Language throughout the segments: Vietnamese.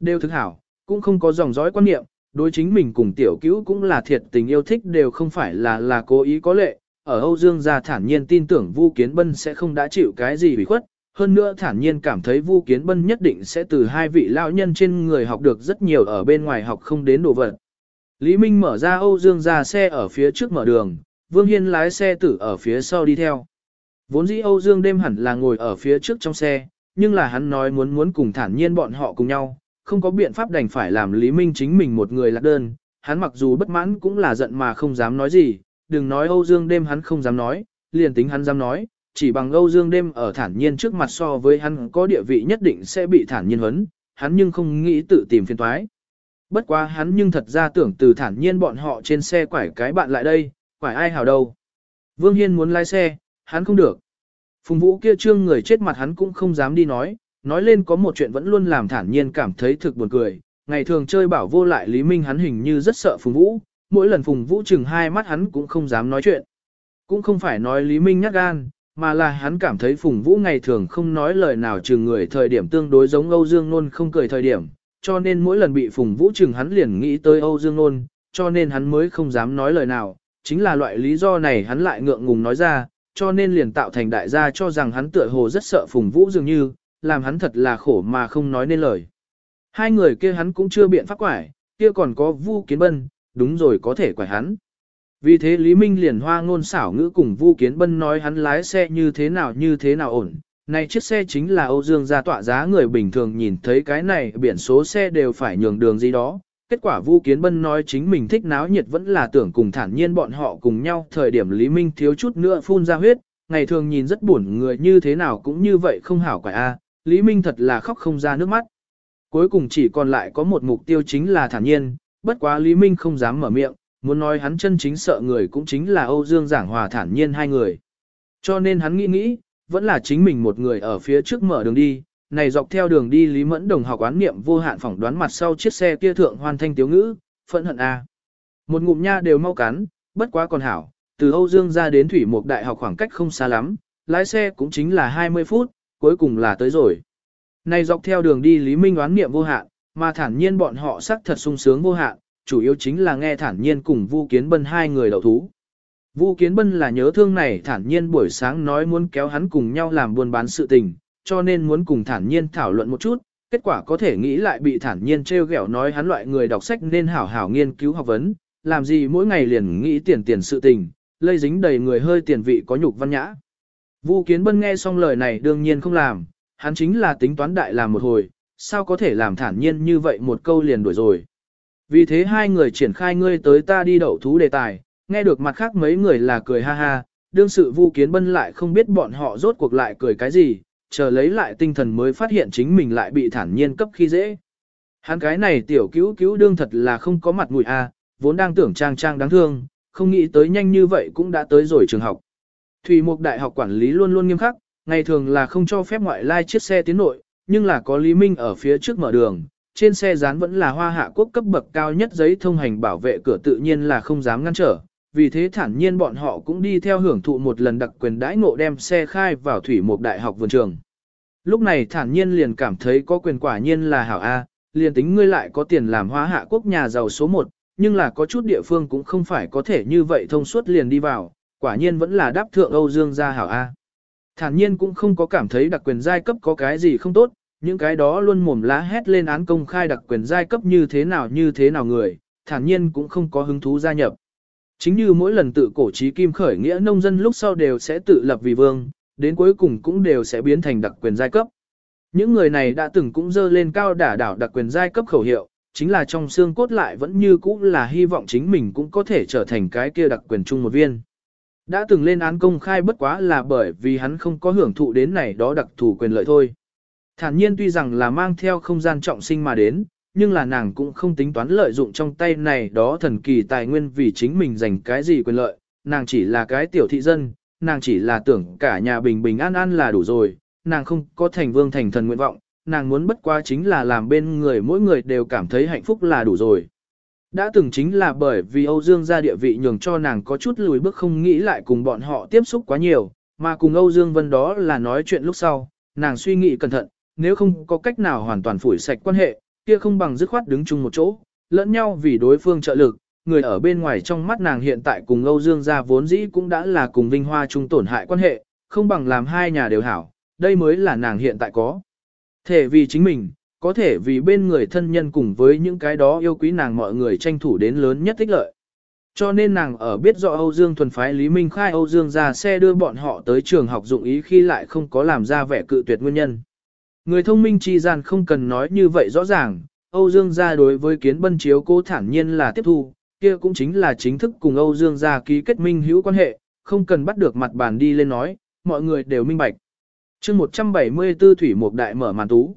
Đều thực hảo, cũng không có dòng dõi quan niệm, đối chính mình cùng tiểu cứu cũng là thiệt tình yêu thích đều không phải là là cố ý có lệ. Ở Âu Dương gia thản nhiên tin tưởng Vu Kiến Bân sẽ không đã chịu cái gì bị khuất, hơn nữa thản nhiên cảm thấy Vu Kiến Bân nhất định sẽ từ hai vị lão nhân trên người học được rất nhiều ở bên ngoài học không đến đồ vật. Lý Minh mở ra Âu Dương ra xe ở phía trước mở đường, Vương Hiên lái xe tử ở phía sau đi theo. Vốn dĩ Âu Dương đêm hẳn là ngồi ở phía trước trong xe, nhưng là hắn nói muốn muốn cùng thản nhiên bọn họ cùng nhau, không có biện pháp đành phải làm Lý Minh chính mình một người lạc đơn. Hắn mặc dù bất mãn cũng là giận mà không dám nói gì, đừng nói Âu Dương đêm hắn không dám nói, liền tính hắn dám nói, chỉ bằng Âu Dương đêm ở thản nhiên trước mặt so với hắn có địa vị nhất định sẽ bị thản nhiên huấn, hắn nhưng không nghĩ tự tìm phiền toái. Bất quá hắn nhưng thật ra tưởng từ thản nhiên bọn họ trên xe quải cái bạn lại đây, quải ai hảo đâu. Vương Hiên muốn lái xe, hắn không được. Phùng Vũ kia trương người chết mặt hắn cũng không dám đi nói, nói lên có một chuyện vẫn luôn làm thản nhiên cảm thấy thực buồn cười. Ngày thường chơi bảo vô lại Lý Minh hắn hình như rất sợ Phùng Vũ, mỗi lần Phùng Vũ chừng hai mắt hắn cũng không dám nói chuyện. Cũng không phải nói Lý Minh nhát gan, mà là hắn cảm thấy Phùng Vũ ngày thường không nói lời nào chừng người thời điểm tương đối giống Âu Dương Nôn không cười thời điểm, cho nên mỗi lần bị Phùng Vũ chừng hắn liền nghĩ tới Âu Dương Nôn, cho nên hắn mới không dám nói lời nào, chính là loại lý do này hắn lại ngượng ngùng nói ra, cho nên liền tạo thành đại gia cho rằng hắn tựa hồ rất sợ Phùng Vũ dường như, làm hắn thật là khổ mà không nói nên lời. Hai người kia hắn cũng chưa biện pháp quải, kia còn có Vu Kiến Bân, đúng rồi có thể quải hắn. Vì thế Lý Minh liền hoa ngôn xảo ngữ cùng Vu Kiến Bân nói hắn lái xe như thế nào như thế nào ổn. Này chiếc xe chính là Âu Dương gia tọa giá người bình thường nhìn thấy cái này biển số xe đều phải nhường đường gì đó. Kết quả Vu Kiến Bân nói chính mình thích náo nhiệt vẫn là tưởng cùng thản nhiên bọn họ cùng nhau thời điểm Lý Minh thiếu chút nữa phun ra huyết, ngày thường nhìn rất buồn người như thế nào cũng như vậy không hảo quả a. Lý Minh thật là khóc không ra nước mắt. Cuối cùng chỉ còn lại có một mục tiêu chính là thản nhiên, bất quá Lý Minh không dám mở miệng, muốn nói hắn chân chính sợ người cũng chính là Âu Dương Giảng Hòa thản nhiên hai người. Cho nên hắn nghĩ nghĩ, vẫn là chính mình một người ở phía trước mở đường đi, này dọc theo đường đi Lý Mẫn Đồng học án niệm vô hạn phỏng đoán mặt sau chiếc xe kia thượng hoàn thanh tiếu ngữ, phẫn hận a. Một ngụm nha đều mau cắn, bất quá còn hảo, từ Âu Dương ra đến Thủy Mục Đại học khoảng cách không xa lắm, lái xe cũng chính là 20 phút, cuối cùng là tới rồi. Này dọc theo đường đi Lý Minh đoán niệm vô hạn, mà thản nhiên bọn họ sắc thật sung sướng vô hạn, chủ yếu chính là nghe thản nhiên cùng Vu Kiến Bân hai người đầu thú. Vu Kiến Bân là nhớ thương này thản nhiên buổi sáng nói muốn kéo hắn cùng nhau làm buôn bán sự tình, cho nên muốn cùng thản nhiên thảo luận một chút, kết quả có thể nghĩ lại bị thản nhiên treo gẹo nói hắn loại người đọc sách nên hảo hảo nghiên cứu học vấn, làm gì mỗi ngày liền nghĩ tiền tiền sự tình, lây dính đầy người hơi tiền vị có nhục văn nhã. Vu Kiến Bân nghe xong lời này đương nhiên không làm, hắn chính là tính toán đại làm một hồi, sao có thể làm thản nhiên như vậy một câu liền đuổi rồi. Vì thế hai người triển khai ngươi tới ta đi đậu thú đề tài, nghe được mặt khác mấy người là cười ha ha, đương sự Vu Kiến Bân lại không biết bọn họ rốt cuộc lại cười cái gì, chờ lấy lại tinh thần mới phát hiện chính mình lại bị thản nhiên cấp khi dễ. Hắn cái này tiểu cứu cứu đương thật là không có mặt mũi a, vốn đang tưởng trang trang đáng thương, không nghĩ tới nhanh như vậy cũng đã tới rồi trường học. Thủy Mục Đại học quản lý luôn luôn nghiêm khắc, ngày thường là không cho phép ngoại lai chiếc xe tiến nội, nhưng là có Lý Minh ở phía trước mở đường, trên xe dán vẫn là hoa hạ quốc cấp bậc cao nhất giấy thông hành bảo vệ cửa tự nhiên là không dám ngăn trở, vì thế thản nhiên bọn họ cũng đi theo hưởng thụ một lần đặc quyền đãi ngộ đem xe khai vào thủy một đại học vườn trường. Lúc này thản nhiên liền cảm thấy có quyền quả nhiên là hảo A, liền tính ngươi lại có tiền làm Hoa hạ quốc nhà giàu số 1, nhưng là có chút địa phương cũng không phải có thể như vậy thông suốt liền đi vào, quả nhiên vẫn là đáp thượng Âu Dương gia hảo A. Thản nhiên cũng không có cảm thấy đặc quyền giai cấp có cái gì không tốt, những cái đó luôn mồm lá hét lên án công khai đặc quyền giai cấp như thế nào như thế nào người, thản nhiên cũng không có hứng thú gia nhập. Chính như mỗi lần tự cổ trí kim khởi nghĩa nông dân lúc sau đều sẽ tự lập vì vương, đến cuối cùng cũng đều sẽ biến thành đặc quyền giai cấp. Những người này đã từng cũng dơ lên cao đả đảo đặc quyền giai cấp khẩu hiệu, chính là trong xương cốt lại vẫn như cũ là hy vọng chính mình cũng có thể trở thành cái kia đặc quyền chung một viên. Đã từng lên án công khai bất quá là bởi vì hắn không có hưởng thụ đến này đó đặc thù quyền lợi thôi. Thản nhiên tuy rằng là mang theo không gian trọng sinh mà đến, nhưng là nàng cũng không tính toán lợi dụng trong tay này đó thần kỳ tài nguyên vì chính mình giành cái gì quyền lợi, nàng chỉ là cái tiểu thị dân, nàng chỉ là tưởng cả nhà bình bình an an là đủ rồi, nàng không có thành vương thành thần nguyện vọng, nàng muốn bất quá chính là làm bên người mỗi người đều cảm thấy hạnh phúc là đủ rồi. Đã từng chính là bởi vì Âu Dương gia địa vị nhường cho nàng có chút lùi bước không nghĩ lại cùng bọn họ tiếp xúc quá nhiều, mà cùng Âu Dương Vân đó là nói chuyện lúc sau, nàng suy nghĩ cẩn thận, nếu không có cách nào hoàn toàn phủi sạch quan hệ, kia không bằng dứt khoát đứng chung một chỗ, lẫn nhau vì đối phương trợ lực, người ở bên ngoài trong mắt nàng hiện tại cùng Âu Dương gia vốn dĩ cũng đã là cùng Vinh Hoa chung tổn hại quan hệ, không bằng làm hai nhà đều hảo, đây mới là nàng hiện tại có. Thể vì chính mình, có thể vì bên người thân nhân cùng với những cái đó yêu quý nàng mọi người tranh thủ đến lớn nhất tích lợi. Cho nên nàng ở biết rõ Âu Dương thuần phái Lý Minh Khai Âu Dương ra xe đưa bọn họ tới trường học dụng ý khi lại không có làm ra vẻ cự tuyệt nguyên nhân. Người thông minh chi gian không cần nói như vậy rõ ràng, Âu Dương gia đối với kiến bân chiếu cố thản nhiên là tiếp thu, kia cũng chính là chính thức cùng Âu Dương gia ký kết minh hữu quan hệ, không cần bắt được mặt bàn đi lên nói, mọi người đều minh bạch. chương 174 Thủy Mộc Đại mở màn tú.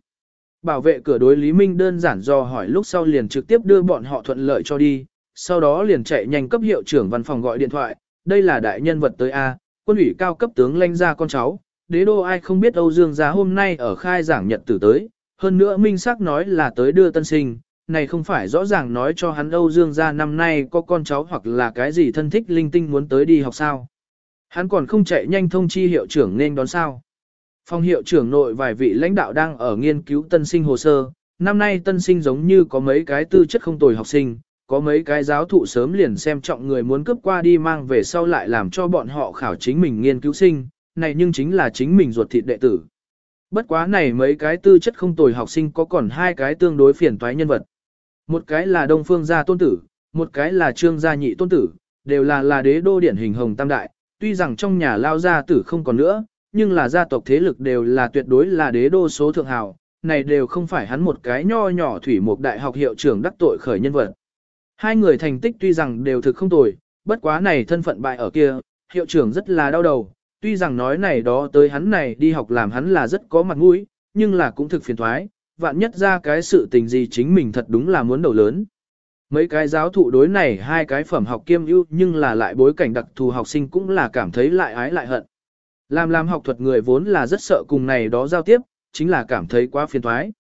Bảo vệ cửa đối Lý Minh đơn giản do hỏi lúc sau liền trực tiếp đưa bọn họ thuận lợi cho đi, sau đó liền chạy nhanh cấp hiệu trưởng văn phòng gọi điện thoại, đây là đại nhân vật tới A, quân ủy cao cấp tướng lanh ra con cháu, đế đô ai không biết Âu Dương gia hôm nay ở khai giảng nhật tử tới, hơn nữa minh sắc nói là tới đưa tân sinh, này không phải rõ ràng nói cho hắn Âu Dương gia năm nay có con cháu hoặc là cái gì thân thích linh tinh muốn tới đi học sao. Hắn còn không chạy nhanh thông chi hiệu trưởng nên đón sao. Phòng hiệu trưởng nội vài vị lãnh đạo đang ở nghiên cứu tân sinh hồ sơ, năm nay tân sinh giống như có mấy cái tư chất không tồi học sinh, có mấy cái giáo thụ sớm liền xem trọng người muốn cướp qua đi mang về sau lại làm cho bọn họ khảo chính mình nghiên cứu sinh, này nhưng chính là chính mình ruột thịt đệ tử. Bất quá này mấy cái tư chất không tồi học sinh có còn hai cái tương đối phiền toái nhân vật. Một cái là Đông Phương gia tôn tử, một cái là Trương gia nhị tôn tử, đều là là đế đô điển hình hồng tam đại, tuy rằng trong nhà lao gia tử không còn nữa, nhưng là gia tộc thế lực đều là tuyệt đối là đế đô số thượng hào, này đều không phải hắn một cái nho nhỏ thủy một đại học hiệu trưởng đắc tội khởi nhân vật. Hai người thành tích tuy rằng đều thực không tồi, bất quá này thân phận bại ở kia, hiệu trưởng rất là đau đầu, tuy rằng nói này đó tới hắn này đi học làm hắn là rất có mặt mũi, nhưng là cũng thực phiền thoái, vạn nhất ra cái sự tình gì chính mình thật đúng là muốn đầu lớn. Mấy cái giáo thụ đối này hai cái phẩm học kiêm ưu nhưng là lại bối cảnh đặc thù học sinh cũng là cảm thấy lại ái lại hận. Làm làm học thuật người vốn là rất sợ cùng này đó giao tiếp, chính là cảm thấy quá phiền thoái.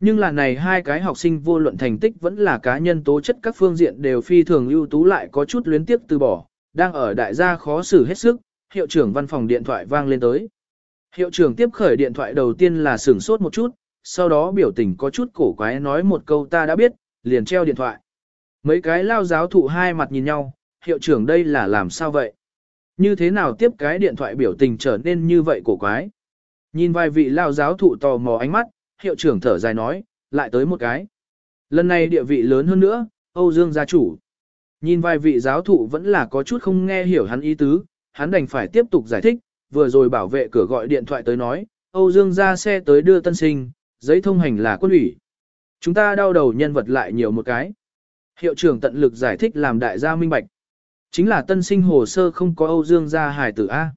Nhưng là này hai cái học sinh vô luận thành tích vẫn là cá nhân tố chất các phương diện đều phi thường ưu tú lại có chút luyến tiếp từ bỏ, đang ở đại gia khó xử hết sức, hiệu trưởng văn phòng điện thoại vang lên tới. Hiệu trưởng tiếp khởi điện thoại đầu tiên là sửng sốt một chút, sau đó biểu tình có chút cổ quái nói một câu ta đã biết, liền treo điện thoại. Mấy cái lao giáo thụ hai mặt nhìn nhau, hiệu trưởng đây là làm sao vậy? Như thế nào tiếp cái điện thoại biểu tình trở nên như vậy cổ quái? Nhìn vài vị lao giáo thụ tò mò ánh mắt, hiệu trưởng thở dài nói, lại tới một cái. Lần này địa vị lớn hơn nữa, Âu Dương gia chủ. Nhìn vài vị giáo thụ vẫn là có chút không nghe hiểu hắn ý tứ, hắn đành phải tiếp tục giải thích, vừa rồi bảo vệ cửa gọi điện thoại tới nói, Âu Dương ra xe tới đưa tân sinh, giấy thông hành là quân ủy. Chúng ta đau đầu nhân vật lại nhiều một cái. Hiệu trưởng tận lực giải thích làm đại gia minh bạch. Chính là tân sinh hồ sơ không có Âu Dương gia hài tử A.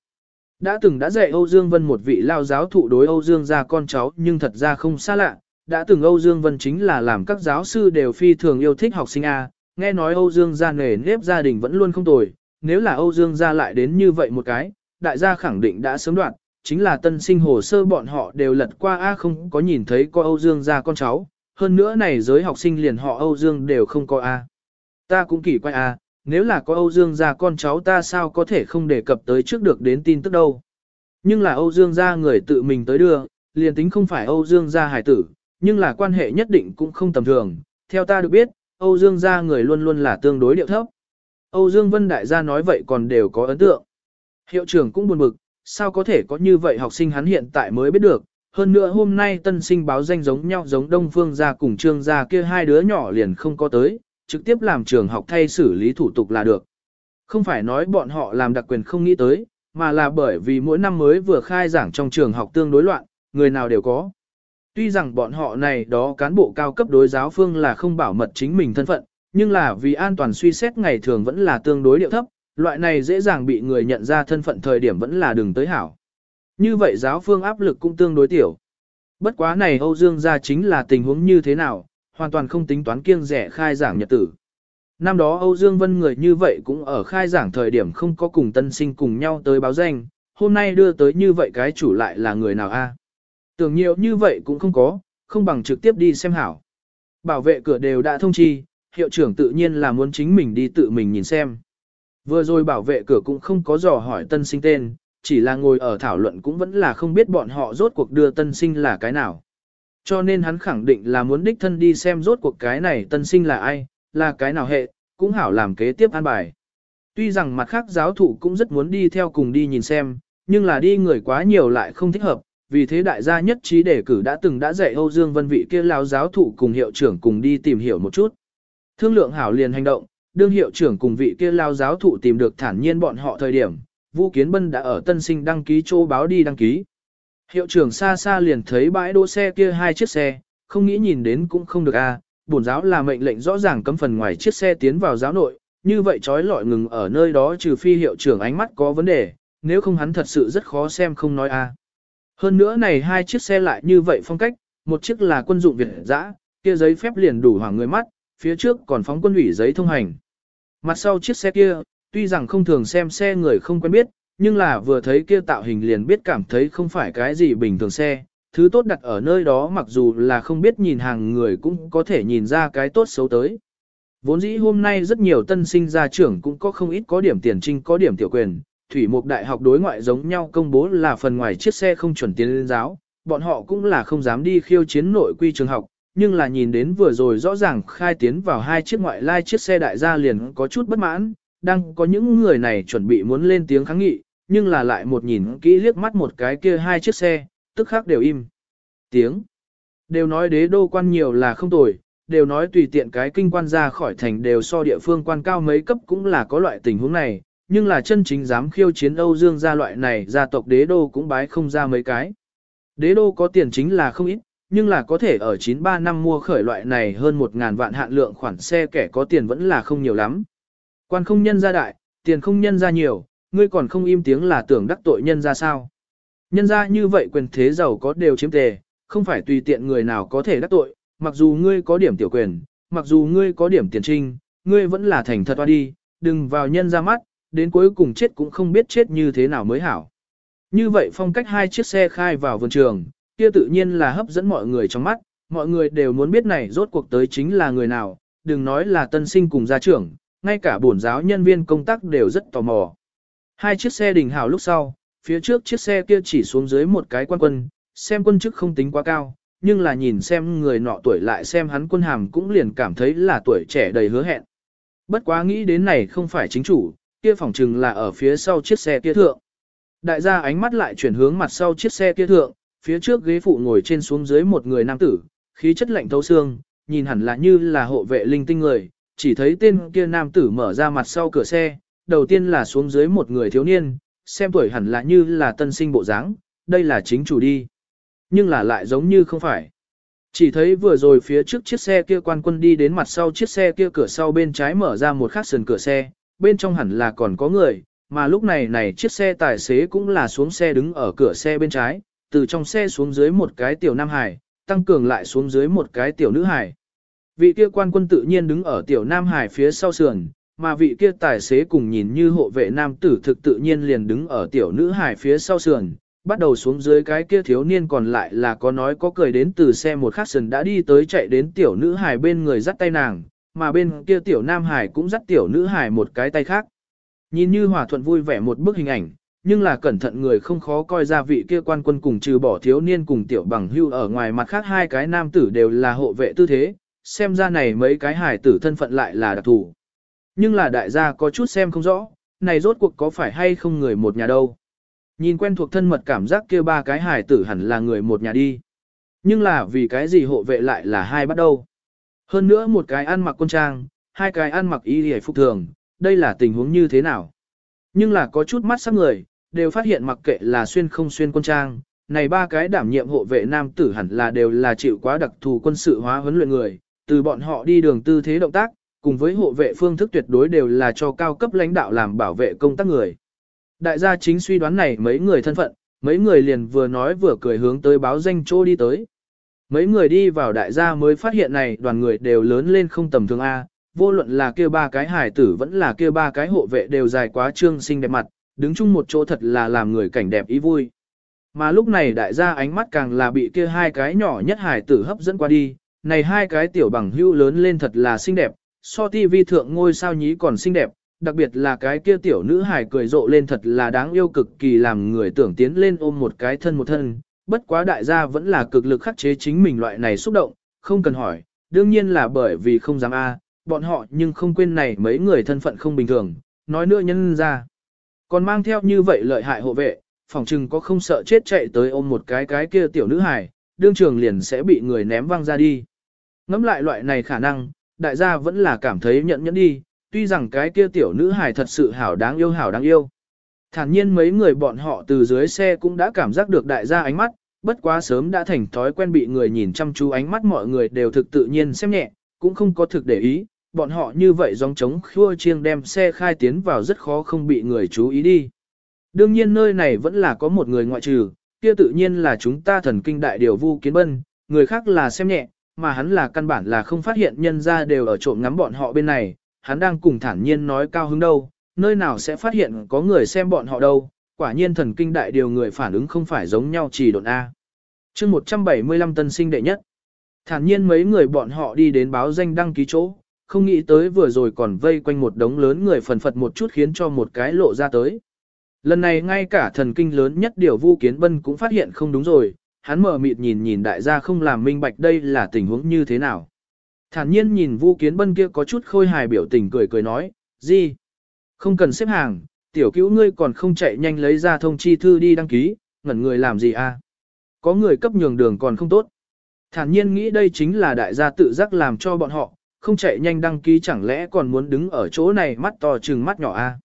Đã từng đã dạy Âu Dương Vân một vị lao giáo thụ đối Âu Dương gia con cháu nhưng thật ra không xa lạ. Đã từng Âu Dương Vân chính là làm các giáo sư đều phi thường yêu thích học sinh A. Nghe nói Âu Dương gia nghề nếp gia đình vẫn luôn không tồi. Nếu là Âu Dương gia lại đến như vậy một cái, đại gia khẳng định đã sớm đoạn. Chính là tân sinh hồ sơ bọn họ đều lật qua A không có nhìn thấy có Âu Dương gia con cháu. Hơn nữa này giới học sinh liền họ Âu Dương đều không có A. Ta cũng kỳ quay A, nếu là có Âu Dương gia con cháu ta sao có thể không đề cập tới trước được đến tin tức đâu. Nhưng là Âu Dương gia người tự mình tới đưa, liền tính không phải Âu Dương gia hải tử, nhưng là quan hệ nhất định cũng không tầm thường. Theo ta được biết, Âu Dương gia người luôn luôn là tương đối điệu thấp. Âu Dương Vân Đại gia nói vậy còn đều có ấn tượng. Hiệu trưởng cũng buồn bực, sao có thể có như vậy học sinh hắn hiện tại mới biết được. Hơn nữa hôm nay tân sinh báo danh giống nhau giống Đông Phương gia cùng Trương gia kia hai đứa nhỏ liền không có tới, trực tiếp làm trường học thay xử lý thủ tục là được. Không phải nói bọn họ làm đặc quyền không nghĩ tới, mà là bởi vì mỗi năm mới vừa khai giảng trong trường học tương đối loạn, người nào đều có. Tuy rằng bọn họ này đó cán bộ cao cấp đối giáo phương là không bảo mật chính mình thân phận, nhưng là vì an toàn suy xét ngày thường vẫn là tương đối điệu thấp, loại này dễ dàng bị người nhận ra thân phận thời điểm vẫn là đừng tới hảo. Như vậy giáo phương áp lực cũng tương đối tiểu. Bất quá này Âu Dương gia chính là tình huống như thế nào, hoàn toàn không tính toán kiêng rẻ khai giảng nhật tử. Năm đó Âu Dương Vân người như vậy cũng ở khai giảng thời điểm không có cùng tân sinh cùng nhau tới báo danh, hôm nay đưa tới như vậy cái chủ lại là người nào a? Tưởng nhiều như vậy cũng không có, không bằng trực tiếp đi xem hảo. Bảo vệ cửa đều đã thông chi, hiệu trưởng tự nhiên là muốn chính mình đi tự mình nhìn xem. Vừa rồi bảo vệ cửa cũng không có dò hỏi tân sinh tên, chỉ là ngồi ở thảo luận cũng vẫn là không biết bọn họ rốt cuộc đưa tân sinh là cái nào cho nên hắn khẳng định là muốn đích thân đi xem rốt cuộc cái này tân sinh là ai, là cái nào hệ, cũng hảo làm kế tiếp an bài. Tuy rằng mặt khác giáo thụ cũng rất muốn đi theo cùng đi nhìn xem, nhưng là đi người quá nhiều lại không thích hợp, vì thế đại gia nhất trí đề cử đã từng đã dạy Âu Dương Vân vị kia lao giáo thụ cùng hiệu trưởng cùng đi tìm hiểu một chút. Thương lượng hảo liền hành động, đương hiệu trưởng cùng vị kia lao giáo thụ tìm được thản nhiên bọn họ thời điểm, Vũ Kiến Bân đã ở tân sinh đăng ký chỗ báo đi đăng ký. Hiệu trưởng xa xa liền thấy bãi đỗ xe kia hai chiếc xe, không nghĩ nhìn đến cũng không được a. À. bổn giáo là mệnh lệnh rõ ràng cấm phần ngoài chiếc xe tiến vào giáo nội, như vậy trói lọi ngừng ở nơi đó trừ phi hiệu trưởng ánh mắt có vấn đề, nếu không hắn thật sự rất khó xem không nói a. À. Hơn nữa này hai chiếc xe lại như vậy phong cách, một chiếc là quân dụng Việt dã, kia giấy phép liền đủ hoảng người mắt, phía trước còn phóng quân ủy giấy thông hành. Mặt sau chiếc xe kia, tuy rằng không thường xem xe người không quen biết, nhưng là vừa thấy kia tạo hình liền biết cảm thấy không phải cái gì bình thường xe, thứ tốt đặt ở nơi đó mặc dù là không biết nhìn hàng người cũng có thể nhìn ra cái tốt xấu tới. Vốn dĩ hôm nay rất nhiều tân sinh gia trưởng cũng có không ít có điểm tiền trinh có điểm tiểu quyền, thủy mục đại học đối ngoại giống nhau công bố là phần ngoài chiếc xe không chuẩn tiến lên giáo, bọn họ cũng là không dám đi khiêu chiến nội quy trường học, nhưng là nhìn đến vừa rồi rõ ràng khai tiến vào hai chiếc ngoại lai chiếc xe đại gia liền có chút bất mãn, đang có những người này chuẩn bị muốn lên tiếng kháng nghị, nhưng là lại một nhìn kỹ liếc mắt một cái kia hai chiếc xe, tức khắc đều im. Tiếng. Đều nói đế đô quan nhiều là không tồi, đều nói tùy tiện cái kinh quan ra khỏi thành đều so địa phương quan cao mấy cấp cũng là có loại tình huống này, nhưng là chân chính dám khiêu chiến Âu Dương gia loại này gia tộc đế đô cũng bái không ra mấy cái. Đế đô có tiền chính là không ít, nhưng là có thể ở 93 năm mua khởi loại này hơn 1.000 vạn hạn lượng khoản xe kẻ có tiền vẫn là không nhiều lắm. Quan không nhân gia đại, tiền không nhân gia nhiều, ngươi còn không im tiếng là tưởng đắc tội nhân ra sao. Nhân ra như vậy quyền thế giàu có đều chiếm tề, không phải tùy tiện người nào có thể đắc tội, mặc dù ngươi có điểm tiểu quyền, mặc dù ngươi có điểm tiền trinh, ngươi vẫn là thành thật toa đi, đừng vào nhân ra mắt, đến cuối cùng chết cũng không biết chết như thế nào mới hảo. Như vậy phong cách hai chiếc xe khai vào vườn trường, kia tự nhiên là hấp dẫn mọi người trong mắt, mọi người đều muốn biết này rốt cuộc tới chính là người nào, đừng nói là tân sinh cùng gia trưởng, ngay cả bổn giáo nhân viên công tác đều rất tò mò. Hai chiếc xe đình hảo lúc sau, phía trước chiếc xe kia chỉ xuống dưới một cái quan quân, xem quân chức không tính quá cao, nhưng là nhìn xem người nọ tuổi lại xem hắn quân hàm cũng liền cảm thấy là tuổi trẻ đầy hứa hẹn. Bất quá nghĩ đến này không phải chính chủ, kia phòng trừng là ở phía sau chiếc xe kia thượng. Đại gia ánh mắt lại chuyển hướng mặt sau chiếc xe kia thượng, phía trước ghế phụ ngồi trên xuống dưới một người nam tử, khí chất lạnh thấu xương, nhìn hẳn là như là hộ vệ linh tinh người, chỉ thấy tên kia nam tử mở ra mặt sau cửa xe, đầu tiên là xuống dưới một người thiếu niên, xem tuổi hẳn là như là tân sinh bộ dáng, đây là chính chủ đi. Nhưng là lại giống như không phải. Chỉ thấy vừa rồi phía trước chiếc xe kia quan quân đi đến mặt sau chiếc xe kia cửa sau bên trái mở ra một khắc sườn cửa xe, bên trong hẳn là còn có người, mà lúc này này chiếc xe tài xế cũng là xuống xe đứng ở cửa xe bên trái, từ trong xe xuống dưới một cái tiểu nam hải, tăng cường lại xuống dưới một cái tiểu nữ hải. Vị kia quan quân tự nhiên đứng ở tiểu nam hải phía sau sườn, mà vị kia tài xế cùng nhìn như hộ vệ nam tử thực tự nhiên liền đứng ở tiểu nữ hải phía sau sườn, bắt đầu xuống dưới cái kia thiếu niên còn lại là có nói có cười đến từ xe một khắc sườn đã đi tới chạy đến tiểu nữ hải bên người dắt tay nàng, mà bên kia tiểu nam hải cũng dắt tiểu nữ hải một cái tay khác. Nhìn như hòa thuận vui vẻ một bức hình ảnh, nhưng là cẩn thận người không khó coi ra vị kia quan quân cùng trừ bỏ thiếu niên cùng tiểu bằng hưu ở ngoài mặt khác hai cái nam tử đều là hộ vệ tư thế, xem ra này mấy cái hải tử thân phận lại là đặc thù. Nhưng là đại gia có chút xem không rõ, này rốt cuộc có phải hay không người một nhà đâu. Nhìn quen thuộc thân mật cảm giác kia ba cái hải tử hẳn là người một nhà đi. Nhưng là vì cái gì hộ vệ lại là hai bắt đầu. Hơn nữa một cái ăn mặc quân trang, hai cái ăn mặc y hề phục thường, đây là tình huống như thế nào. Nhưng là có chút mắt sắc người, đều phát hiện mặc kệ là xuyên không xuyên quân trang, này ba cái đảm nhiệm hộ vệ nam tử hẳn là đều là chịu quá đặc thù quân sự hóa huấn luyện người, từ bọn họ đi đường tư thế động tác, cùng với hộ vệ phương thức tuyệt đối đều là cho cao cấp lãnh đạo làm bảo vệ công tác người. Đại gia chính suy đoán này mấy người thân phận, mấy người liền vừa nói vừa cười hướng tới báo danh chỗ đi tới. Mấy người đi vào đại gia mới phát hiện này đoàn người đều lớn lên không tầm thường A, vô luận là kia ba cái hải tử vẫn là kia ba cái hộ vệ đều dài quá trương xinh đẹp mặt, đứng chung một chỗ thật là làm người cảnh đẹp ý vui. Mà lúc này đại gia ánh mắt càng là bị kia hai cái nhỏ nhất hải tử hấp dẫn qua đi, này hai cái tiểu bằng hưu lớn lên thật là xinh đẹp, so TV thượng ngôi sao nhí còn xinh đẹp, đặc biệt là cái kia tiểu nữ hài cười rộ lên thật là đáng yêu cực kỳ làm người tưởng tiến lên ôm một cái thân một thân, bất quá đại gia vẫn là cực lực khắc chế chính mình loại này xúc động, không cần hỏi, đương nhiên là bởi vì không dám a, bọn họ nhưng không quên này mấy người thân phận không bình thường, nói nữa nhân ra. Còn mang theo như vậy lợi hại hộ vệ, phòng trừng có không sợ chết chạy tới ôm một cái cái kia tiểu nữ hài, đương trường liền sẽ bị người ném văng ra đi. Ngắm lại loại này khả năng, đại gia vẫn là cảm thấy nhận nhẫn đi, tuy rằng cái kia tiểu nữ hài thật sự hảo đáng yêu hảo đáng yêu. Thản nhiên mấy người bọn họ từ dưới xe cũng đã cảm giác được đại gia ánh mắt, bất quá sớm đã thành thói quen bị người nhìn chăm chú ánh mắt mọi người đều thực tự nhiên xem nhẹ, cũng không có thực để ý, bọn họ như vậy dòng trống khua chiêng đem xe khai tiến vào rất khó không bị người chú ý đi. Đương nhiên nơi này vẫn là có một người ngoại trừ, kia tự nhiên là chúng ta thần kinh đại điều vu kiến bân, người khác là xem nhẹ, mà hắn là căn bản là không phát hiện nhân ra đều ở trộm ngắm bọn họ bên này, hắn đang cùng thản nhiên nói cao hứng đâu, nơi nào sẽ phát hiện có người xem bọn họ đâu, quả nhiên thần kinh đại điều người phản ứng không phải giống nhau chỉ độn A. chương 175 tân sinh đệ nhất, thản nhiên mấy người bọn họ đi đến báo danh đăng ký chỗ, không nghĩ tới vừa rồi còn vây quanh một đống lớn người phần phật một chút khiến cho một cái lộ ra tới. Lần này ngay cả thần kinh lớn nhất điều Vu Kiến Bân cũng phát hiện không đúng rồi, hắn mở mịt nhìn nhìn đại gia không làm minh bạch đây là tình huống như thế nào. Thản nhiên nhìn Vu Kiến Bân kia có chút khôi hài biểu tình cười cười nói, gì? Không cần xếp hàng, tiểu cứu ngươi còn không chạy nhanh lấy ra thông chi thư đi đăng ký, ngẩn người làm gì à? Có người cấp nhường đường còn không tốt. Thản nhiên nghĩ đây chính là đại gia tự giác làm cho bọn họ, không chạy nhanh đăng ký chẳng lẽ còn muốn đứng ở chỗ này mắt to chừng mắt nhỏ? À?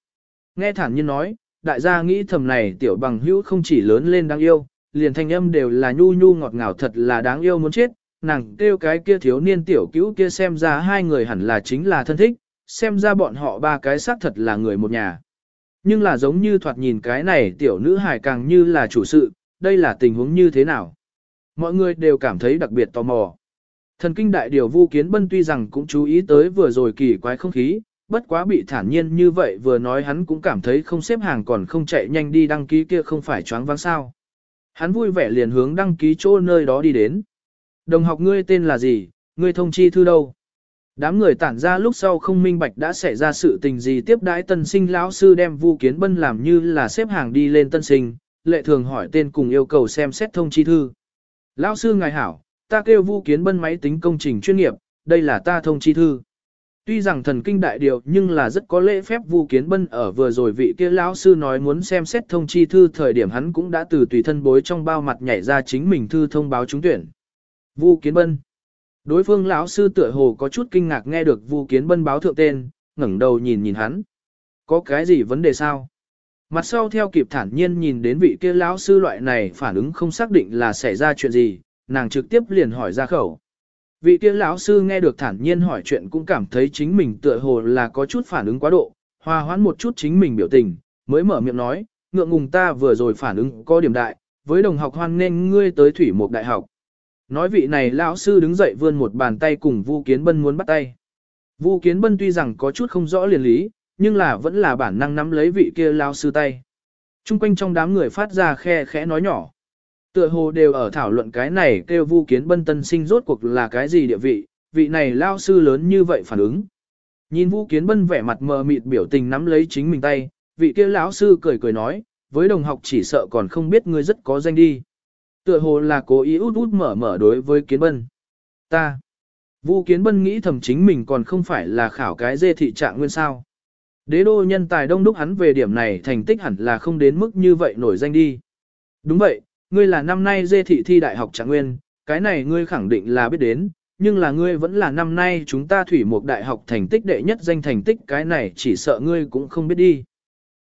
Nghe thản nhiên nói, đại gia nghĩ thầm này tiểu bằng hữu không chỉ lớn lên đáng yêu, liền thanh âm đều là nhu nhu ngọt ngào thật là đáng yêu muốn chết, nàng kêu cái kia thiếu niên tiểu cứu kia xem ra hai người hẳn là chính là thân thích, xem ra bọn họ ba cái xác thật là người một nhà. Nhưng là giống như thoạt nhìn cái này tiểu nữ hài càng như là chủ sự, đây là tình huống như thế nào? Mọi người đều cảm thấy đặc biệt tò mò. Thần kinh đại điều Vu Kiến Bân tuy rằng cũng chú ý tới vừa rồi kỳ quái không khí, bất quá bị thản nhiên như vậy vừa nói hắn cũng cảm thấy không xếp hàng còn không chạy nhanh đi đăng ký kia không phải choáng váng sao. Hắn vui vẻ liền hướng đăng ký chỗ nơi đó đi đến. Đồng học ngươi tên là gì, ngươi thông chi thư đâu? Đám người tản ra lúc sau không minh bạch đã xảy ra sự tình gì tiếp đãi tân sinh lão sư đem Vu Kiến Bân làm như là xếp hàng đi lên tân sinh, lệ thường hỏi tên cùng yêu cầu xem xét thông chi thư. Lão sư ngài hảo, ta kêu Vu Kiến Bân máy tính công trình chuyên nghiệp, đây là ta thông chi thư. Tuy rằng thần kinh đại điều nhưng là rất có lễ phép Vu Kiến Bân ở vừa rồi vị kia lão sư nói muốn xem xét thông chi thư thời điểm hắn cũng đã từ tùy thân bối trong bao mặt nhảy ra chính mình thư thông báo trúng tuyển. Vu Kiến Bân Đối phương lão sư tựa hồ có chút kinh ngạc nghe được Vu Kiến Bân báo thượng tên, ngẩng đầu nhìn nhìn hắn. Có cái gì vấn đề sao? Mặt sau theo kịp thản nhiên nhìn đến vị kia lão sư loại này phản ứng không xác định là xảy ra chuyện gì, nàng trực tiếp liền hỏi ra khẩu. Vị kia lão sư nghe được thản nhiên hỏi chuyện cũng cảm thấy chính mình tựa hồ là có chút phản ứng quá độ, hòa hoãn một chút chính mình biểu tình, mới mở miệng nói, ngượng ngùng ta vừa rồi phản ứng có điểm đại, với đồng học hoan nên ngươi tới thủy một đại học. Nói vị này lão sư đứng dậy vươn một bàn tay cùng Vu Kiến Bân muốn bắt tay. Vu Kiến Bân tuy rằng có chút không rõ liền lý, nhưng là vẫn là bản năng nắm lấy vị kia lão sư tay. Trung quanh trong đám người phát ra khe khẽ nói nhỏ. Tựa hồ đều ở thảo luận cái này kêu Vu Kiến Bân tân sinh rốt cuộc là cái gì địa vị, vị này lão sư lớn như vậy phản ứng. Nhìn Vu Kiến Bân vẻ mặt mờ mịt biểu tình nắm lấy chính mình tay, vị kia lão sư cười cười nói, với đồng học chỉ sợ còn không biết ngươi rất có danh đi tựa hồ là cố ý út út mở mở đối với kiến bân. Ta. Vu kiến bân nghĩ thầm chính mình còn không phải là khảo cái dê thị trạng nguyên sao. Đế đô nhân tài đông đúc hắn về điểm này thành tích hẳn là không đến mức như vậy nổi danh đi. Đúng vậy, ngươi là năm nay dê thị thi đại học trạng nguyên, cái này ngươi khẳng định là biết đến, nhưng là ngươi vẫn là năm nay chúng ta thủy một đại học thành tích đệ nhất danh thành tích cái này chỉ sợ ngươi cũng không biết đi.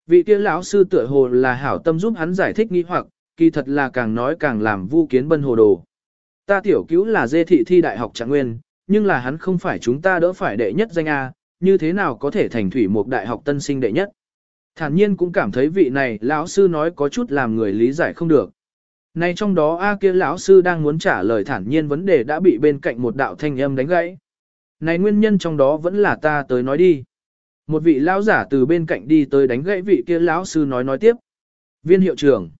Vị kia lão sư tựa hồ là hảo tâm giúp hắn giải thích nghi hoặc, kỳ thật là càng nói càng làm vu kiến bân hồ đồ. Ta tiểu cứu là dê thị thi đại học trạng nguyên, nhưng là hắn không phải chúng ta đỡ phải đệ nhất danh A, như thế nào có thể thành thủy một đại học tân sinh đệ nhất. Thản nhiên cũng cảm thấy vị này lão sư nói có chút làm người lý giải không được. Này trong đó A kia lão sư đang muốn trả lời thản nhiên vấn đề đã bị bên cạnh một đạo thanh âm đánh gãy. Này nguyên nhân trong đó vẫn là ta tới nói đi. Một vị lão giả từ bên cạnh đi tới đánh gãy vị kia lão sư nói nói tiếp. Viên hiệu trưởng.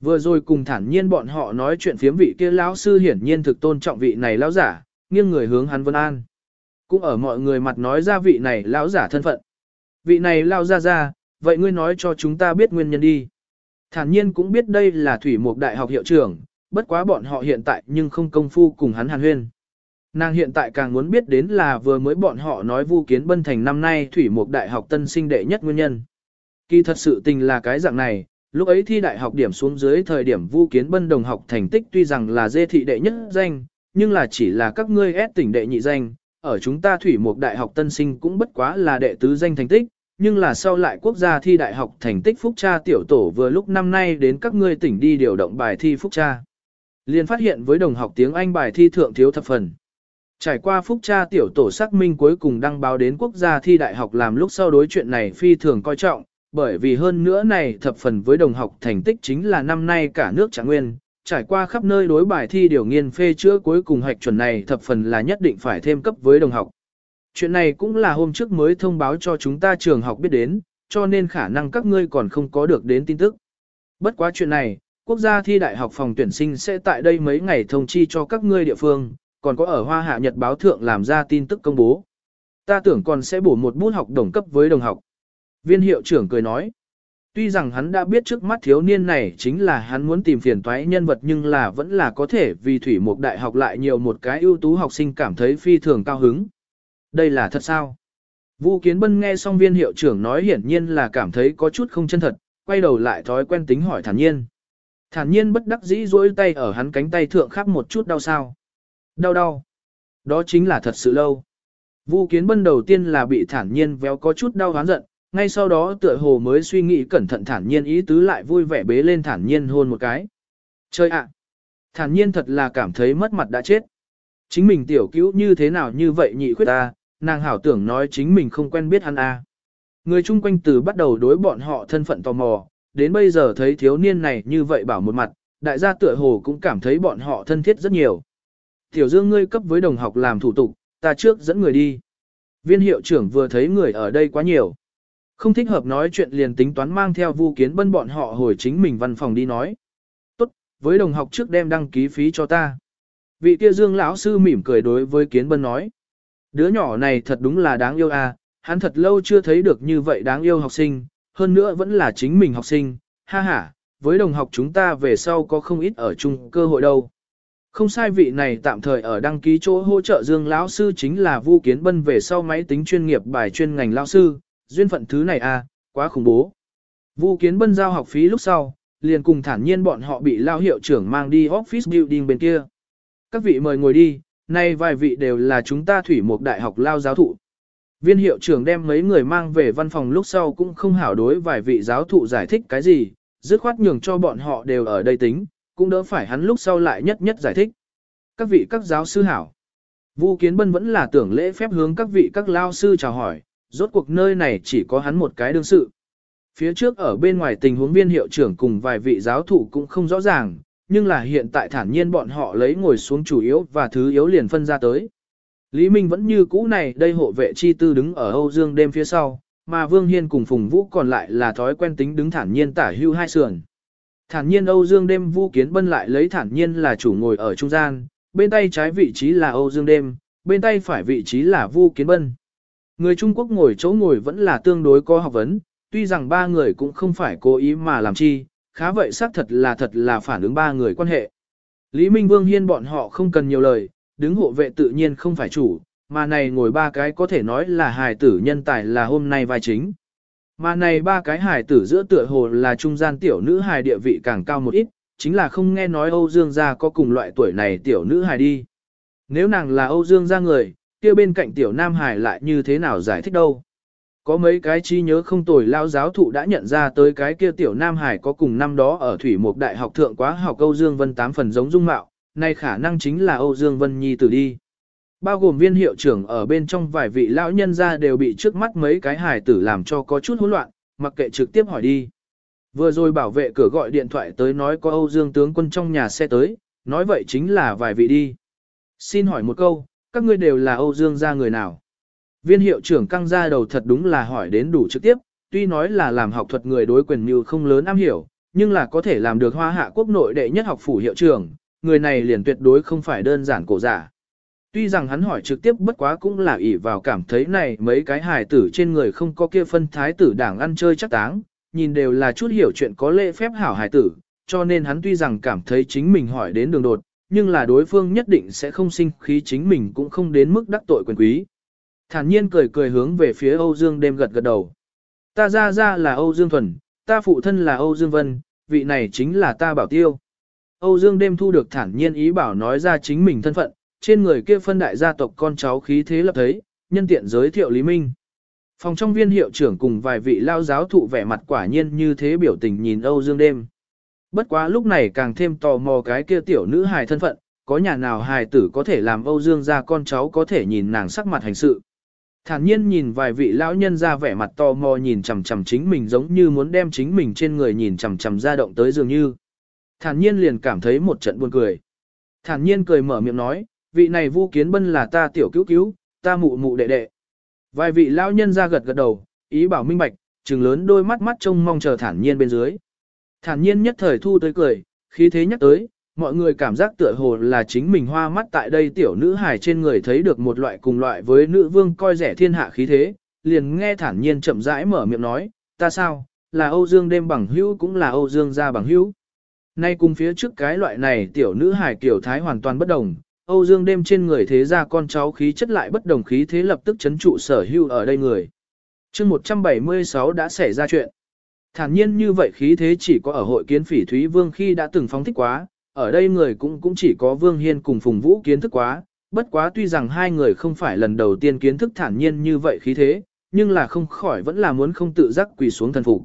Vừa rồi cùng thản nhiên bọn họ nói chuyện phiếm vị kia lão sư hiển nhiên thực tôn trọng vị này lão giả, nghiêng người hướng hắn vân an. Cũng ở mọi người mặt nói ra vị này lão giả thân phận. Vị này lao ra ra, vậy ngươi nói cho chúng ta biết nguyên nhân đi. Thản nhiên cũng biết đây là thủy mục đại học hiệu trưởng, bất quá bọn họ hiện tại nhưng không công phu cùng hắn hàn huyên. Nàng hiện tại càng muốn biết đến là vừa mới bọn họ nói Vu Kiến Bân thành năm nay thủy mục đại học tân sinh đệ nhất nguyên nhân. Kỳ thật sự tình là cái dạng này, lúc ấy thi đại học điểm xuống dưới thời điểm Vu Kiến Bân đồng học thành tích tuy rằng là dê thị đệ nhất danh, nhưng là chỉ là các ngươi ép tỉnh đệ nhị danh, ở chúng ta thủy mục đại học tân sinh cũng bất quá là đệ tứ danh thành tích, nhưng là sau lại quốc gia thi đại học thành tích phúc tra tiểu tổ vừa lúc năm nay đến các ngươi tỉnh đi điều động bài thi phúc tra. Liên phát hiện với đồng học tiếng Anh bài thi thượng thiếu thập phần. Trải qua phúc tra tiểu tổ xác minh cuối cùng đăng báo đến quốc gia thi đại học làm lúc sau đối chuyện này phi thường coi trọng, bởi vì hơn nữa này thập phần với đồng học thành tích chính là năm nay cả nước trạng nguyên, trải qua khắp nơi đối bài thi điều nghiên phê chữa cuối cùng hạch chuẩn này thập phần là nhất định phải thêm cấp với đồng học. Chuyện này cũng là hôm trước mới thông báo cho chúng ta trường học biết đến, cho nên khả năng các ngươi còn không có được đến tin tức. Bất quá chuyện này, quốc gia thi đại học phòng tuyển sinh sẽ tại đây mấy ngày thông chi cho các ngươi địa phương, còn có ở Hoa Hạ Nhật báo thượng làm ra tin tức công bố. Ta tưởng còn sẽ bổ một bút học đồng cấp với đồng học. Viên hiệu trưởng cười nói. Tuy rằng hắn đã biết trước mắt thiếu niên này chính là hắn muốn tìm phiền toái nhân vật nhưng là vẫn là có thể vì thủy một đại học lại nhiều một cái ưu tú học sinh cảm thấy phi thường cao hứng. Đây là thật sao? Vu Kiến Bân nghe xong viên hiệu trưởng nói hiển nhiên là cảm thấy có chút không chân thật, quay đầu lại thói quen tính hỏi thản nhiên. Thản nhiên bất đắc dĩ duỗi tay ở hắn cánh tay thượng khắp một chút đau sao. Đau đau. Đó chính là thật sự lâu. Vu Kiến Bân đầu tiên là bị thản nhiên véo có chút đau hán giận, ngay sau đó tựa hồ mới suy nghĩ cẩn thận thản nhiên ý tứ lại vui vẻ bế lên thản nhiên hôn một cái. Chơi ạ! Thản nhiên thật là cảm thấy mất mặt đã chết. Chính mình tiểu cứu như thế nào như vậy nhị khuyết ta, nàng hảo tưởng nói chính mình không quen biết hắn a. Người chung quanh từ bắt đầu đối bọn họ thân phận tò mò, đến bây giờ thấy thiếu niên này như vậy bảo một mặt, đại gia tựa hồ cũng cảm thấy bọn họ thân thiết rất nhiều. Tiểu Dương ngươi cấp với đồng học làm thủ tục, ta trước dẫn người đi. Viên hiệu trưởng vừa thấy người ở đây quá nhiều. Không thích hợp nói chuyện liền tính toán mang theo Vu Kiến Bân bọn họ hồi chính mình văn phòng đi nói. Tốt, với đồng học trước đem đăng ký phí cho ta. Vị kia Dương lão sư mỉm cười đối với Kiến Bân nói. Đứa nhỏ này thật đúng là đáng yêu à, hắn thật lâu chưa thấy được như vậy đáng yêu học sinh, hơn nữa vẫn là chính mình học sinh, ha ha, với đồng học chúng ta về sau có không ít ở chung cơ hội đâu. Không sai vị này tạm thời ở đăng ký chỗ hỗ trợ Dương lão sư chính là Vu Kiến Bân về sau máy tính chuyên nghiệp bài chuyên ngành lão sư, duyên phận thứ này à, quá khủng bố. Vu Kiến Bân giao học phí lúc sau, liền cùng thản nhiên bọn họ bị lao hiệu trưởng mang đi office building bên kia. Các vị mời ngồi đi, nay vài vị đều là chúng ta thủy một đại học lao giáo thụ. Viên hiệu trưởng đem mấy người mang về văn phòng lúc sau cũng không hảo đối vài vị giáo thụ giải thích cái gì, dứt khoát nhường cho bọn họ đều ở đây tính, cũng đỡ phải hắn lúc sau lại nhất nhất giải thích. Các vị các giáo sư hảo. Vu Kiến Bân vẫn là tưởng lễ phép hướng các vị các lao sư chào hỏi, rốt cuộc nơi này chỉ có hắn một cái đương sự. Phía trước ở bên ngoài tình huống viên hiệu trưởng cùng vài vị giáo thụ cũng không rõ ràng, nhưng là hiện tại thản nhiên bọn họ lấy ngồi xuống chủ yếu và thứ yếu liền phân ra tới. Lý Minh vẫn như cũ này đây hộ vệ chi tư đứng ở Âu Dương đêm phía sau, mà Vương Hiên cùng Phùng Vũ còn lại là thói quen tính đứng thản nhiên tả hưu hai sườn. Thản nhiên Âu Dương đêm Vu Kiến Bân lại lấy thản nhiên là chủ ngồi ở trung gian, bên tay trái vị trí là Âu Dương đêm, bên tay phải vị trí là Vu Kiến Bân. Người Trung Quốc ngồi chỗ ngồi vẫn là tương đối có học vấn, tuy rằng ba người cũng không phải cố ý mà làm chi, khá vậy xác thật là thật là phản ứng ba người quan hệ. Lý Minh Vương Hiên bọn họ không cần nhiều lời, đứng hộ vệ tự nhiên không phải chủ, mà này ngồi ba cái có thể nói là hài tử nhân tài là hôm nay vai chính. Mà này ba cái hài tử giữa tựa hồ là trung gian tiểu nữ hài địa vị càng cao một ít, chính là không nghe nói Âu Dương gia có cùng loại tuổi này tiểu nữ hài đi. Nếu nàng là Âu Dương gia người, kia bên cạnh tiểu nam hài lại như thế nào giải thích đâu. Có mấy cái trí nhớ không tồi lao giáo thụ đã nhận ra tới cái kia tiểu Nam Hải có cùng năm đó ở Thủy Mục Đại học thượng quá học Âu Dương Vân tám phần giống dung mạo, nay khả năng chính là Âu Dương Vân Nhi tử đi. Bao gồm viên hiệu trưởng ở bên trong vài vị lão nhân ra đều bị trước mắt mấy cái hải tử làm cho có chút hỗn loạn, mặc kệ trực tiếp hỏi đi. Vừa rồi bảo vệ cửa gọi điện thoại tới nói có Âu Dương tướng quân trong nhà xe tới, nói vậy chính là vài vị đi. Xin hỏi một câu, các ngươi đều là Âu Dương gia người nào? Viên hiệu trưởng căng ra đầu thật đúng là hỏi đến đủ trực tiếp, tuy nói là làm học thuật người đối quyền như không lớn am hiểu, nhưng là có thể làm được hoa hạ quốc nội đệ nhất học phủ hiệu trưởng, người này liền tuyệt đối không phải đơn giản cổ giả. Tuy rằng hắn hỏi trực tiếp bất quá cũng là ỷ vào cảm thấy này mấy cái hài tử trên người không có kia phân thái tử đảng ăn chơi chắc táng, nhìn đều là chút hiểu chuyện có lễ phép hảo hài tử, cho nên hắn tuy rằng cảm thấy chính mình hỏi đến đường đột, nhưng là đối phương nhất định sẽ không sinh khí chính mình cũng không đến mức đắc tội quyền quý. Thản nhiên cười cười hướng về phía Âu Dương đêm gật gật đầu. Ta ra ra là Âu Dương Thuần, ta phụ thân là Âu Dương Vân, vị này chính là ta bảo tiêu. Âu Dương đêm thu được thản nhiên ý bảo nói ra chính mình thân phận, trên người kia phân đại gia tộc con cháu khí thế lập thấy, nhân tiện giới thiệu Lý Minh. Phòng trong viên hiệu trưởng cùng vài vị lao giáo thụ vẻ mặt quả nhiên như thế biểu tình nhìn Âu Dương đêm. Bất quá lúc này càng thêm tò mò cái kia tiểu nữ hài thân phận, có nhà nào hài tử có thể làm Âu Dương ra con cháu có thể nhìn nàng sắc mặt hành sự. Thản nhiên nhìn vài vị lão nhân ra vẻ mặt to mò nhìn chằm chằm chính mình giống như muốn đem chính mình trên người nhìn chằm chằm ra động tới dường như. Thản nhiên liền cảm thấy một trận buồn cười. Thản nhiên cười mở miệng nói, vị này Vu Kiến Bân là ta tiểu cứu cứu, ta mụ mụ đệ đệ. Vài vị lão nhân ra gật gật đầu, ý bảo minh bạch, trừng lớn đôi mắt mắt trông mong chờ thản nhiên bên dưới. Thản nhiên nhất thời thu tới cười, khí thế nhắc tới, mọi người cảm giác tựa hồ là chính mình hoa mắt tại đây tiểu nữ hài trên người thấy được một loại cùng loại với nữ vương coi rẻ thiên hạ khí thế, liền nghe thản nhiên chậm rãi mở miệng nói, ta sao, là Âu Dương đêm bằng hữu cũng là Âu Dương gia bằng hữu. Nay cùng phía trước cái loại này tiểu nữ hài kiểu thái hoàn toàn bất đồng, Âu Dương đêm trên người thế ra con cháu khí chất lại bất đồng khí thế lập tức chấn trụ sở hữu ở đây người. chương 176 đã xảy ra chuyện. Thản nhiên như vậy khí thế chỉ có ở hội kiến phỉ Thúy Vương khi đã từng phóng thích quá, ở đây người cũng cũng chỉ có Vương Hiên cùng Phùng Vũ kiến thức quá, bất quá tuy rằng hai người không phải lần đầu tiên kiến thức thản nhiên như vậy khí thế, nhưng là không khỏi vẫn là muốn không tự giác quỳ xuống thần phục.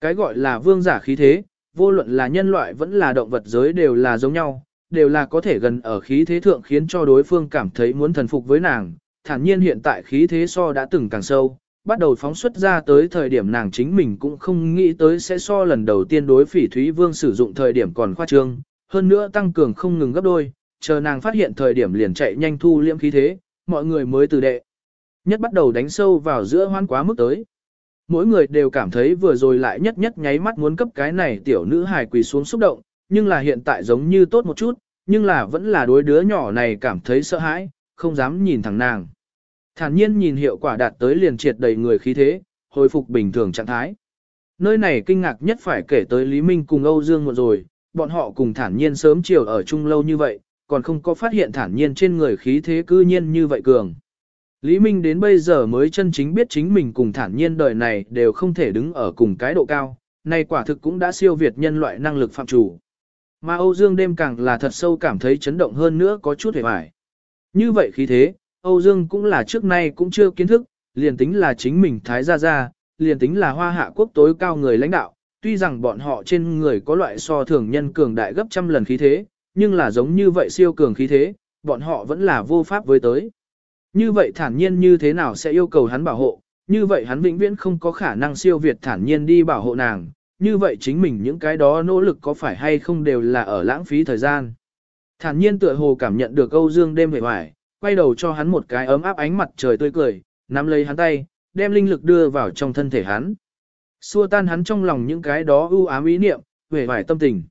Cái gọi là vương giả khí thế, vô luận là nhân loại vẫn là động vật giới đều là giống nhau, đều là có thể gần ở khí thế thượng khiến cho đối phương cảm thấy muốn thần phục với nàng. Thản nhiên hiện tại khí thế so đã từng càng sâu, bắt đầu phóng xuất ra tới thời điểm nàng chính mình cũng không nghĩ tới sẽ so lần đầu tiên đối phỉ Thúy Vương sử dụng thời điểm còn khoa trương, hơn nữa tăng cường không ngừng gấp đôi, chờ nàng phát hiện thời điểm liền chạy nhanh thu liễm khí thế, mọi người mới từ đệ. Nhất bắt đầu đánh sâu vào giữa hoan quá mức tới. Mỗi người đều cảm thấy vừa rồi lại nhất nhất nháy mắt muốn cấp cái này tiểu nữ hài quỳ xuống xúc động, nhưng là hiện tại giống như tốt một chút, nhưng là vẫn là đối đứa nhỏ này cảm thấy sợ hãi, không dám nhìn thẳng nàng. Thản nhiên nhìn hiệu quả đạt tới liền triệt đầy người khí thế, hồi phục bình thường trạng thái. Nơi này kinh ngạc nhất phải kể tới Lý Minh cùng Âu Dương một rồi, bọn họ cùng thản nhiên sớm chiều ở chung lâu như vậy, còn không có phát hiện thản nhiên trên người khí thế cư nhiên như vậy cường. Lý Minh đến bây giờ mới chân chính biết chính mình cùng thản nhiên đời này đều không thể đứng ở cùng cái độ cao, này quả thực cũng đã siêu việt nhân loại năng lực phạm chủ. Mà Âu Dương đêm càng là thật sâu cảm thấy chấn động hơn nữa có chút hề bại. Như vậy khí thế, Âu Dương cũng là trước nay cũng chưa kiến thức, liền tính là chính mình thái gia gia, liền tính là hoa hạ quốc tối cao người lãnh đạo, tuy rằng bọn họ trên người có loại so thường nhân cường đại gấp trăm lần khí thế, nhưng là giống như vậy siêu cường khí thế, bọn họ vẫn là vô pháp với tới. Như vậy thản nhiên như thế nào sẽ yêu cầu hắn bảo hộ, như vậy hắn vĩnh viễn không có khả năng siêu việt thản nhiên đi bảo hộ nàng, như vậy chính mình những cái đó nỗ lực có phải hay không đều là ở lãng phí thời gian. Thản nhiên tựa hồ cảm nhận được Âu Dương đêm về hoài, quay đầu cho hắn một cái ấm áp ánh mặt trời tươi cười, nắm lấy hắn tay, đem linh lực đưa vào trong thân thể hắn. Xua tan hắn trong lòng những cái đó ưu ám ý niệm, về vải tâm tình.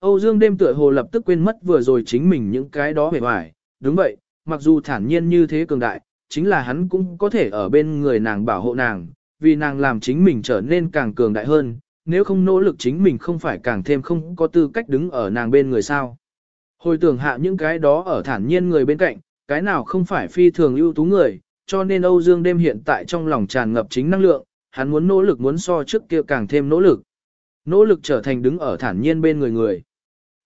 Âu Dương đêm tựa hồ lập tức quên mất vừa rồi chính mình những cái đó về vải, đúng vậy, mặc dù thản nhiên như thế cường đại, chính là hắn cũng có thể ở bên người nàng bảo hộ nàng, vì nàng làm chính mình trở nên càng cường đại hơn, nếu không nỗ lực chính mình không phải càng thêm không có tư cách đứng ở nàng bên người sao. Hồi tưởng hạ những cái đó ở thản nhiên người bên cạnh, cái nào không phải phi thường ưu tú người, cho nên Âu Dương đêm hiện tại trong lòng tràn ngập chính năng lượng, hắn muốn nỗ lực muốn so trước kia càng thêm nỗ lực. Nỗ lực trở thành đứng ở thản nhiên bên người người.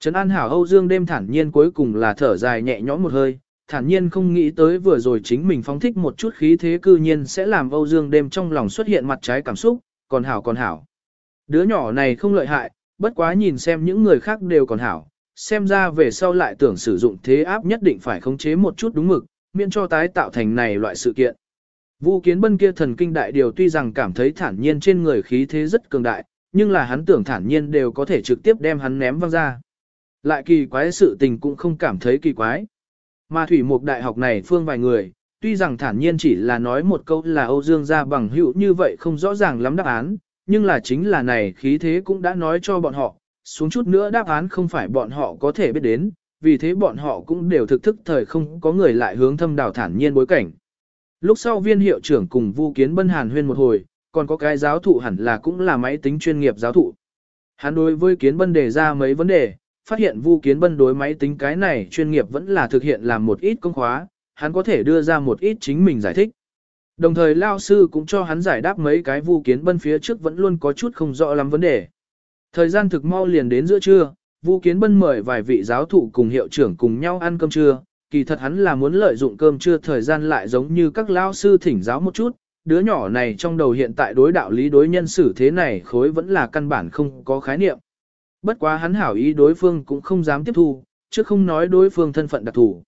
Trấn An Hảo Âu Dương đêm thản nhiên cuối cùng là thở dài nhẹ nhõm một hơi, thản nhiên không nghĩ tới vừa rồi chính mình phóng thích một chút khí thế cư nhiên sẽ làm Âu Dương đêm trong lòng xuất hiện mặt trái cảm xúc, còn hảo còn hảo. Đứa nhỏ này không lợi hại, bất quá nhìn xem những người khác đều còn hảo, xem ra về sau lại tưởng sử dụng thế áp nhất định phải khống chế một chút đúng mực, miễn cho tái tạo thành này loại sự kiện. Vu kiến bân kia thần kinh đại điều tuy rằng cảm thấy thản nhiên trên người khí thế rất cường đại, nhưng là hắn tưởng thản nhiên đều có thể trực tiếp đem hắn ném văng ra. Lại kỳ quái sự tình cũng không cảm thấy kỳ quái. Mà thủy mục đại học này phương vài người, tuy rằng thản nhiên chỉ là nói một câu là Âu Dương gia bằng hữu như vậy không rõ ràng lắm đáp án, nhưng là chính là này khí thế cũng đã nói cho bọn họ, xuống chút nữa đáp án không phải bọn họ có thể biết đến, vì thế bọn họ cũng đều thực thức thời không có người lại hướng thâm đào thản nhiên bối cảnh. Lúc sau viên hiệu trưởng cùng Vu Kiến Bân Hàn huyên một hồi, còn có cái giáo thụ hẳn là cũng là máy tính chuyên nghiệp giáo thụ. Hắn đối với kiến bân đề ra mấy vấn đề, phát hiện Vu Kiến Bân đối máy tính cái này chuyên nghiệp vẫn là thực hiện làm một ít công khóa, hắn có thể đưa ra một ít chính mình giải thích. Đồng thời Lao Sư cũng cho hắn giải đáp mấy cái Vu Kiến Bân phía trước vẫn luôn có chút không rõ lắm vấn đề. Thời gian thực mau liền đến giữa trưa, Vu Kiến Bân mời vài vị giáo thụ cùng hiệu trưởng cùng nhau ăn cơm trưa, kỳ thật hắn là muốn lợi dụng cơm trưa thời gian lại giống như các lao sư thỉnh giáo một chút, đứa nhỏ này trong đầu hiện tại đối đạo lý đối nhân xử thế này khối vẫn là căn bản không có khái niệm. Bất quá hắn hảo ý đối phương cũng không dám tiếp thu, chứ không nói đối phương thân phận đặc thù.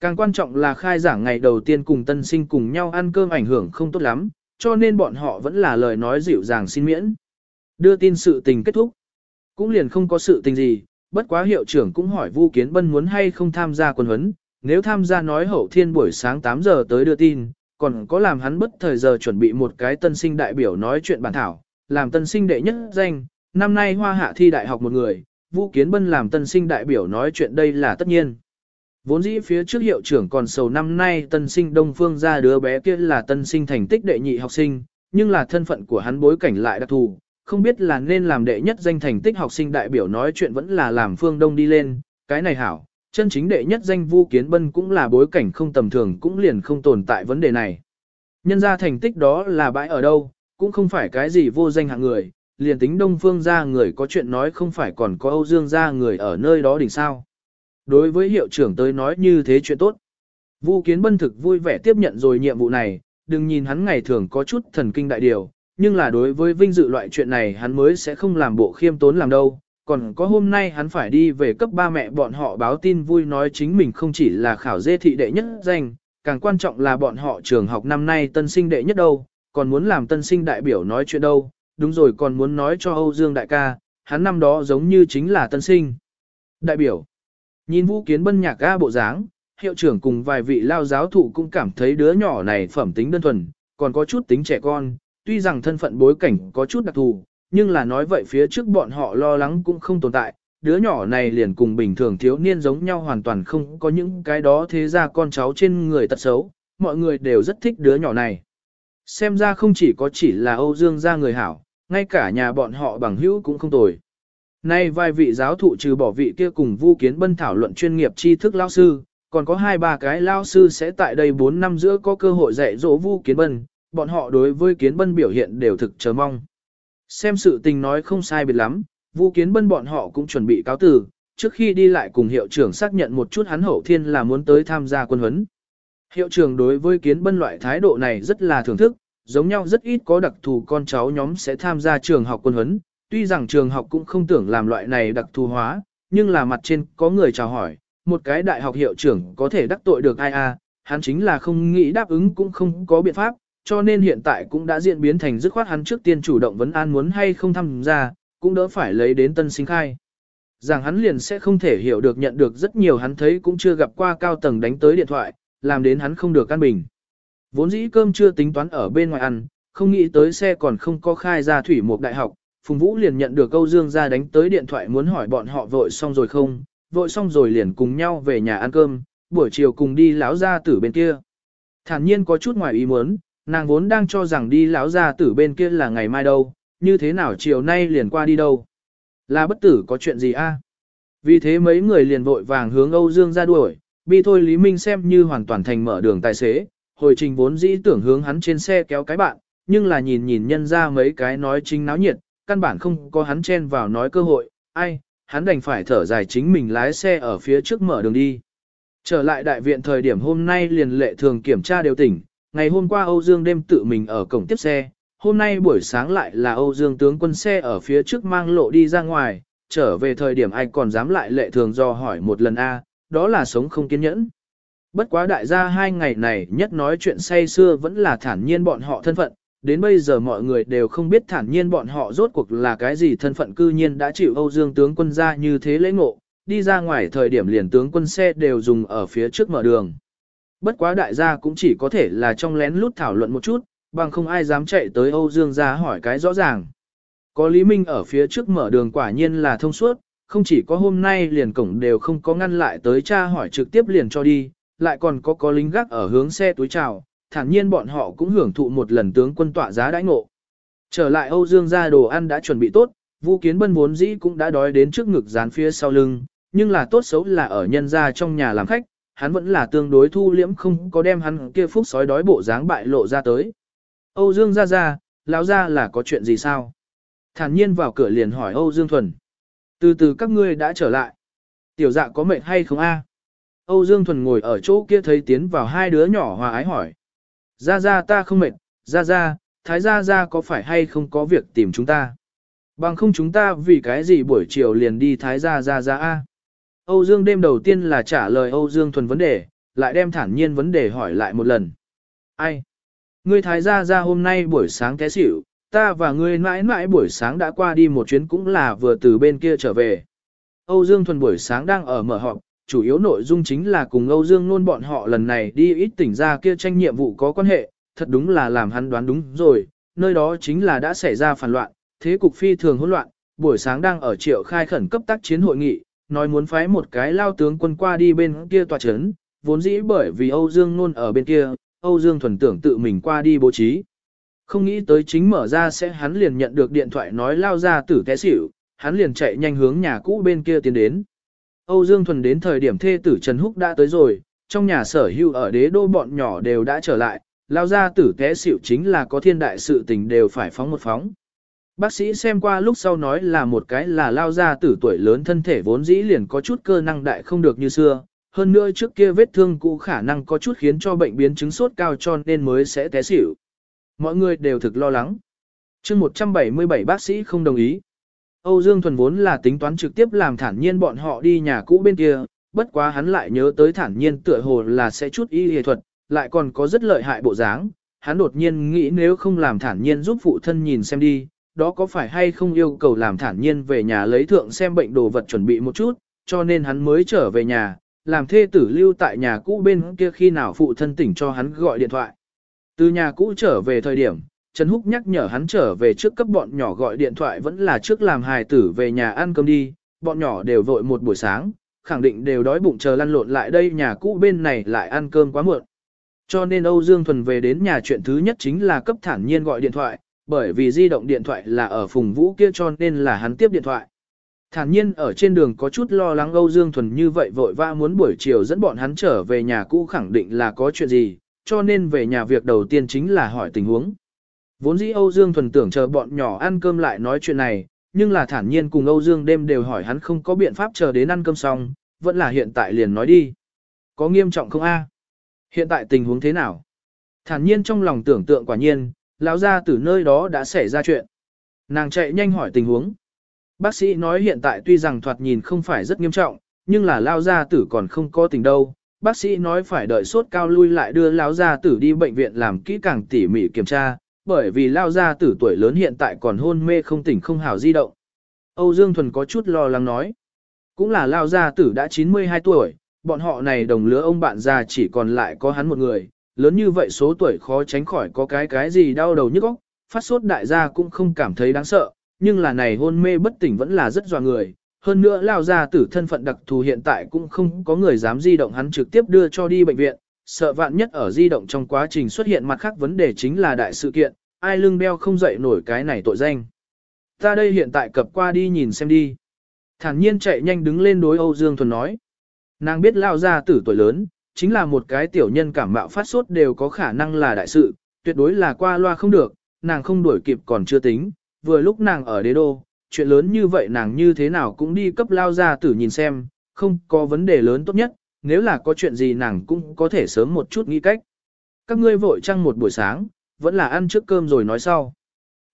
Càng quan trọng là khai giảng ngày đầu tiên cùng tân sinh cùng nhau ăn cơm ảnh hưởng không tốt lắm, cho nên bọn họ vẫn là lời nói dịu dàng xin miễn. Đưa tin sự tình kết thúc. Cũng liền không có sự tình gì, bất quá hiệu trưởng cũng hỏi Vu Kiến Bân muốn hay không tham gia quân huấn, nếu tham gia nói hậu thiên buổi sáng 8 giờ tới đưa tin, còn có làm hắn bất thời giờ chuẩn bị một cái tân sinh đại biểu nói chuyện bản thảo, làm tân sinh đệ nhất danh, năm nay hoa hạ thi đại học một người, Vũ Kiến Bân làm tân sinh đại biểu nói chuyện đây là tất nhiên. Vốn dĩ phía trước hiệu trưởng còn sầu năm nay tân sinh Đông Phương ra đứa bé kia là tân sinh thành tích đệ nhị học sinh, nhưng là thân phận của hắn bối cảnh lại đặc thù, không biết là nên làm đệ nhất danh thành tích học sinh đại biểu nói chuyện vẫn là làm Phương Đông đi lên, cái này hảo, chân chính đệ nhất danh Vu Kiến Bân cũng là bối cảnh không tầm thường cũng liền không tồn tại vấn đề này. Nhân ra thành tích đó là bãi ở đâu, cũng không phải cái gì vô danh hạng người, liền tính Đông Phương ra người có chuyện nói không phải còn có Âu Dương ra người ở nơi đó đỉnh sao. Đối với hiệu trưởng tới nói như thế chuyện tốt. Vu Kiến Bân thực vui vẻ tiếp nhận rồi nhiệm vụ này, đừng nhìn hắn ngày thường có chút thần kinh đại điều, nhưng là đối với vinh dự loại chuyện này hắn mới sẽ không làm bộ khiêm tốn làm đâu. Còn có hôm nay hắn phải đi về cấp ba mẹ bọn họ báo tin vui nói chính mình không chỉ là khảo dê thị đệ nhất danh, càng quan trọng là bọn họ trường học năm nay tân sinh đệ nhất đâu, còn muốn làm tân sinh đại biểu nói chuyện đâu, đúng rồi còn muốn nói cho Âu Dương đại ca, hắn năm đó giống như chính là tân sinh. Đại biểu, nhìn vũ kiến bân nhạc ga bộ dáng, hiệu trưởng cùng vài vị lao giáo thụ cũng cảm thấy đứa nhỏ này phẩm tính đơn thuần, còn có chút tính trẻ con, tuy rằng thân phận bối cảnh có chút đặc thù, nhưng là nói vậy phía trước bọn họ lo lắng cũng không tồn tại, đứa nhỏ này liền cùng bình thường thiếu niên giống nhau hoàn toàn không có những cái đó thế ra con cháu trên người tật xấu, mọi người đều rất thích đứa nhỏ này. Xem ra không chỉ có chỉ là Âu Dương gia người hảo, ngay cả nhà bọn họ bằng hữu cũng không tồi. Nay vài vị giáo thụ trừ bỏ vị kia cùng Vu Kiến Bân thảo luận chuyên nghiệp tri thức lao sư, còn có hai ba cái lao sư sẽ tại đây 4 năm giữa có cơ hội dạy dỗ Vu Kiến Bân, bọn họ đối với Kiến Bân biểu hiện đều thực chờ mong. Xem sự tình nói không sai biệt lắm, Vu Kiến Bân bọn họ cũng chuẩn bị cáo từ, trước khi đi lại cùng hiệu trưởng xác nhận một chút hắn hậu thiên là muốn tới tham gia quân huấn. Hiệu trưởng đối với Kiến Bân loại thái độ này rất là thưởng thức, giống nhau rất ít có đặc thù con cháu nhóm sẽ tham gia trường học quân huấn, tuy rằng trường học cũng không tưởng làm loại này đặc thù hóa, nhưng là mặt trên có người chào hỏi, một cái đại học hiệu trưởng có thể đắc tội được ai a, hắn chính là không nghĩ đáp ứng cũng không có biện pháp, cho nên hiện tại cũng đã diễn biến thành dứt khoát hắn trước tiên chủ động vấn an muốn hay không tham gia, cũng đỡ phải lấy đến tân sinh khai. Rằng hắn liền sẽ không thể hiểu được nhận được rất nhiều hắn thấy cũng chưa gặp qua cao tầng đánh tới điện thoại, làm đến hắn không được căn bình. Vốn dĩ cơm chưa tính toán ở bên ngoài ăn, không nghĩ tới xe còn không có khai ra thủy một đại học, Phùng Vũ liền nhận được câu Dương ra đánh tới điện thoại muốn hỏi bọn họ vội xong rồi không, vội xong rồi liền cùng nhau về nhà ăn cơm, buổi chiều cùng đi lão gia tử bên kia. Thản nhiên có chút ngoài ý muốn, nàng vốn đang cho rằng đi lão gia tử bên kia là ngày mai đâu, như thế nào chiều nay liền qua đi đâu. Là bất tử có chuyện gì a? Vì thế mấy người liền vội vàng hướng Âu Dương ra đuổi, bi thôi Lý Minh xem như hoàn toàn thành mở đường tài xế, hồi trình vốn dĩ tưởng hướng hắn trên xe kéo cái bạn, nhưng là nhìn nhìn nhân ra mấy cái nói chính náo nhiệt, căn bản không có hắn chen vào nói cơ hội, ai, hắn đành phải thở dài chính mình lái xe ở phía trước mở đường đi. Trở lại đại viện thời điểm hôm nay liền lệ thường kiểm tra đều tỉnh, ngày hôm qua Âu Dương đêm tự mình ở cổng tiếp xe, hôm nay buổi sáng lại là Âu Dương tướng quân xe ở phía trước mang lộ đi ra ngoài, trở về thời điểm ai còn dám lại lệ thường do hỏi một lần a, đó là sống không kiên nhẫn. Bất quá đại gia hai ngày này nhất nói chuyện say xưa vẫn là thản nhiên bọn họ thân phận, đến bây giờ mọi người đều không biết thản nhiên bọn họ rốt cuộc là cái gì thân phận cư nhiên đã chịu Âu Dương tướng quân ra như thế lễ ngộ, đi ra ngoài thời điểm liền tướng quân xe đều dùng ở phía trước mở đường. Bất quá đại gia cũng chỉ có thể là trong lén lút thảo luận một chút, bằng không ai dám chạy tới Âu Dương gia hỏi cái rõ ràng. Có Lý Minh ở phía trước mở đường quả nhiên là thông suốt, không chỉ có hôm nay liền cổng đều không có ngăn lại tới cha hỏi trực tiếp liền cho đi, lại còn có có lính gác ở hướng xe túi chào, thản nhiên bọn họ cũng hưởng thụ một lần tướng quân tọa giá đãi ngộ. Trở lại Âu Dương gia đồ ăn đã chuẩn bị tốt, Vu Kiến Bân vốn dĩ cũng đã đói đến trước ngực dán phía sau lưng, nhưng là tốt xấu là ở nhân gia trong nhà làm khách, hắn vẫn là tương đối thu liễm không có đem hắn kia phúc sói đói bộ dáng bại lộ ra tới. Âu Dương ra ra, lão ra là có chuyện gì sao? Thản nhiên vào cửa liền hỏi Âu Dương Thuần. Từ từ các ngươi đã trở lại. Tiểu dạ có mệt hay không a? Âu Dương Thuần ngồi ở chỗ kia thấy tiến vào hai đứa nhỏ hòa ái hỏi. Ra ra ta không mệt, ra ra, thái ra ra có phải hay không có việc tìm chúng ta? Bằng không chúng ta vì cái gì buổi chiều liền đi thái ra ra ra a? Âu Dương đêm đầu tiên là trả lời Âu Dương Thuần vấn đề, lại đem thản nhiên vấn đề hỏi lại một lần. Ai? Ngươi thái gia ra hôm nay buổi sáng té xỉu, ta và ngươi mãi mãi buổi sáng đã qua đi một chuyến cũng là vừa từ bên kia trở về. Âu Dương Thuần buổi sáng đang ở mở họp, chủ yếu nội dung chính là cùng Âu Dương nôn bọn họ lần này đi ít tỉnh ra kia tranh nhiệm vụ có quan hệ, thật đúng là làm hắn đoán đúng rồi, nơi đó chính là đã xảy ra phản loạn, thế cục phi thường hỗn loạn, buổi sáng đang ở triệu khai khẩn cấp tác chiến hội nghị, nói muốn phái một cái lao tướng quân qua đi bên kia tòa chấn, vốn dĩ bởi vì Âu Dương nôn ở bên kia, Âu Dương thuần tưởng tự mình qua đi bố trí. Không nghĩ tới chính mở ra sẽ hắn liền nhận được điện thoại nói lao ra tử té xỉu, hắn liền chạy nhanh hướng nhà cũ bên kia tiến đến. Âu Dương thuần đến thời điểm thê tử Trần Húc đã tới rồi, trong nhà sở hữu ở đế đô bọn nhỏ đều đã trở lại, lao ra tử té xỉu chính là có thiên đại sự tình đều phải phóng một phóng. Bác sĩ xem qua lúc sau nói là một cái là lao ra tử tuổi lớn thân thể vốn dĩ liền có chút cơ năng đại không được như xưa, hơn nữa trước kia vết thương cũ khả năng có chút khiến cho bệnh biến chứng sốt cao cho nên mới sẽ té xỉu. Mọi người đều thực lo lắng. chương 177 bác sĩ không đồng ý. Âu Dương Thuần vốn là tính toán trực tiếp làm thản nhiên bọn họ đi nhà cũ bên kia, bất quá hắn lại nhớ tới thản nhiên tựa hồ là sẽ chút y y thuật, lại còn có rất lợi hại bộ dáng. Hắn đột nhiên nghĩ nếu không làm thản nhiên giúp phụ thân nhìn xem đi, đó có phải hay không yêu cầu làm thản nhiên về nhà lấy thượng xem bệnh đồ vật chuẩn bị một chút, cho nên hắn mới trở về nhà, làm thê tử lưu tại nhà cũ bên kia khi nào phụ thân tỉnh cho hắn gọi điện thoại. Từ nhà cũ trở về thời điểm, Trần Húc nhắc nhở hắn trở về trước cấp bọn nhỏ gọi điện thoại vẫn là trước làm hài tử về nhà ăn cơm đi, bọn nhỏ đều vội một buổi sáng, khẳng định đều đói bụng chờ lăn lộn lại đây nhà cũ bên này lại ăn cơm quá muộn. Cho nên Âu Dương Thuần về đến nhà chuyện thứ nhất chính là cấp thản nhiên gọi điện thoại, bởi vì di động điện thoại là ở phùng vũ kia cho nên là hắn tiếp điện thoại. Thản nhiên ở trên đường có chút lo lắng Âu Dương Thuần như vậy vội vã muốn buổi chiều dẫn bọn hắn trở về nhà cũ khẳng định là có chuyện gì, cho nên về nhà việc đầu tiên chính là hỏi tình huống. Vốn dĩ Âu Dương Thuần tưởng chờ bọn nhỏ ăn cơm lại nói chuyện này, nhưng là thản nhiên cùng Âu Dương đêm đều hỏi hắn không có biện pháp chờ đến ăn cơm xong, vẫn là hiện tại liền nói đi. Có nghiêm trọng không a? Hiện tại tình huống thế nào? Thản nhiên trong lòng tưởng tượng quả nhiên, lão gia tử nơi đó đã xảy ra chuyện. Nàng chạy nhanh hỏi tình huống. Bác sĩ nói hiện tại tuy rằng thoạt nhìn không phải rất nghiêm trọng, nhưng là Lão gia tử còn không có tình đâu. Bác sĩ nói phải đợi sốt cao lui lại đưa Lão gia tử đi bệnh viện làm kỹ càng tỉ mỉ kiểm tra, bởi vì Lão gia tử tuổi lớn hiện tại còn hôn mê không tỉnh không hào di động. Âu Dương Thuần có chút lo lắng nói. Cũng là Lão gia tử đã 92 tuổi, bọn họ này đồng lứa ông bạn già chỉ còn lại có hắn một người, lớn như vậy số tuổi khó tránh khỏi có cái cái gì đau đầu nhức óc, phát sốt đại gia cũng không cảm thấy đáng sợ, nhưng là này hôn mê bất tỉnh vẫn là rất dọa người. Hơn nữa lao ra tử thân phận đặc thù hiện tại cũng không có người dám di động hắn trực tiếp đưa cho đi bệnh viện, sợ vạn nhất ở di động trong quá trình xuất hiện mặt khác vấn đề chính là đại sự kiện, ai lưng đeo không dậy nổi cái này tội danh. Ta đây hiện tại cập qua đi nhìn xem đi. Thản nhiên chạy nhanh đứng lên đối Âu Dương Thuần nói. Nàng biết lao ra tử tuổi lớn, chính là một cái tiểu nhân cảm mạo phát sốt đều có khả năng là đại sự, tuyệt đối là qua loa không được, nàng không đuổi kịp còn chưa tính, vừa lúc nàng ở đế đô, chuyện lớn như vậy nàng như thế nào cũng đi cấp lao ra tử nhìn xem, không có vấn đề lớn tốt nhất, nếu là có chuyện gì nàng cũng có thể sớm một chút nghĩ cách. Các ngươi vội trăng một buổi sáng, vẫn là ăn trước cơm rồi nói sau.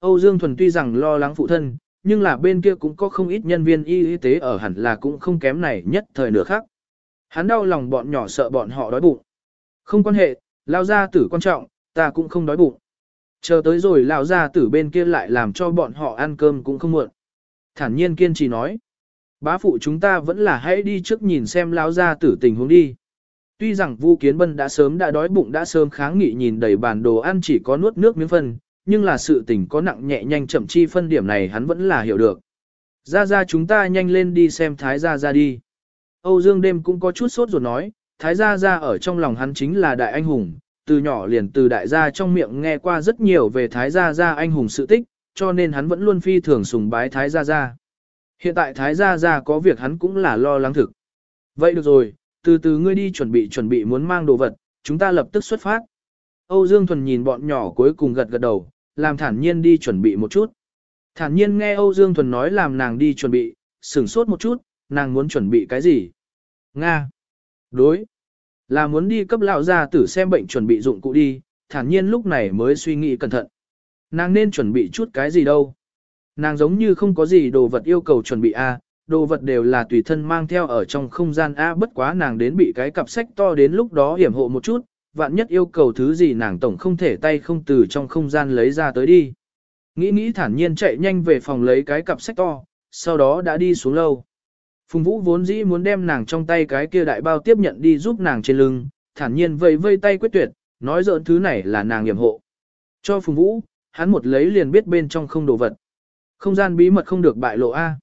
Âu Dương Thuần tuy rằng lo lắng phụ thân, nhưng là bên kia cũng có không ít nhân viên y y tế ở hẳn là cũng không kém này nhất thời nửa khác. Hắn đau lòng bọn nhỏ sợ bọn họ đói bụng. Không quan hệ, lao gia tử quan trọng, ta cũng không đói bụng. Chờ tới rồi lão gia tử bên kia lại làm cho bọn họ ăn cơm cũng không muộn. Thản nhiên kiên trì nói. Bá phụ chúng ta vẫn là hãy đi trước nhìn xem lão gia tử tình huống đi. Tuy rằng Vu Kiến Bân đã sớm đã đói bụng đã sớm kháng nghị nhìn đầy bàn đồ ăn chỉ có nuốt nước miếng phân, nhưng là sự tình có nặng nhẹ nhanh chậm chi phân điểm này hắn vẫn là hiểu được. Ra ra chúng ta nhanh lên đi xem Thái gia ra đi. Âu Dương đêm cũng có chút sốt ruột nói, Thái gia gia ở trong lòng hắn chính là đại anh hùng, từ nhỏ liền từ đại gia trong miệng nghe qua rất nhiều về thái gia gia anh hùng sự tích, cho nên hắn vẫn luôn phi thường sùng bái Thái Gia Gia. Hiện tại Thái Gia Gia có việc hắn cũng là lo lắng thực. Vậy được rồi, từ từ ngươi đi chuẩn bị chuẩn bị muốn mang đồ vật, chúng ta lập tức xuất phát. Âu Dương Thuần nhìn bọn nhỏ cuối cùng gật gật đầu, làm thản nhiên đi chuẩn bị một chút. Thản nhiên nghe Âu Dương Thuần nói làm nàng đi chuẩn bị, sửng sốt một chút, nàng muốn chuẩn bị cái gì? Nga. Đối. Là muốn đi cấp lão gia tử xem bệnh chuẩn bị dụng cụ đi, thản nhiên lúc này mới suy nghĩ cẩn thận. Nàng nên chuẩn bị chút cái gì đâu. Nàng giống như không có gì đồ vật yêu cầu chuẩn bị a, đồ vật đều là tùy thân mang theo ở trong không gian a bất quá nàng đến bị cái cặp sách to đến lúc đó hiểm hộ một chút, vạn nhất yêu cầu thứ gì nàng tổng không thể tay không từ trong không gian lấy ra tới đi. Nghĩ nghĩ thản nhiên chạy nhanh về phòng lấy cái cặp sách to, sau đó đã đi xuống lâu. Phùng Vũ vốn dĩ muốn đem nàng trong tay cái kia đại bao tiếp nhận đi giúp nàng trên lưng, thản nhiên vây vây tay quyết tuyệt, nói dỡn thứ này là nàng hiểm hộ. Cho Phùng Vũ, hắn một lấy liền biết bên trong không đồ vật. Không gian bí mật không được bại lộ A.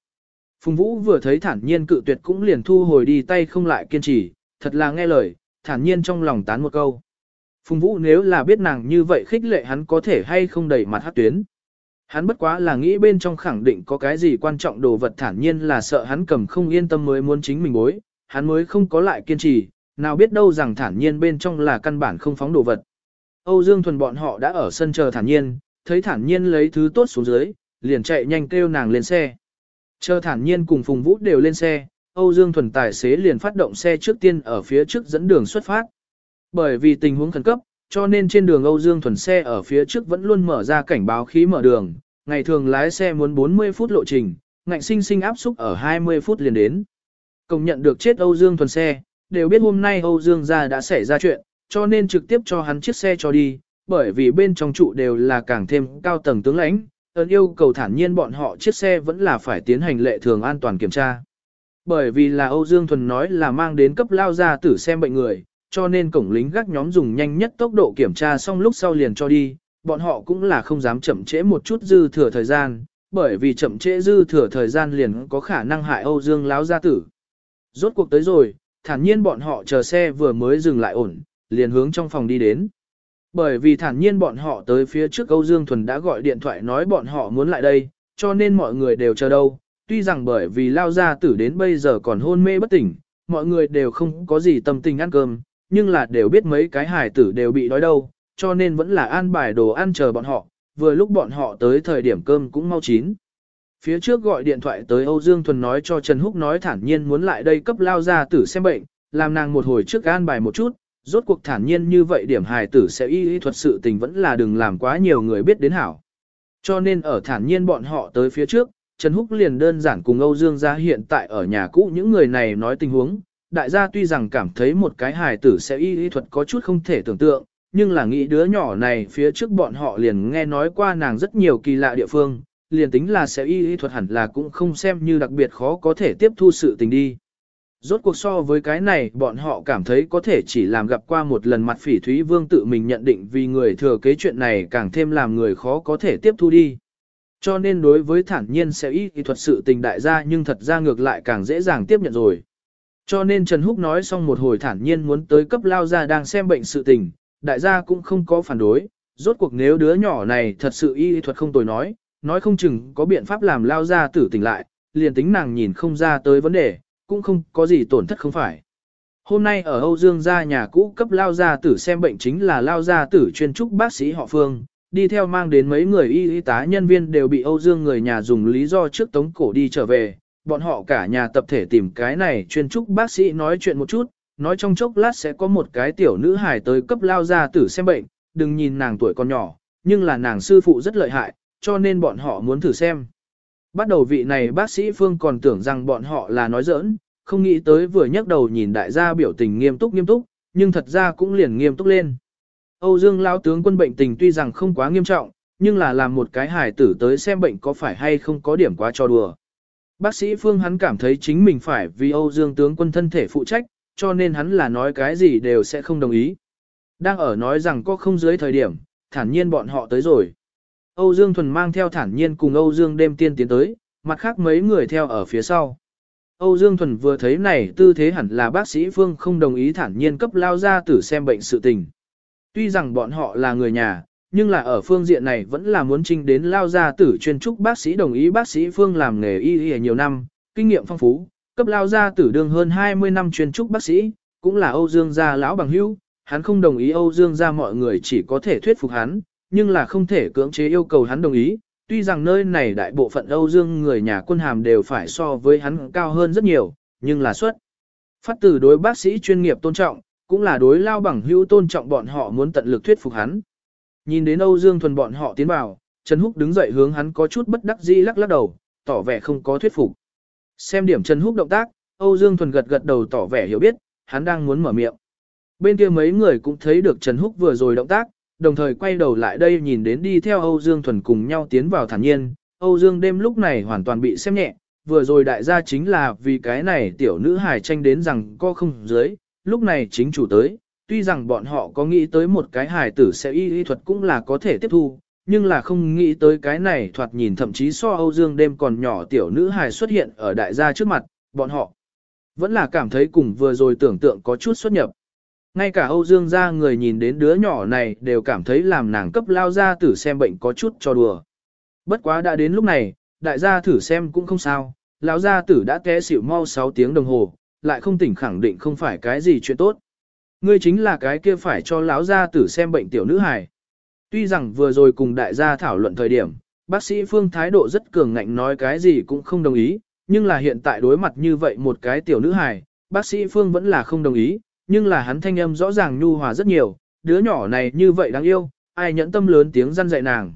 Phùng Vũ vừa thấy thản nhiên cự tuyệt cũng liền thu hồi đi tay không lại kiên trì, thật là nghe lời, thản nhiên trong lòng tán một câu. Phùng Vũ nếu là biết nàng như vậy khích lệ hắn có thể hay không đẩy mặt hát tuyến. Hắn bất quá là nghĩ bên trong khẳng định có cái gì quan trọng đồ vật thản nhiên là sợ hắn cầm không yên tâm mới muốn chính mình bối, hắn mới không có lại kiên trì, nào biết đâu rằng thản nhiên bên trong là căn bản không phóng đồ vật. Âu Dương Thuần bọn họ đã ở sân chờ thản nhiên, thấy thản nhiên lấy thứ tốt xuống dưới, liền chạy nhanh kêu nàng lên xe. Chờ thản nhiên cùng Phùng Vũ đều lên xe, Âu Dương Thuần tài xế liền phát động xe trước tiên ở phía trước dẫn đường xuất phát. Bởi vì tình huống khẩn cấp, cho nên trên đường Âu Dương Thuần xe ở phía trước vẫn luôn mở ra cảnh báo khí mở đường, ngày thường lái xe muốn 40 phút lộ trình, ngạnh sinh sinh áp xúc ở 20 phút liền đến. Công nhận được chết Âu Dương Thuần xe, đều biết hôm nay Âu Dương gia đã xảy ra chuyện, cho nên trực tiếp cho hắn chiếc xe cho đi, bởi vì bên trong trụ đều là càng thêm cao tầng tướng lãnh, ơn yêu cầu thản nhiên bọn họ chiếc xe vẫn là phải tiến hành lệ thường an toàn kiểm tra. Bởi vì là Âu Dương Thuần nói là mang đến cấp lao ra tử xem bệnh người, cho nên cổng lính gác nhóm dùng nhanh nhất tốc độ kiểm tra xong lúc sau liền cho đi, bọn họ cũng là không dám chậm trễ một chút dư thừa thời gian, bởi vì chậm trễ dư thừa thời gian liền có khả năng hại Âu Dương láo gia tử. Rốt cuộc tới rồi, thản nhiên bọn họ chờ xe vừa mới dừng lại ổn, liền hướng trong phòng đi đến. Bởi vì thản nhiên bọn họ tới phía trước Âu Dương Thuần đã gọi điện thoại nói bọn họ muốn lại đây, cho nên mọi người đều chờ đâu. Tuy rằng bởi vì lao gia tử đến bây giờ còn hôn mê bất tỉnh, mọi người đều không có gì tâm tình ăn cơm, nhưng là đều biết mấy cái hài tử đều bị đói đâu, cho nên vẫn là an bài đồ ăn chờ bọn họ, vừa lúc bọn họ tới thời điểm cơm cũng mau chín. Phía trước gọi điện thoại tới Âu Dương Thuần nói cho Trần Húc nói thản nhiên muốn lại đây cấp lao gia tử xem bệnh, làm nàng một hồi trước an bài một chút, rốt cuộc thản nhiên như vậy điểm hài tử sẽ y y thuật sự tình vẫn là đừng làm quá nhiều người biết đến hảo. Cho nên ở thản nhiên bọn họ tới phía trước, Trần Húc liền đơn giản cùng Âu Dương gia hiện tại ở nhà cũ những người này nói tình huống, đại gia tuy rằng cảm thấy một cái hài tử sẽ y y thuật có chút không thể tưởng tượng, nhưng là nghĩ đứa nhỏ này phía trước bọn họ liền nghe nói qua nàng rất nhiều kỳ lạ địa phương, liền tính là sẽ y y thuật hẳn là cũng không xem như đặc biệt khó có thể tiếp thu sự tình đi. Rốt cuộc so với cái này bọn họ cảm thấy có thể chỉ làm gặp qua một lần mặt phỉ thúy vương tự mình nhận định vì người thừa kế chuyện này càng thêm làm người khó có thể tiếp thu đi. Cho nên đối với thản nhiên sẽ y y thuật sự tình đại gia nhưng thật ra ngược lại càng dễ dàng tiếp nhận rồi. Cho nên Trần Húc nói xong một hồi thản nhiên muốn tới cấp lao ra đang xem bệnh sự tình, đại gia cũng không có phản đối, rốt cuộc nếu đứa nhỏ này thật sự y thuật không tồi nói, nói không chừng có biện pháp làm lao ra tử tỉnh lại, liền tính nàng nhìn không ra tới vấn đề, cũng không có gì tổn thất không phải. Hôm nay ở Âu Dương gia nhà cũ cấp lao gia tử xem bệnh chính là lao gia tử chuyên trúc bác sĩ họ Phương, đi theo mang đến mấy người y y tá nhân viên đều bị Âu Dương người nhà dùng lý do trước tống cổ đi trở về, bọn họ cả nhà tập thể tìm cái này chuyên trúc bác sĩ nói chuyện một chút, nói trong chốc lát sẽ có một cái tiểu nữ hài tới cấp lao gia tử xem bệnh, đừng nhìn nàng tuổi còn nhỏ, nhưng là nàng sư phụ rất lợi hại, cho nên bọn họ muốn thử xem. Bắt đầu vị này bác sĩ Phương còn tưởng rằng bọn họ là nói giỡn, không nghĩ tới vừa nhấc đầu nhìn đại gia biểu tình nghiêm túc nghiêm túc, nhưng thật ra cũng liền nghiêm túc lên. Âu Dương lao tướng quân bệnh tình tuy rằng không quá nghiêm trọng, nhưng là làm một cái hài tử tới xem bệnh có phải hay không có điểm quá cho đùa. Bác sĩ Phương hắn cảm thấy chính mình phải vì Âu Dương tướng quân thân thể phụ trách, cho nên hắn là nói cái gì đều sẽ không đồng ý. Đang ở nói rằng có không dưới thời điểm, thản nhiên bọn họ tới rồi. Âu Dương Thuần mang theo thản nhiên cùng Âu Dương đêm tiên tiến tới, mặt khác mấy người theo ở phía sau. Âu Dương Thuần vừa thấy này tư thế hẳn là bác sĩ Phương không đồng ý thản nhiên cấp lao ra tử xem bệnh sự tình. Tuy rằng bọn họ là người nhà, nhưng là ở phương diện này vẫn là muốn trinh đến lao gia tử chuyên trúc bác sĩ đồng ý bác sĩ Phương làm nghề y y nhiều năm, kinh nghiệm phong phú, cấp lao gia tử đương hơn 20 năm chuyên trúc bác sĩ, cũng là Âu Dương gia lão bằng hữu, hắn không đồng ý Âu Dương gia mọi người chỉ có thể thuyết phục hắn, nhưng là không thể cưỡng chế yêu cầu hắn đồng ý, tuy rằng nơi này đại bộ phận Âu Dương người nhà quân hàm đều phải so với hắn cao hơn rất nhiều, nhưng là suất. Phát từ đối bác sĩ chuyên nghiệp tôn trọng, cũng là đối lao bằng hữu tôn trọng bọn họ muốn tận lực thuyết phục hắn. Nhìn đến Âu Dương Thuần bọn họ tiến vào, Trần Húc đứng dậy hướng hắn có chút bất đắc dĩ lắc lắc đầu, tỏ vẻ không có thuyết phục. Xem điểm Trần Húc động tác, Âu Dương Thuần gật gật đầu tỏ vẻ hiểu biết, hắn đang muốn mở miệng. Bên kia mấy người cũng thấy được Trần Húc vừa rồi động tác, đồng thời quay đầu lại đây nhìn đến đi theo Âu Dương Thuần cùng nhau tiến vào thản nhiên. Âu Dương đêm lúc này hoàn toàn bị xem nhẹ, vừa rồi đại gia chính là vì cái này tiểu nữ hài tranh đến rằng co không dưới, lúc này chính chủ tới, tuy rằng bọn họ có nghĩ tới một cái hài tử sẽ y y thuật cũng là có thể tiếp thu, nhưng là không nghĩ tới cái này thoạt nhìn thậm chí so Âu Dương đêm còn nhỏ tiểu nữ hài xuất hiện ở đại gia trước mặt, bọn họ vẫn là cảm thấy cùng vừa rồi tưởng tượng có chút xuất nhập. Ngay cả Âu Dương gia người nhìn đến đứa nhỏ này đều cảm thấy làm nàng cấp lao ra tử xem bệnh có chút cho đùa. Bất quá đã đến lúc này, đại gia thử xem cũng không sao, lão gia tử đã té xỉu mau 6 tiếng đồng hồ, lại không tỉnh khẳng định không phải cái gì chuyện tốt. Ngươi chính là cái kia phải cho lão gia tử xem bệnh tiểu nữ hài. Tuy rằng vừa rồi cùng đại gia thảo luận thời điểm, bác sĩ Phương thái độ rất cường ngạnh nói cái gì cũng không đồng ý, nhưng là hiện tại đối mặt như vậy một cái tiểu nữ hài, bác sĩ Phương vẫn là không đồng ý, nhưng là hắn thanh âm rõ ràng nhu hòa rất nhiều, đứa nhỏ này như vậy đáng yêu, ai nhẫn tâm lớn tiếng răn dạy nàng.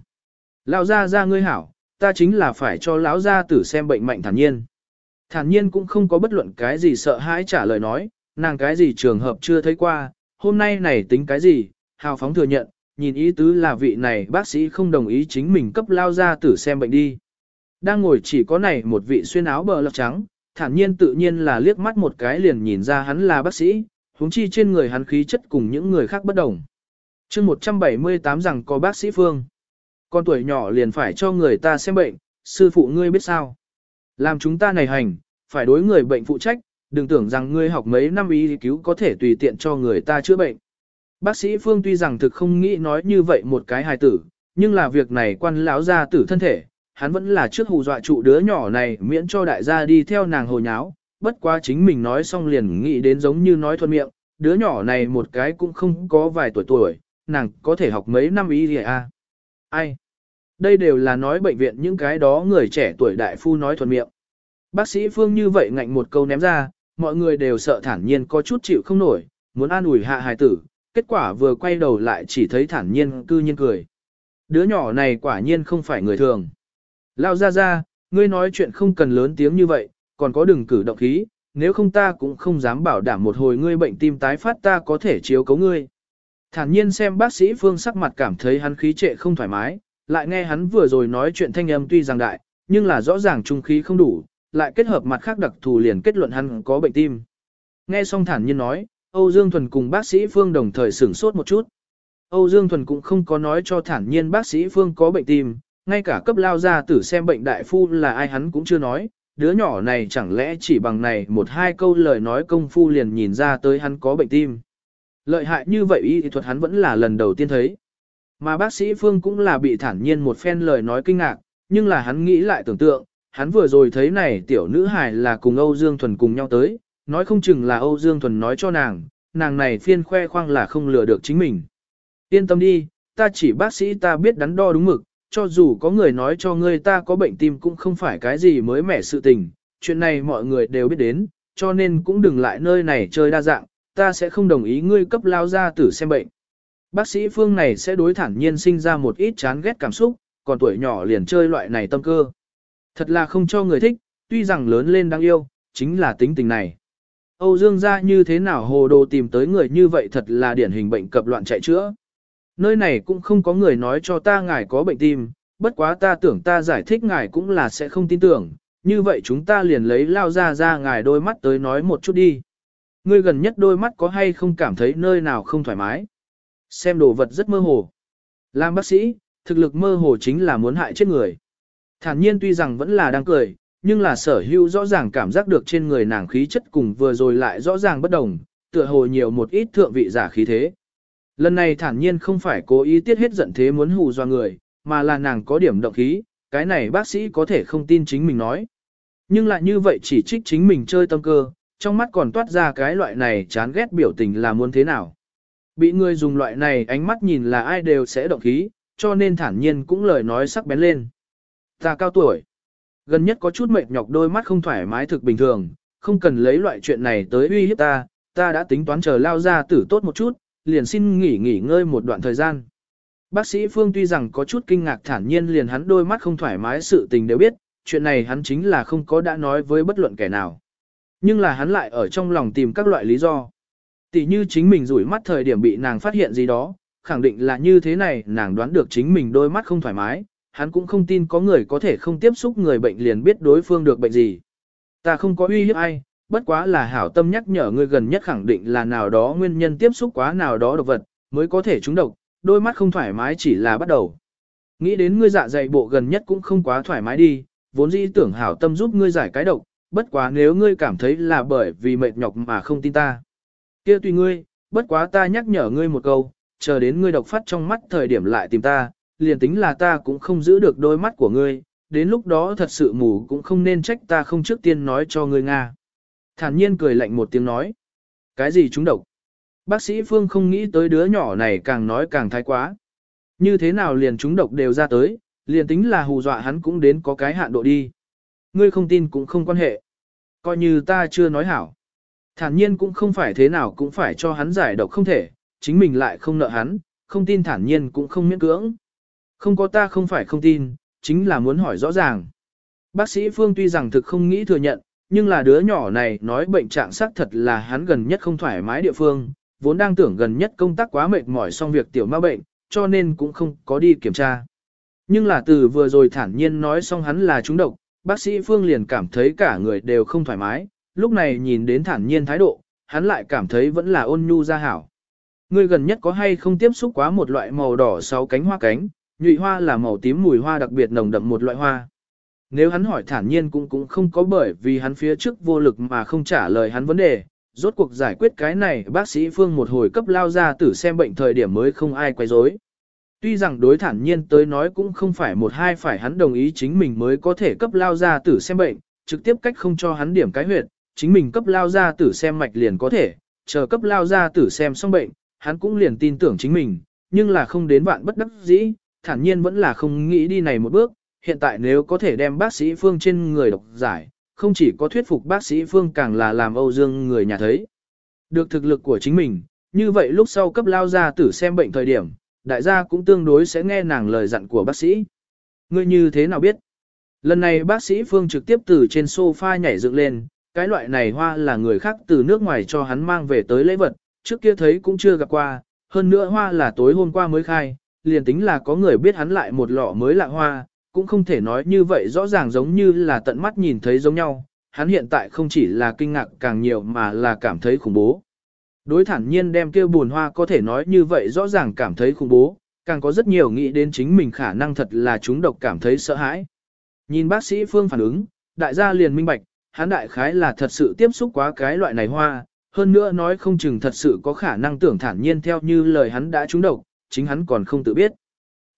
Lão gia gia ngươi hảo, ta chính là phải cho lão gia tử xem bệnh mạnh thản nhiên. Thản nhiên cũng không có bất luận cái gì sợ hãi trả lời nói, nàng cái gì trường hợp chưa thấy qua, hôm nay này tính cái gì, hào phóng thừa nhận, nhìn ý tứ là vị này bác sĩ không đồng ý chính mình cấp lao ra tử xem bệnh đi. Đang ngồi chỉ có này một vị xuyên áo bờ lọc trắng, thản nhiên tự nhiên là liếc mắt một cái liền nhìn ra hắn là bác sĩ, huống chi trên người hắn khí chất cùng những người khác bất đồng. chương 178 rằng có bác sĩ Phương. Con tuổi nhỏ liền phải cho người ta xem bệnh, sư phụ ngươi biết sao. Làm chúng ta này hành, phải đối người bệnh phụ trách, đừng tưởng rằng ngươi học mấy năm y cứu có thể tùy tiện cho người ta chữa bệnh. Bác sĩ Phương tuy rằng thực không nghĩ nói như vậy một cái hài tử, nhưng là việc này quan lão gia tử thân thể, hắn vẫn là trước hù dọa trụ đứa nhỏ này miễn cho đại gia đi theo nàng hồ nháo, bất quá chính mình nói xong liền nghĩ đến giống như nói thuận miệng, đứa nhỏ này một cái cũng không có vài tuổi tuổi, nàng có thể học mấy năm y gì à? Ai? Đây đều là nói bệnh viện những cái đó người trẻ tuổi đại phu nói thuận miệng. Bác sĩ Phương như vậy ngạnh một câu ném ra, mọi người đều sợ thản nhiên có chút chịu không nổi, muốn an ủi hạ hài tử, kết quả vừa quay đầu lại chỉ thấy thản nhiên cư nhiên cười. Đứa nhỏ này quả nhiên không phải người thường. Lao ra ra, ngươi nói chuyện không cần lớn tiếng như vậy, còn có đừng cử động khí, nếu không ta cũng không dám bảo đảm một hồi ngươi bệnh tim tái phát ta có thể chiếu cấu ngươi. Thản nhiên xem bác sĩ Phương sắc mặt cảm thấy hắn khí trệ không thoải mái, lại nghe hắn vừa rồi nói chuyện thanh âm tuy rằng đại, nhưng là rõ ràng trung khí không đủ, lại kết hợp mặt khác đặc thù liền kết luận hắn có bệnh tim. Nghe xong thản nhiên nói, Âu Dương Thuần cùng bác sĩ Phương đồng thời sửng sốt một chút. Âu Dương Thuần cũng không có nói cho thản nhiên bác sĩ Phương có bệnh tim, ngay cả cấp lao ra tử xem bệnh đại phu là ai hắn cũng chưa nói, đứa nhỏ này chẳng lẽ chỉ bằng này một hai câu lời nói công phu liền nhìn ra tới hắn có bệnh tim. Lợi hại như vậy y thuật hắn vẫn là lần đầu tiên thấy. Mà bác sĩ Phương cũng là bị thản nhiên một phen lời nói kinh ngạc, nhưng là hắn nghĩ lại tưởng tượng, hắn vừa rồi thấy này tiểu nữ hài là cùng Âu Dương Thuần cùng nhau tới, nói không chừng là Âu Dương Thuần nói cho nàng, nàng này phiên khoe khoang là không lừa được chính mình. Yên tâm đi, ta chỉ bác sĩ ta biết đắn đo đúng mực, cho dù có người nói cho ngươi ta có bệnh tim cũng không phải cái gì mới mẻ sự tình, chuyện này mọi người đều biết đến, cho nên cũng đừng lại nơi này chơi đa dạng, ta sẽ không đồng ý ngươi cấp lao ra tử xem bệnh. Bác sĩ Phương này sẽ đối thản nhiên sinh ra một ít chán ghét cảm xúc, còn tuổi nhỏ liền chơi loại này tâm cơ. Thật là không cho người thích, tuy rằng lớn lên đáng yêu, chính là tính tình này. Âu Dương gia như thế nào hồ đồ tìm tới người như vậy thật là điển hình bệnh cập loạn chạy chữa. Nơi này cũng không có người nói cho ta ngài có bệnh tim, bất quá ta tưởng ta giải thích ngài cũng là sẽ không tin tưởng, như vậy chúng ta liền lấy lao ra ra ngài đôi mắt tới nói một chút đi. Ngươi gần nhất đôi mắt có hay không cảm thấy nơi nào không thoải mái? Xem đồ vật rất mơ hồ. Làm bác sĩ, thực lực mơ hồ chính là muốn hại chết người. Thản nhiên tuy rằng vẫn là đang cười, nhưng là sở hữu rõ ràng cảm giác được trên người nàng khí chất cùng vừa rồi lại rõ ràng bất đồng, tựa hồ nhiều một ít thượng vị giả khí thế. Lần này thản nhiên không phải cố ý tiết hết giận thế muốn hù dọa người, mà là nàng có điểm động khí, cái này bác sĩ có thể không tin chính mình nói. Nhưng lại như vậy chỉ trích chính mình chơi tâm cơ, trong mắt còn toát ra cái loại này chán ghét biểu tình là muốn thế nào. Bị người dùng loại này ánh mắt nhìn là ai đều sẽ động khí, cho nên thản nhiên cũng lời nói sắc bén lên. Ta cao tuổi. Gần nhất có chút mệt nhọc đôi mắt không thoải mái thực bình thường, không cần lấy loại chuyện này tới uy hiếp ta, ta đã tính toán chờ lao ra tử tốt một chút, liền xin nghỉ nghỉ ngơi một đoạn thời gian. Bác sĩ Phương tuy rằng có chút kinh ngạc thản nhiên liền hắn đôi mắt không thoải mái sự tình đều biết, chuyện này hắn chính là không có đã nói với bất luận kẻ nào. Nhưng là hắn lại ở trong lòng tìm các loại lý do. Tỷ như chính mình rủi mắt thời điểm bị nàng phát hiện gì đó, khẳng định là như thế này nàng đoán được chính mình đôi mắt không thoải mái, hắn cũng không tin có người có thể không tiếp xúc người bệnh liền biết đối phương được bệnh gì. Ta không có uy hiếp ai, bất quá là hảo tâm nhắc nhở người gần nhất khẳng định là nào đó nguyên nhân tiếp xúc quá nào đó độc vật, mới có thể trúng độc, đôi mắt không thoải mái chỉ là bắt đầu. Nghĩ đến ngươi dạ dày bộ gần nhất cũng không quá thoải mái đi, vốn dĩ tưởng hảo tâm giúp ngươi giải cái độc, bất quá nếu ngươi cảm thấy là bởi vì mệt nhọc mà không tin ta. kia tùy ngươi, bất quá ta nhắc nhở ngươi một câu, chờ đến ngươi độc phát trong mắt thời điểm lại tìm ta, liền tính là ta cũng không giữ được đôi mắt của ngươi, đến lúc đó thật sự mù cũng không nên trách ta không trước tiên nói cho ngươi Nga. Thản nhiên cười lạnh một tiếng nói. Cái gì chúng độc? Bác sĩ Phương không nghĩ tới đứa nhỏ này càng nói càng thái quá. Như thế nào liền chúng độc đều ra tới, liền tính là hù dọa hắn cũng đến có cái hạn độ đi. Ngươi không tin cũng không quan hệ. Coi như ta chưa nói hảo. Thản nhiên cũng không phải thế nào cũng phải cho hắn giải độc không thể, chính mình lại không nợ hắn, không tin thản nhiên cũng không miễn cưỡng. Không có ta không phải không tin, chính là muốn hỏi rõ ràng. Bác sĩ Phương tuy rằng thực không nghĩ thừa nhận, nhưng là đứa nhỏ này nói bệnh trạng xác thật là hắn gần nhất không thoải mái địa phương, vốn đang tưởng gần nhất công tác quá mệt mỏi xong việc tiểu ma bệnh, cho nên cũng không có đi kiểm tra. Nhưng là từ vừa rồi thản nhiên nói xong hắn là trúng độc, bác sĩ Phương liền cảm thấy cả người đều không thoải mái, lúc này nhìn đến thản nhiên thái độ, hắn lại cảm thấy vẫn là ôn nhu ra hảo. Người gần nhất có hay không tiếp xúc quá một loại màu đỏ sáu cánh hoa cánh, nhụy hoa là màu tím mùi hoa đặc biệt nồng đậm một loại hoa. Nếu hắn hỏi thản nhiên cũng cũng không có bởi vì hắn phía trước vô lực mà không trả lời hắn vấn đề, rốt cuộc giải quyết cái này bác sĩ Phương một hồi cấp lao ra tử xem bệnh thời điểm mới không ai quay rối. Tuy rằng đối thản nhiên tới nói cũng không phải một hai phải hắn đồng ý chính mình mới có thể cấp lao ra tử xem bệnh, trực tiếp cách không cho hắn điểm cái huyệt, chính mình cấp lao ra tử xem mạch liền có thể, chờ cấp lao ra tử xem xong bệnh, hắn cũng liền tin tưởng chính mình, nhưng là không đến vạn bất đắc dĩ, thản nhiên vẫn là không nghĩ đi này một bước, hiện tại nếu có thể đem bác sĩ Phương trên người độc giải, không chỉ có thuyết phục bác sĩ Phương càng là làm Âu Dương người nhà thấy. Được thực lực của chính mình, như vậy lúc sau cấp lao ra tử xem bệnh thời điểm, đại gia cũng tương đối sẽ nghe nàng lời dặn của bác sĩ. Ngươi như thế nào biết? Lần này bác sĩ Phương trực tiếp từ trên sofa nhảy dựng lên, cái loại này hoa là người khác từ nước ngoài cho hắn mang về tới lễ vật, trước kia thấy cũng chưa gặp qua, hơn nữa hoa là tối hôm qua mới khai, liền tính là có người biết hắn lại một lọ mới lạ hoa, cũng không thể nói như vậy rõ ràng giống như là tận mắt nhìn thấy giống nhau, hắn hiện tại không chỉ là kinh ngạc càng nhiều mà là cảm thấy khủng bố. Đối thản nhiên đem kia buồn hoa có thể nói như vậy rõ ràng cảm thấy khủng bố, càng có rất nhiều nghĩ đến chính mình khả năng thật là chúng độc cảm thấy sợ hãi. Nhìn bác sĩ Phương phản ứng, đại gia liền minh bạch, hắn đại khái là thật sự tiếp xúc quá cái loại này hoa, hơn nữa nói không chừng thật sự có khả năng tưởng thản nhiên theo như lời hắn đã trúng độc, chính hắn còn không tự biết.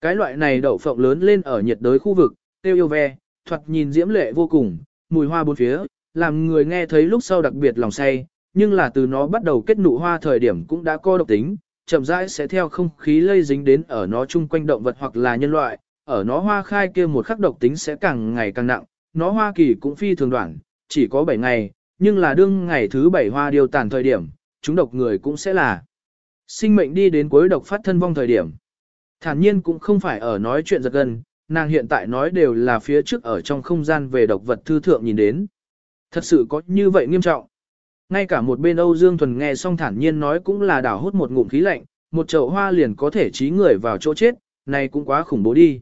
Cái loại này đậu phộng lớn lên ở nhiệt đới khu vực, tiêu yêu ve, thoạt nhìn diễm lệ vô cùng, mùi hoa bốn phía, làm người nghe thấy lúc sau đặc biệt lòng say, nhưng là từ nó bắt đầu kết nụ hoa thời điểm cũng đã có độc tính, chậm rãi sẽ theo không khí lây dính đến ở nó chung quanh động vật hoặc là nhân loại, ở nó hoa khai kia một khắc độc tính sẽ càng ngày càng nặng, nó hoa kỳ cũng phi thường đoạn, chỉ có 7 ngày, nhưng là đương ngày thứ 7 hoa điều tàn thời điểm, chúng độc người cũng sẽ là sinh mệnh đi đến cuối độc phát thân vong thời điểm. Thản nhiên cũng không phải ở nói chuyện giật gần, nàng hiện tại nói đều là phía trước ở trong không gian về độc vật thư thượng nhìn đến. Thật sự có như vậy nghiêm trọng. Ngay cả một bên Âu Dương Thuần nghe xong thản nhiên nói cũng là đảo hút một ngụm khí lạnh, một chậu hoa liền có thể trí người vào chỗ chết, này cũng quá khủng bố đi.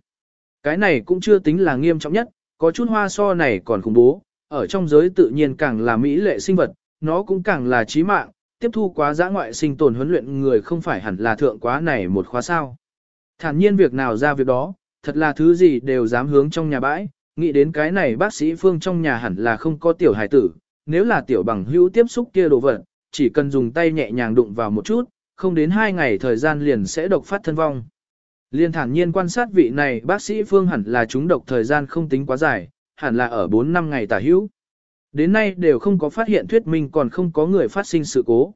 Cái này cũng chưa tính là nghiêm trọng nhất, có chút hoa so này còn khủng bố, ở trong giới tự nhiên càng là mỹ lệ sinh vật, nó cũng càng là trí mạng, tiếp thu quá giã ngoại sinh tồn huấn luyện người không phải hẳn là thượng quá này một khóa sao. Thản nhiên việc nào ra việc đó, thật là thứ gì đều dám hướng trong nhà bãi, nghĩ đến cái này bác sĩ phương trong nhà hẳn là không có tiểu hải tử, nếu là tiểu bằng hữu tiếp xúc kia đồ vật, chỉ cần dùng tay nhẹ nhàng đụng vào một chút, không đến 2 ngày thời gian liền sẽ độc phát thân vong. Liên thản nhiên quan sát vị này bác sĩ Phương hẳn là chúng độc thời gian không tính quá dài, hẳn là ở 4 năm ngày tả hữu. Đến nay đều không có phát hiện thuyết minh còn không có người phát sinh sự cố.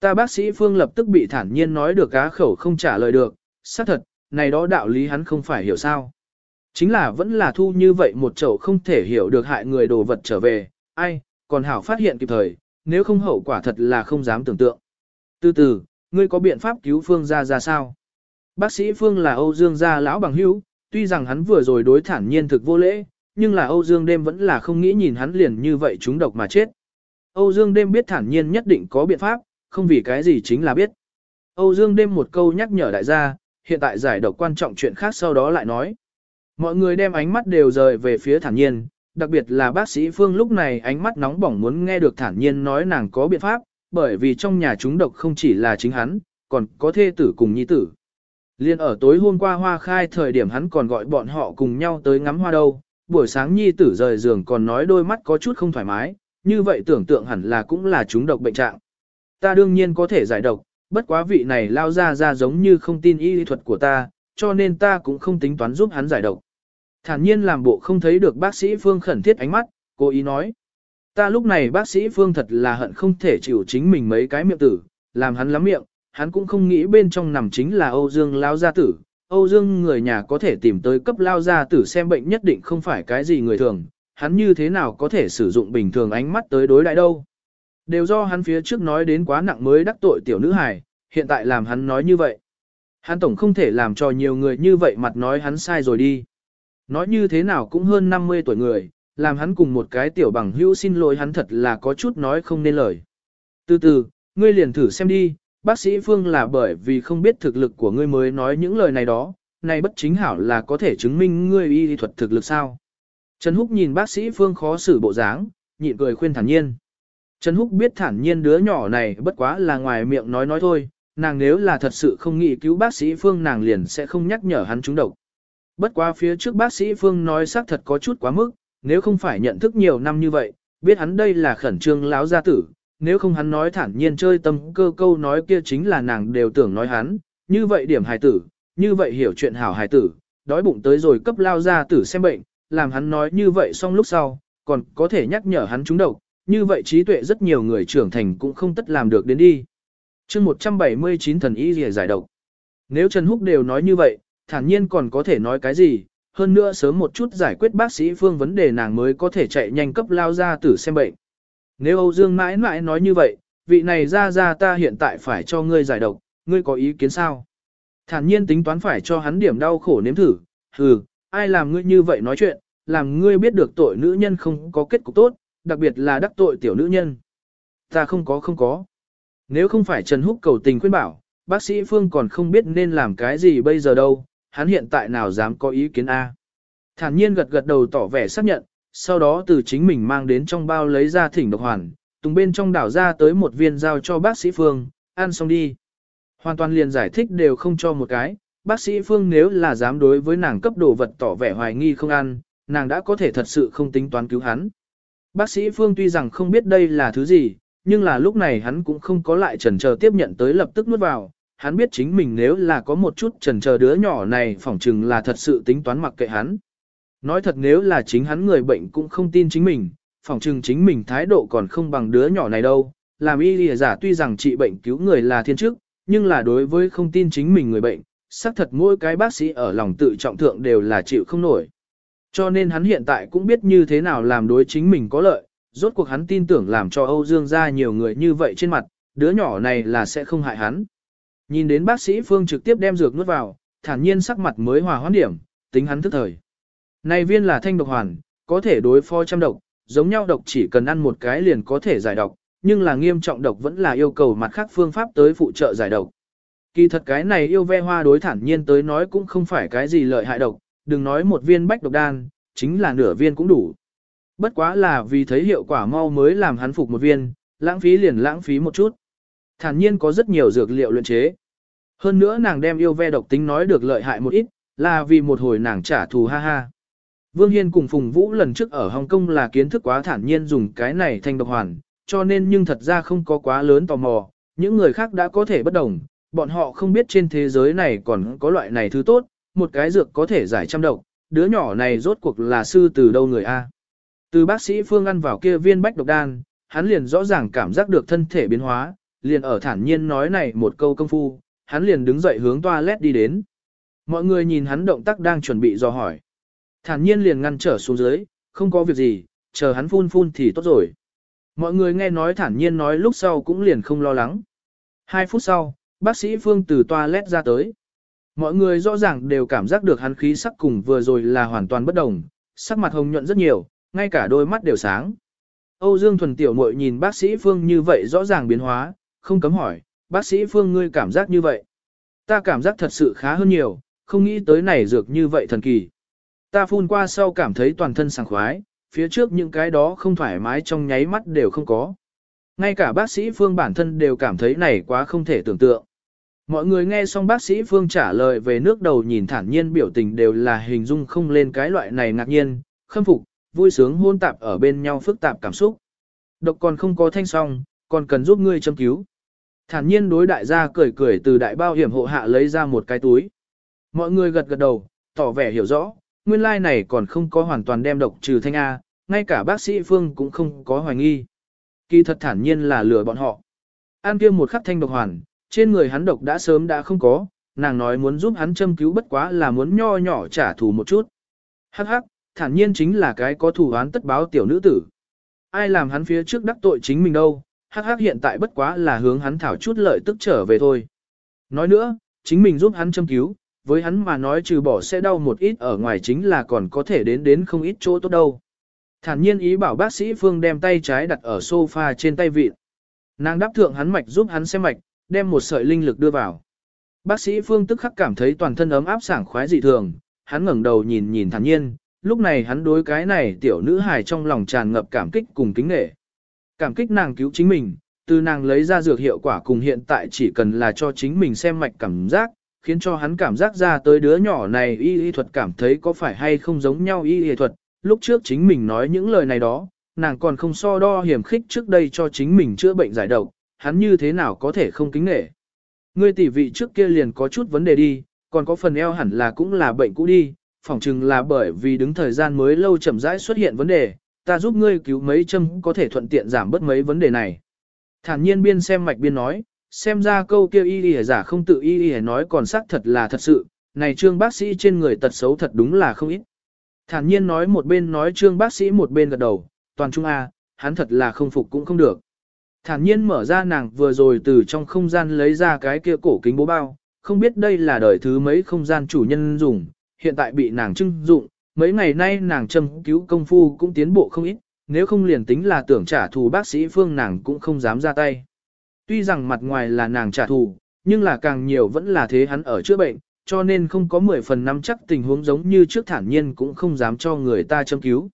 Ta bác sĩ Phương lập tức bị thản nhiên nói được cá khẩu không trả lời được, xác thật, này đó đạo lý hắn không phải hiểu sao. Chính là vẫn là thu như vậy một chậu không thể hiểu được hại người đồ vật trở về, ai, còn hảo phát hiện kịp thời, nếu không hậu quả thật là không dám tưởng tượng. Từ từ, ngươi có biện pháp cứu Phương ra ra sao? Bác sĩ Phương là Âu Dương gia lão bằng hữu, tuy rằng hắn vừa rồi đối thản nhiên thực vô lễ, nhưng là Âu Dương đêm vẫn là không nghĩ nhìn hắn liền như vậy chúng độc mà chết. Âu Dương đêm biết thản nhiên nhất định có biện pháp, không vì cái gì chính là biết. Âu Dương đêm một câu nhắc nhở đại gia, hiện tại giải độc quan trọng chuyện khác sau đó lại nói. Mọi người đem ánh mắt đều rời về phía thản nhiên, đặc biệt là bác sĩ Phương lúc này ánh mắt nóng bỏng muốn nghe được thản nhiên nói nàng có biện pháp, bởi vì trong nhà chúng độc không chỉ là chính hắn, còn có thê tử cùng nhi tử. Liên ở tối hôm qua hoa khai thời điểm hắn còn gọi bọn họ cùng nhau tới ngắm hoa đâu, buổi sáng nhi tử rời giường còn nói đôi mắt có chút không thoải mái, như vậy tưởng tượng hẳn là cũng là chúng độc bệnh trạng. Ta đương nhiên có thể giải độc, bất quá vị này lao ra ra giống như không tin y thuật của ta, cho nên ta cũng không tính toán giúp hắn giải độc. Thản nhiên làm bộ không thấy được bác sĩ Phương khẩn thiết ánh mắt, cố ý nói. Ta lúc này bác sĩ Phương thật là hận không thể chịu chính mình mấy cái miệng tử, làm hắn lắm miệng, hắn cũng không nghĩ bên trong nằm chính là Âu Dương lao gia tử. Âu Dương người nhà có thể tìm tới cấp lao gia tử xem bệnh nhất định không phải cái gì người thường, hắn như thế nào có thể sử dụng bình thường ánh mắt tới đối đại đâu. Đều do hắn phía trước nói đến quá nặng mới đắc tội tiểu nữ hài, hiện tại làm hắn nói như vậy. Hắn tổng không thể làm cho nhiều người như vậy mặt nói hắn sai rồi đi. Nói như thế nào cũng hơn 50 tuổi người, làm hắn cùng một cái tiểu bằng hữu xin lỗi hắn thật là có chút nói không nên lời. Từ từ, ngươi liền thử xem đi, bác sĩ Phương là bởi vì không biết thực lực của ngươi mới nói những lời này đó, này bất chính hảo là có thể chứng minh ngươi y thuật thực lực sao. Trần Húc nhìn bác sĩ Phương khó xử bộ dáng, nhịn cười khuyên thản nhiên. Trần Húc biết thản nhiên đứa nhỏ này bất quá là ngoài miệng nói nói thôi, nàng nếu là thật sự không nghĩ cứu bác sĩ Phương nàng liền sẽ không nhắc nhở hắn trúng độc. Bất quá phía trước bác sĩ Phương nói xác thật có chút quá mức, nếu không phải nhận thức nhiều năm như vậy, biết hắn đây là khẩn trương láo gia tử, nếu không hắn nói thản nhiên chơi tâm cơ câu nói kia chính là nàng đều tưởng nói hắn, như vậy điểm hài tử, như vậy hiểu chuyện hảo hài tử, đói bụng tới rồi cấp lao ra tử xem bệnh, làm hắn nói như vậy xong lúc sau, còn có thể nhắc nhở hắn trúng độc, như vậy trí tuệ rất nhiều người trưởng thành cũng không tất làm được đến đi. chương 179 thần y lìa giải độc. Nếu Trần Húc đều nói như vậy, thản nhiên còn có thể nói cái gì, hơn nữa sớm một chút giải quyết bác sĩ phương vấn đề nàng mới có thể chạy nhanh cấp lao ra tử xem bệnh. Nếu Âu Dương mãi mãi nói như vậy, vị này ra ra ta hiện tại phải cho ngươi giải độc, ngươi có ý kiến sao? Thản nhiên tính toán phải cho hắn điểm đau khổ nếm thử, hừ, ai làm ngươi như vậy nói chuyện, làm ngươi biết được tội nữ nhân không có kết cục tốt, đặc biệt là đắc tội tiểu nữ nhân. Ta không có không có. Nếu không phải Trần Húc cầu tình khuyên bảo, bác sĩ Phương còn không biết nên làm cái gì bây giờ đâu, hắn hiện tại nào dám có ý kiến A. Thản nhiên gật gật đầu tỏ vẻ xác nhận, sau đó từ chính mình mang đến trong bao lấy ra thỉnh độc hoàn, tùng bên trong đảo ra tới một viên giao cho bác sĩ Phương, ăn xong đi. Hoàn toàn liền giải thích đều không cho một cái, bác sĩ Phương nếu là dám đối với nàng cấp đồ vật tỏ vẻ hoài nghi không ăn, nàng đã có thể thật sự không tính toán cứu hắn. Bác sĩ Phương tuy rằng không biết đây là thứ gì, nhưng là lúc này hắn cũng không có lại chần chờ tiếp nhận tới lập tức nuốt vào, hắn biết chính mình nếu là có một chút chần chờ đứa nhỏ này phỏng chừng là thật sự tính toán mặc kệ hắn. Nói thật nếu là chính hắn người bệnh cũng không tin chính mình, phỏng chừng chính mình thái độ còn không bằng đứa nhỏ này đâu. Làm y lìa giả tuy rằng trị bệnh cứu người là thiên chức, nhưng là đối với không tin chính mình người bệnh, xác thật mỗi cái bác sĩ ở lòng tự trọng thượng đều là chịu không nổi. Cho nên hắn hiện tại cũng biết như thế nào làm đối chính mình có lợi, rốt cuộc hắn tin tưởng làm cho Âu Dương ra nhiều người như vậy trên mặt, đứa nhỏ này là sẽ không hại hắn. Nhìn đến bác sĩ Phương trực tiếp đem dược nuốt vào, thản nhiên sắc mặt mới hòa hoãn điểm, tính hắn thức thời. Này viên là thanh độc hoàn, có thể đối phó trăm độc, giống nhau độc chỉ cần ăn một cái liền có thể giải độc, nhưng là nghiêm trọng độc vẫn là yêu cầu mặt khác phương pháp tới phụ trợ giải độc. Kỳ thật cái này yêu ve hoa đối thản nhiên tới nói cũng không phải cái gì lợi hại độc, đừng nói một viên bách độc đan, chính là nửa viên cũng đủ. Bất quá là vì thấy hiệu quả mau mới làm hắn phục một viên, lãng phí liền lãng phí một chút. Thản nhiên có rất nhiều dược liệu luyện chế. Hơn nữa nàng đem yêu ve độc tính nói được lợi hại một ít, là vì một hồi nàng trả thù ha ha. Vương Hiên cùng Phùng Vũ lần trước ở Hồng Kông là kiến thức quá thản nhiên dùng cái này thành độc hoàn, cho nên nhưng thật ra không có quá lớn tò mò, những người khác đã có thể bất đồng, bọn họ không biết trên thế giới này còn có loại này thứ tốt, một cái dược có thể giải trăm độc, đứa nhỏ này rốt cuộc là sư từ đâu người A. Từ bác sĩ Phương ăn vào kia viên bách độc đan, hắn liền rõ ràng cảm giác được thân thể biến hóa, liền ở thản nhiên nói này một câu công phu, hắn liền đứng dậy hướng toilet đi đến. Mọi người nhìn hắn động tác đang chuẩn bị dò hỏi. Thản nhiên liền ngăn trở xuống dưới, không có việc gì, chờ hắn phun phun thì tốt rồi. Mọi người nghe nói thản nhiên nói lúc sau cũng liền không lo lắng. Hai phút sau, bác sĩ Phương từ toilet ra tới. Mọi người rõ ràng đều cảm giác được hắn khí sắc cùng vừa rồi là hoàn toàn bất đồng, sắc mặt hồng nhuận rất nhiều, ngay cả đôi mắt đều sáng. Âu Dương Thuần Tiểu Mội nhìn bác sĩ Phương như vậy rõ ràng biến hóa, không cấm hỏi, bác sĩ Phương ngươi cảm giác như vậy. Ta cảm giác thật sự khá hơn nhiều, không nghĩ tới này dược như vậy thần kỳ. Ta phun qua sau cảm thấy toàn thân sảng khoái, phía trước những cái đó không thoải mái trong nháy mắt đều không có. Ngay cả bác sĩ Phương bản thân đều cảm thấy này quá không thể tưởng tượng. Mọi người nghe xong bác sĩ Phương trả lời về nước đầu nhìn thản nhiên biểu tình đều là hình dung không lên cái loại này ngạc nhiên, khâm phục, vui sướng hôn tạp ở bên nhau phức tạp cảm xúc. Độc còn không có thanh song, còn cần giúp ngươi châm cứu. Thản nhiên đối đại gia cười cười từ đại bao hiểm hộ hạ lấy ra một cái túi. Mọi người gật gật đầu, tỏ vẻ hiểu rõ, nguyên lai like này còn không có hoàn toàn đem độc trừ thanh A, ngay cả bác sĩ Phương cũng không có hoài nghi. Kỳ thật thản nhiên là lừa bọn họ. An kia một khắc thanh độc hoàn, trên người hắn độc đã sớm đã không có, nàng nói muốn giúp hắn châm cứu bất quá là muốn nho nhỏ trả thù một chút. Hắc hắc, thản nhiên chính là cái có thù án tất báo tiểu nữ tử. Ai làm hắn phía trước đắc tội chính mình đâu, hắc hắc hiện tại bất quá là hướng hắn thảo chút lợi tức trở về thôi. Nói nữa, chính mình giúp hắn châm cứu, với hắn mà nói trừ bỏ sẽ đau một ít ở ngoài chính là còn có thể đến đến không ít chỗ tốt đâu. Thản nhiên ý bảo bác sĩ Phương đem tay trái đặt ở sofa trên tay vịt. Nàng đáp thượng hắn mạch giúp hắn xem mạch, đem một sợi linh lực đưa vào. Bác sĩ Phương tức khắc cảm thấy toàn thân ấm áp sảng khoái dị thường, hắn ngẩng đầu nhìn nhìn thản nhiên, lúc này hắn đối cái này tiểu nữ hài trong lòng tràn ngập cảm kích cùng kính nể. Cảm kích nàng cứu chính mình, từ nàng lấy ra dược hiệu quả cùng hiện tại chỉ cần là cho chính mình xem mạch cảm giác, khiến cho hắn cảm giác ra tới đứa nhỏ này y y thuật cảm thấy có phải hay không giống nhau y y thuật. Lúc trước chính mình nói những lời này đó, nàng còn không so đo hiểm khích trước đây cho chính mình chữa bệnh giải độc, hắn như thế nào có thể không kính nể. Ngươi tỷ vị trước kia liền có chút vấn đề đi, còn có phần eo hẳn là cũng là bệnh cũ đi, phỏng chừng là bởi vì đứng thời gian mới lâu chậm rãi xuất hiện vấn đề, ta giúp ngươi cứu mấy châm có thể thuận tiện giảm bớt mấy vấn đề này. Thản nhiên biên xem mạch biên nói, xem ra câu kia y y giả không tự y y nói còn xác thật là thật sự, này trương bác sĩ trên người tật xấu thật đúng là không ít. Thản nhiên nói một bên nói trương bác sĩ một bên gật đầu, toàn trung A, hắn thật là không phục cũng không được. Thản nhiên mở ra nàng vừa rồi từ trong không gian lấy ra cái kia cổ kính bố bao, không biết đây là đời thứ mấy không gian chủ nhân dùng, hiện tại bị nàng trưng dụng, mấy ngày nay nàng châm cứu công phu cũng tiến bộ không ít, nếu không liền tính là tưởng trả thù bác sĩ phương nàng cũng không dám ra tay. Tuy rằng mặt ngoài là nàng trả thù, nhưng là càng nhiều vẫn là thế hắn ở chữa bệnh, cho nên không có 10 phần năm chắc tình huống giống như trước thản nhiên cũng không dám cho người ta châm cứu.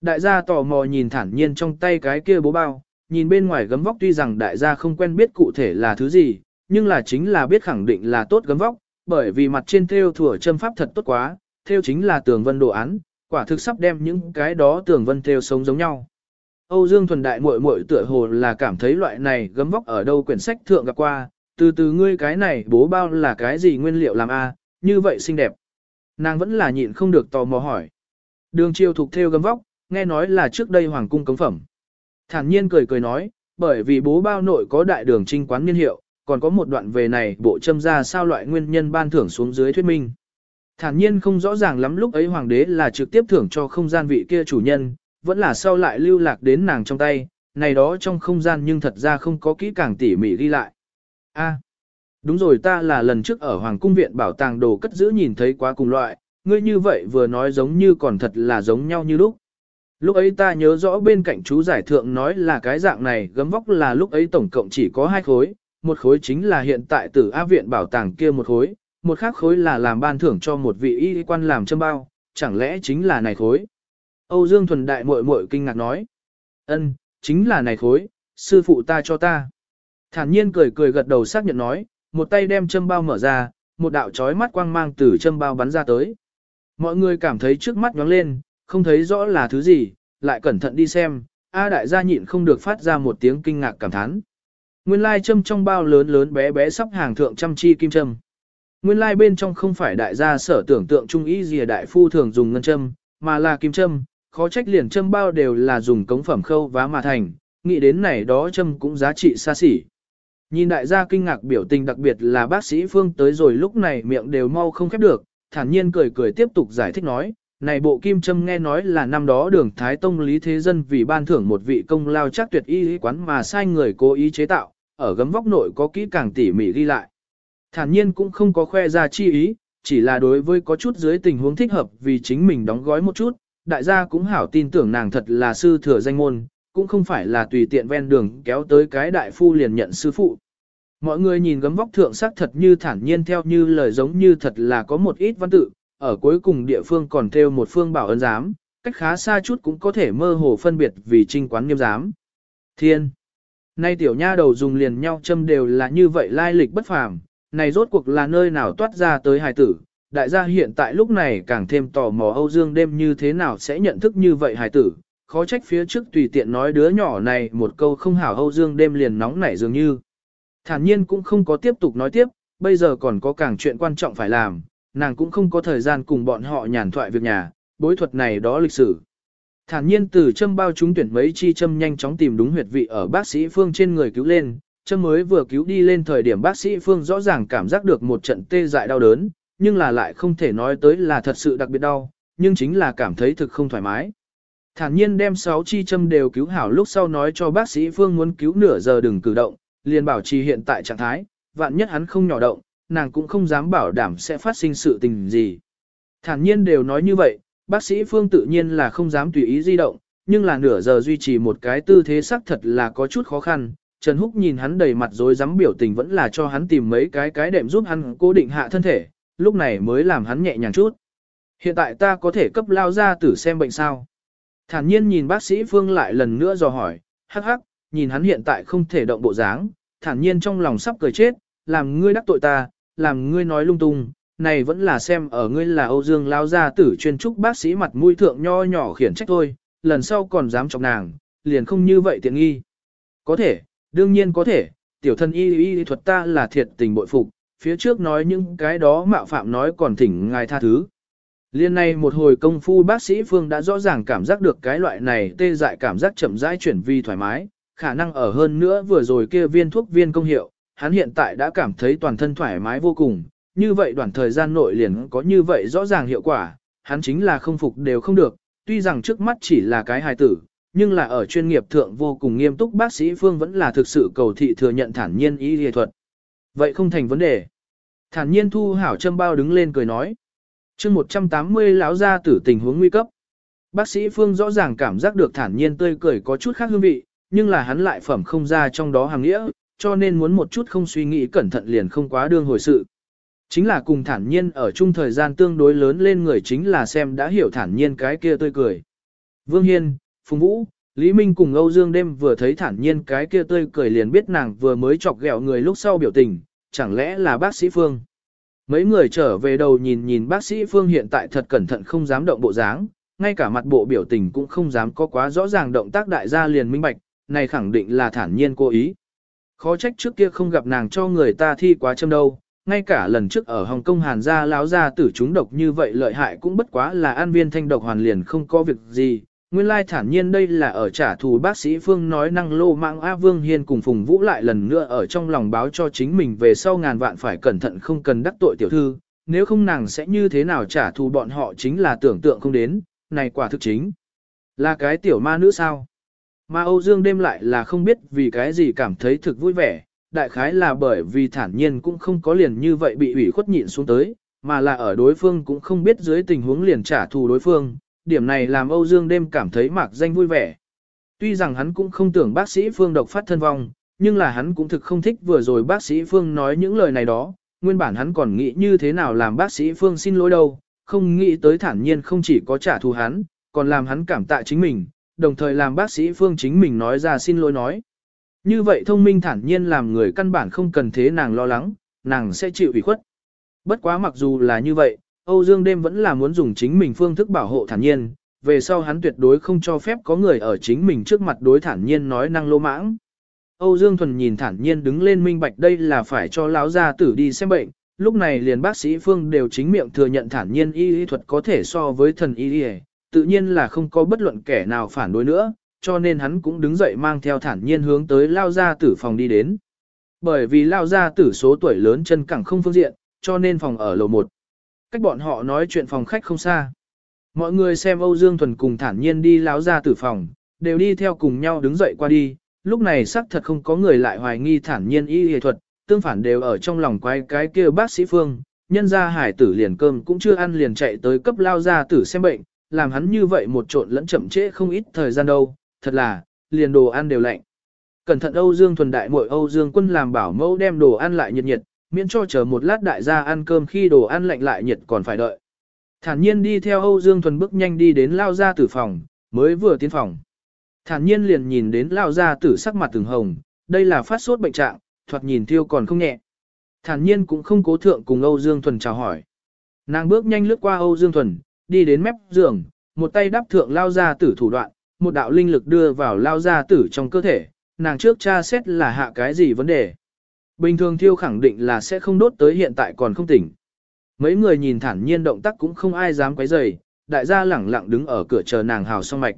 Đại gia tò mò nhìn thản nhiên trong tay cái kia bố bao, nhìn bên ngoài gấm vóc tuy rằng đại gia không quen biết cụ thể là thứ gì, nhưng là chính là biết khẳng định là tốt gấm vóc, bởi vì mặt trên theo thủa châm pháp thật tốt quá, theo chính là tường vân đồ án, quả thực sắp đem những cái đó tường vân theo sống giống nhau. Âu Dương thuần đại muội muội tựa hồ là cảm thấy loại này gấm vóc ở đâu quyển sách thượng gặp qua, từ từ ngươi cái này bố bao là cái gì nguyên liệu làm a, như vậy xinh đẹp. Nàng vẫn là nhịn không được tò mò hỏi. Đường chiêu thuộc theo gấm vóc, nghe nói là trước đây hoàng cung cống phẩm. Thản nhiên cười cười nói, bởi vì bố bao nội có đại đường trinh quán niên hiệu, còn có một đoạn về này bộ châm ra sao loại nguyên nhân ban thưởng xuống dưới thuyết minh. Thản nhiên không rõ ràng lắm lúc ấy hoàng đế là trực tiếp thưởng cho không gian vị kia chủ nhân, vẫn là sau lại lưu lạc đến nàng trong tay, này đó trong không gian nhưng thật ra không có kỹ càng tỉ mỉ ghi lại. A, đúng rồi ta là lần trước ở Hoàng cung viện bảo tàng đồ cất giữ nhìn thấy quá cùng loại, ngươi như vậy vừa nói giống như còn thật là giống nhau như lúc. Lúc ấy ta nhớ rõ bên cạnh chú giải thượng nói là cái dạng này gấm vóc là lúc ấy tổng cộng chỉ có hai khối, một khối chính là hiện tại tử A viện bảo tàng kia một khối, một khác khối là làm ban thưởng cho một vị y quan làm châm bao, chẳng lẽ chính là này khối. Âu Dương Thuần Đại muội muội kinh ngạc nói, ân, chính là này khối, sư phụ ta cho ta. Thản nhiên cười cười gật đầu xác nhận nói, một tay đem châm bao mở ra, một đạo chói mắt quang mang từ châm bao bắn ra tới. Mọi người cảm thấy trước mắt nhóng lên, không thấy rõ là thứ gì, lại cẩn thận đi xem, A đại gia nhịn không được phát ra một tiếng kinh ngạc cảm thán. Nguyên lai châm trong bao lớn lớn bé bé sắp hàng thượng trăm chi kim châm. Nguyên lai bên trong không phải đại gia sở tưởng tượng trung ý gì đại phu thường dùng ngân châm, mà là kim châm, khó trách liền châm bao đều là dùng cống phẩm khâu vá mà thành, nghĩ đến này đó châm cũng giá trị xa xỉ. Nhìn đại gia kinh ngạc biểu tình đặc biệt là bác sĩ Phương tới rồi lúc này miệng đều mau không khép được, thản nhiên cười cười tiếp tục giải thích nói, này bộ kim châm nghe nói là năm đó đường Thái Tông Lý Thế Dân vì ban thưởng một vị công lao chắc tuyệt y quán mà sai người cố ý chế tạo, ở gấm vóc nội có kỹ càng tỉ mỉ ghi lại. Thản nhiên cũng không có khoe ra chi ý, chỉ là đối với có chút dưới tình huống thích hợp vì chính mình đóng gói một chút, đại gia cũng hảo tin tưởng nàng thật là sư thừa danh môn, cũng không phải là tùy tiện ven đường kéo tới cái đại phu liền nhận sư phụ. Mọi người nhìn gấm vóc thượng sắc thật như thản nhiên theo như lời giống như thật là có một ít văn tự, ở cuối cùng địa phương còn theo một phương bảo ấn giám, cách khá xa chút cũng có thể mơ hồ phân biệt vì trinh quán nghiêm giám. Thiên. Nay tiểu nha đầu dùng liền nhau châm đều là như vậy lai lịch bất phàm, này rốt cuộc là nơi nào toát ra tới hài tử. Đại gia hiện tại lúc này càng thêm tò mò Âu Dương đêm như thế nào sẽ nhận thức như vậy hài tử, khó trách phía trước tùy tiện nói đứa nhỏ này một câu không hảo Âu Dương đêm liền nóng nảy dường như. Thản nhiên cũng không có tiếp tục nói tiếp, bây giờ còn có càng chuyện quan trọng phải làm, nàng cũng không có thời gian cùng bọn họ nhàn thoại việc nhà, bối thuật này đó lịch sử. Thản nhiên từ châm bao chúng tuyển mấy chi châm nhanh chóng tìm đúng huyệt vị ở bác sĩ Phương trên người cứu lên, châm mới vừa cứu đi lên thời điểm bác sĩ Phương rõ ràng cảm giác được một trận tê dại đau đớn, nhưng là lại không thể nói tới là thật sự đặc biệt đau, nhưng chính là cảm thấy thực không thoải mái. Thản nhiên đem 6 chi châm đều cứu hảo lúc sau nói cho bác sĩ Phương muốn cứu nửa giờ đừng cử động, liền bảo trì hiện tại trạng thái, vạn nhất hắn không nhỏ động, nàng cũng không dám bảo đảm sẽ phát sinh sự tình gì. Thản nhiên đều nói như vậy, bác sĩ Phương tự nhiên là không dám tùy ý di động, nhưng là nửa giờ duy trì một cái tư thế sắc thật là có chút khó khăn. Trần Húc nhìn hắn đầy mặt rối rắm biểu tình vẫn là cho hắn tìm mấy cái cái đệm giúp hắn cố định hạ thân thể, lúc này mới làm hắn nhẹ nhàng chút. Hiện tại ta có thể cấp lao ra tử xem bệnh sao? Thản nhiên nhìn bác sĩ Phương lại lần nữa dò hỏi, hắc hắc, nhìn hắn hiện tại không thể động bộ dáng, thản nhiên trong lòng sắp cười chết, làm ngươi đắc tội ta, làm ngươi nói lung tung, này vẫn là xem ở ngươi là Âu Dương lao gia tử chuyên trúc bác sĩ mặt mũi thượng nho nhỏ khiển trách thôi, lần sau còn dám chọc nàng, liền không như vậy tiện nghi. Có thể, đương nhiên có thể, tiểu thân y y thuật ta là thiệt tình bội phục, phía trước nói những cái đó mạo phạm nói còn thỉnh ngài tha thứ. Liên này một hồi công phu bác sĩ Phương đã rõ ràng cảm giác được cái loại này tê dại cảm giác chậm rãi chuyển vi thoải mái, khả năng ở hơn nữa vừa rồi kia viên thuốc viên công hiệu, hắn hiện tại đã cảm thấy toàn thân thoải mái vô cùng, như vậy đoạn thời gian nội liền có như vậy rõ ràng hiệu quả, hắn chính là không phục đều không được, tuy rằng trước mắt chỉ là cái hài tử, nhưng là ở chuyên nghiệp thượng vô cùng nghiêm túc bác sĩ Phương vẫn là thực sự cầu thị thừa nhận thản nhiên y y thuật. Vậy không thành vấn đề. Thản nhiên thu hảo châm bao đứng lên cười nói. chương 180 lão ra tử tình huống nguy cấp. Bác sĩ Phương rõ ràng cảm giác được thản nhiên tươi cười có chút khác hương vị, nhưng là hắn lại phẩm không ra trong đó hàng nghĩa, cho nên muốn một chút không suy nghĩ cẩn thận liền không quá đương hồi sự. Chính là cùng thản nhiên ở chung thời gian tương đối lớn lên người chính là xem đã hiểu thản nhiên cái kia tươi cười. Vương Hiên, Phùng Vũ, Lý Minh cùng Âu Dương đêm vừa thấy thản nhiên cái kia tươi cười liền biết nàng vừa mới chọc ghẹo người lúc sau biểu tình, chẳng lẽ là bác sĩ Phương. Mấy người trở về đầu nhìn nhìn bác sĩ Phương hiện tại thật cẩn thận không dám động bộ dáng, ngay cả mặt bộ biểu tình cũng không dám có quá rõ ràng động tác đại gia liền minh bạch, này khẳng định là thản nhiên cố ý. Khó trách trước kia không gặp nàng cho người ta thi quá châm đâu, ngay cả lần trước ở Hồng Kông Hàn gia láo ra tử chúng độc như vậy lợi hại cũng bất quá là an viên thanh độc hoàn liền không có việc gì. Nguyên lai thản nhiên đây là ở trả thù bác sĩ Phương nói năng lô mạng A Vương Hiên cùng Phùng Vũ lại lần nữa ở trong lòng báo cho chính mình về sau ngàn vạn phải cẩn thận không cần đắc tội tiểu thư, nếu không nàng sẽ như thế nào trả thù bọn họ chính là tưởng tượng không đến, này quả thực chính. Là cái tiểu ma nữ sao? ma Âu Dương đêm lại là không biết vì cái gì cảm thấy thực vui vẻ, đại khái là bởi vì thản nhiên cũng không có liền như vậy bị ủy khuất nhịn xuống tới, mà là ở đối phương cũng không biết dưới tình huống liền trả thù đối phương, điểm này làm Âu Dương đêm cảm thấy mạc danh vui vẻ. Tuy rằng hắn cũng không tưởng bác sĩ Phương độc phát thân vong, nhưng là hắn cũng thực không thích vừa rồi bác sĩ Phương nói những lời này đó, nguyên bản hắn còn nghĩ như thế nào làm bác sĩ Phương xin lỗi đâu, không nghĩ tới thản nhiên không chỉ có trả thù hắn, còn làm hắn cảm tạ chính mình, đồng thời làm bác sĩ Phương chính mình nói ra xin lỗi nói. Như vậy thông minh thản nhiên làm người căn bản không cần thế nàng lo lắng, nàng sẽ chịu ủy khuất. Bất quá mặc dù là như vậy, Âu Dương đêm vẫn là muốn dùng chính mình phương thức bảo hộ thản nhiên, về sau hắn tuyệt đối không cho phép có người ở chính mình trước mặt đối thản nhiên nói năng lô mãng. Âu Dương Thuần nhìn thản nhiên đứng lên minh bạch đây là phải cho lão gia tử đi xem bệnh, lúc này liền bác sĩ Phương đều chính miệng thừa nhận thản nhiên y y thuật có thể so với thần y y, tự nhiên là không có bất luận kẻ nào phản đối nữa, cho nên hắn cũng đứng dậy mang theo thản nhiên hướng tới lao gia tử phòng đi đến. Bởi vì lao gia tử số tuổi lớn chân cẳng không phương diện, cho nên phòng ở lầu 1. Cách bọn họ nói chuyện phòng khách không xa. Mọi người xem Âu Dương Thuần cùng thản nhiên đi láo gia tử phòng, đều đi theo cùng nhau đứng dậy qua đi, lúc này xác thật không có người lại hoài nghi thản nhiên y y thuật, tương phản đều ở trong lòng quay cái kia bác sĩ Phương, nhân ra hải tử liền cơm cũng chưa ăn liền chạy tới cấp lao gia tử xem bệnh, làm hắn như vậy một trộn lẫn chậm trễ không ít thời gian đâu, thật là, liền đồ ăn đều lạnh. Cẩn thận Âu Dương thuần đại muội Âu Dương quân làm bảo mẫu đem đồ ăn lại nhiệt nhiệt, miễn cho chờ một lát đại gia ăn cơm khi đồ ăn lạnh lại nhiệt còn phải đợi. Thản nhiên đi theo Âu Dương thuần bước nhanh đi đến lao gia tử phòng, mới vừa tiến phòng. Thản nhiên liền nhìn đến lao gia tử sắc mặt từng hồng, đây là phát sốt bệnh trạng, thoạt nhìn thiêu còn không nhẹ. Thản nhiên cũng không cố thượng cùng Âu Dương thuần chào hỏi. Nàng bước nhanh lướt qua Âu Dương thuần, đi đến mép giường, một tay đắp thượng lao gia tử thủ đoạn, một đạo linh lực đưa vào lao gia tử trong cơ thể, nàng trước tra xét là hạ cái gì vấn đề. Bình thường thiêu khẳng định là sẽ không đốt tới hiện tại còn không tỉnh. Mấy người nhìn thản nhiên động tác cũng không ai dám quấy rầy, đại gia lẳng lặng đứng ở cửa chờ nàng hào xong mạch.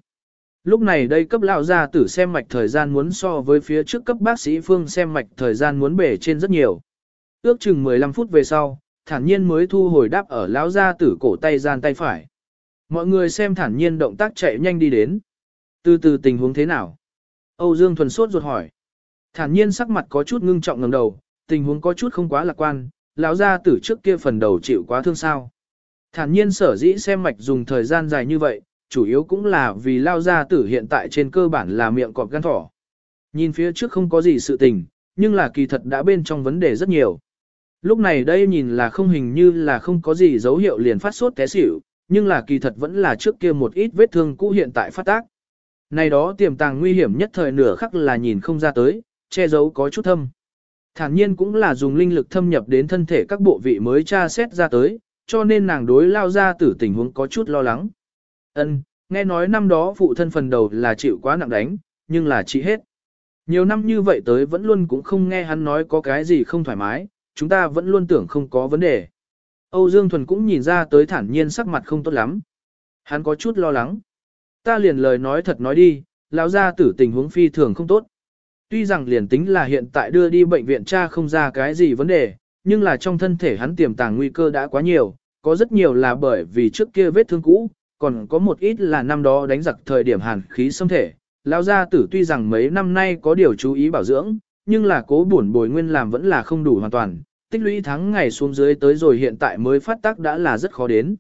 Lúc này đây cấp lão gia tử xem mạch thời gian muốn so với phía trước cấp bác sĩ Phương xem mạch thời gian muốn bể trên rất nhiều. Ước chừng 15 phút về sau, thản nhiên mới thu hồi đáp ở lão gia tử cổ tay gian tay phải. Mọi người xem thản nhiên động tác chạy nhanh đi đến. Từ từ tình huống thế nào? Âu Dương thuần sốt ruột hỏi. Thản nhiên sắc mặt có chút ngưng trọng ngẩng đầu, tình huống có chút không quá lạc quan, lão gia tử trước kia phần đầu chịu quá thương sao. Thản nhiên sở dĩ xem mạch dùng thời gian dài như vậy, chủ yếu cũng là vì lao gia tử hiện tại trên cơ bản là miệng cọp gan thỏ. Nhìn phía trước không có gì sự tình, nhưng là kỳ thật đã bên trong vấn đề rất nhiều. Lúc này đây nhìn là không hình như là không có gì dấu hiệu liền phát sốt té xỉu, nhưng là kỳ thật vẫn là trước kia một ít vết thương cũ hiện tại phát tác. Này đó tiềm tàng nguy hiểm nhất thời nửa khắc là nhìn không ra tới, che giấu có chút thâm. Thản nhiên cũng là dùng linh lực thâm nhập đến thân thể các bộ vị mới tra xét ra tới, cho nên nàng đối lao ra tử tình huống có chút lo lắng. Ân, nghe nói năm đó phụ thân phần đầu là chịu quá nặng đánh, nhưng là trị hết. Nhiều năm như vậy tới vẫn luôn cũng không nghe hắn nói có cái gì không thoải mái, chúng ta vẫn luôn tưởng không có vấn đề. Âu Dương Thuần cũng nhìn ra tới thản nhiên sắc mặt không tốt lắm. Hắn có chút lo lắng. Ta liền lời nói thật nói đi, lão gia tử tình huống phi thường không tốt. Tuy rằng liền tính là hiện tại đưa đi bệnh viện cha không ra cái gì vấn đề, nhưng là trong thân thể hắn tiềm tàng nguy cơ đã quá nhiều, có rất nhiều là bởi vì trước kia vết thương cũ, còn có một ít là năm đó đánh giặc thời điểm hàn khí xâm thể. Lão gia tử tuy rằng mấy năm nay có điều chú ý bảo dưỡng, nhưng là cố buồn bồi nguyên làm vẫn là không đủ hoàn toàn, tích lũy tháng ngày xuống dưới tới rồi hiện tại mới phát tác đã là rất khó đến.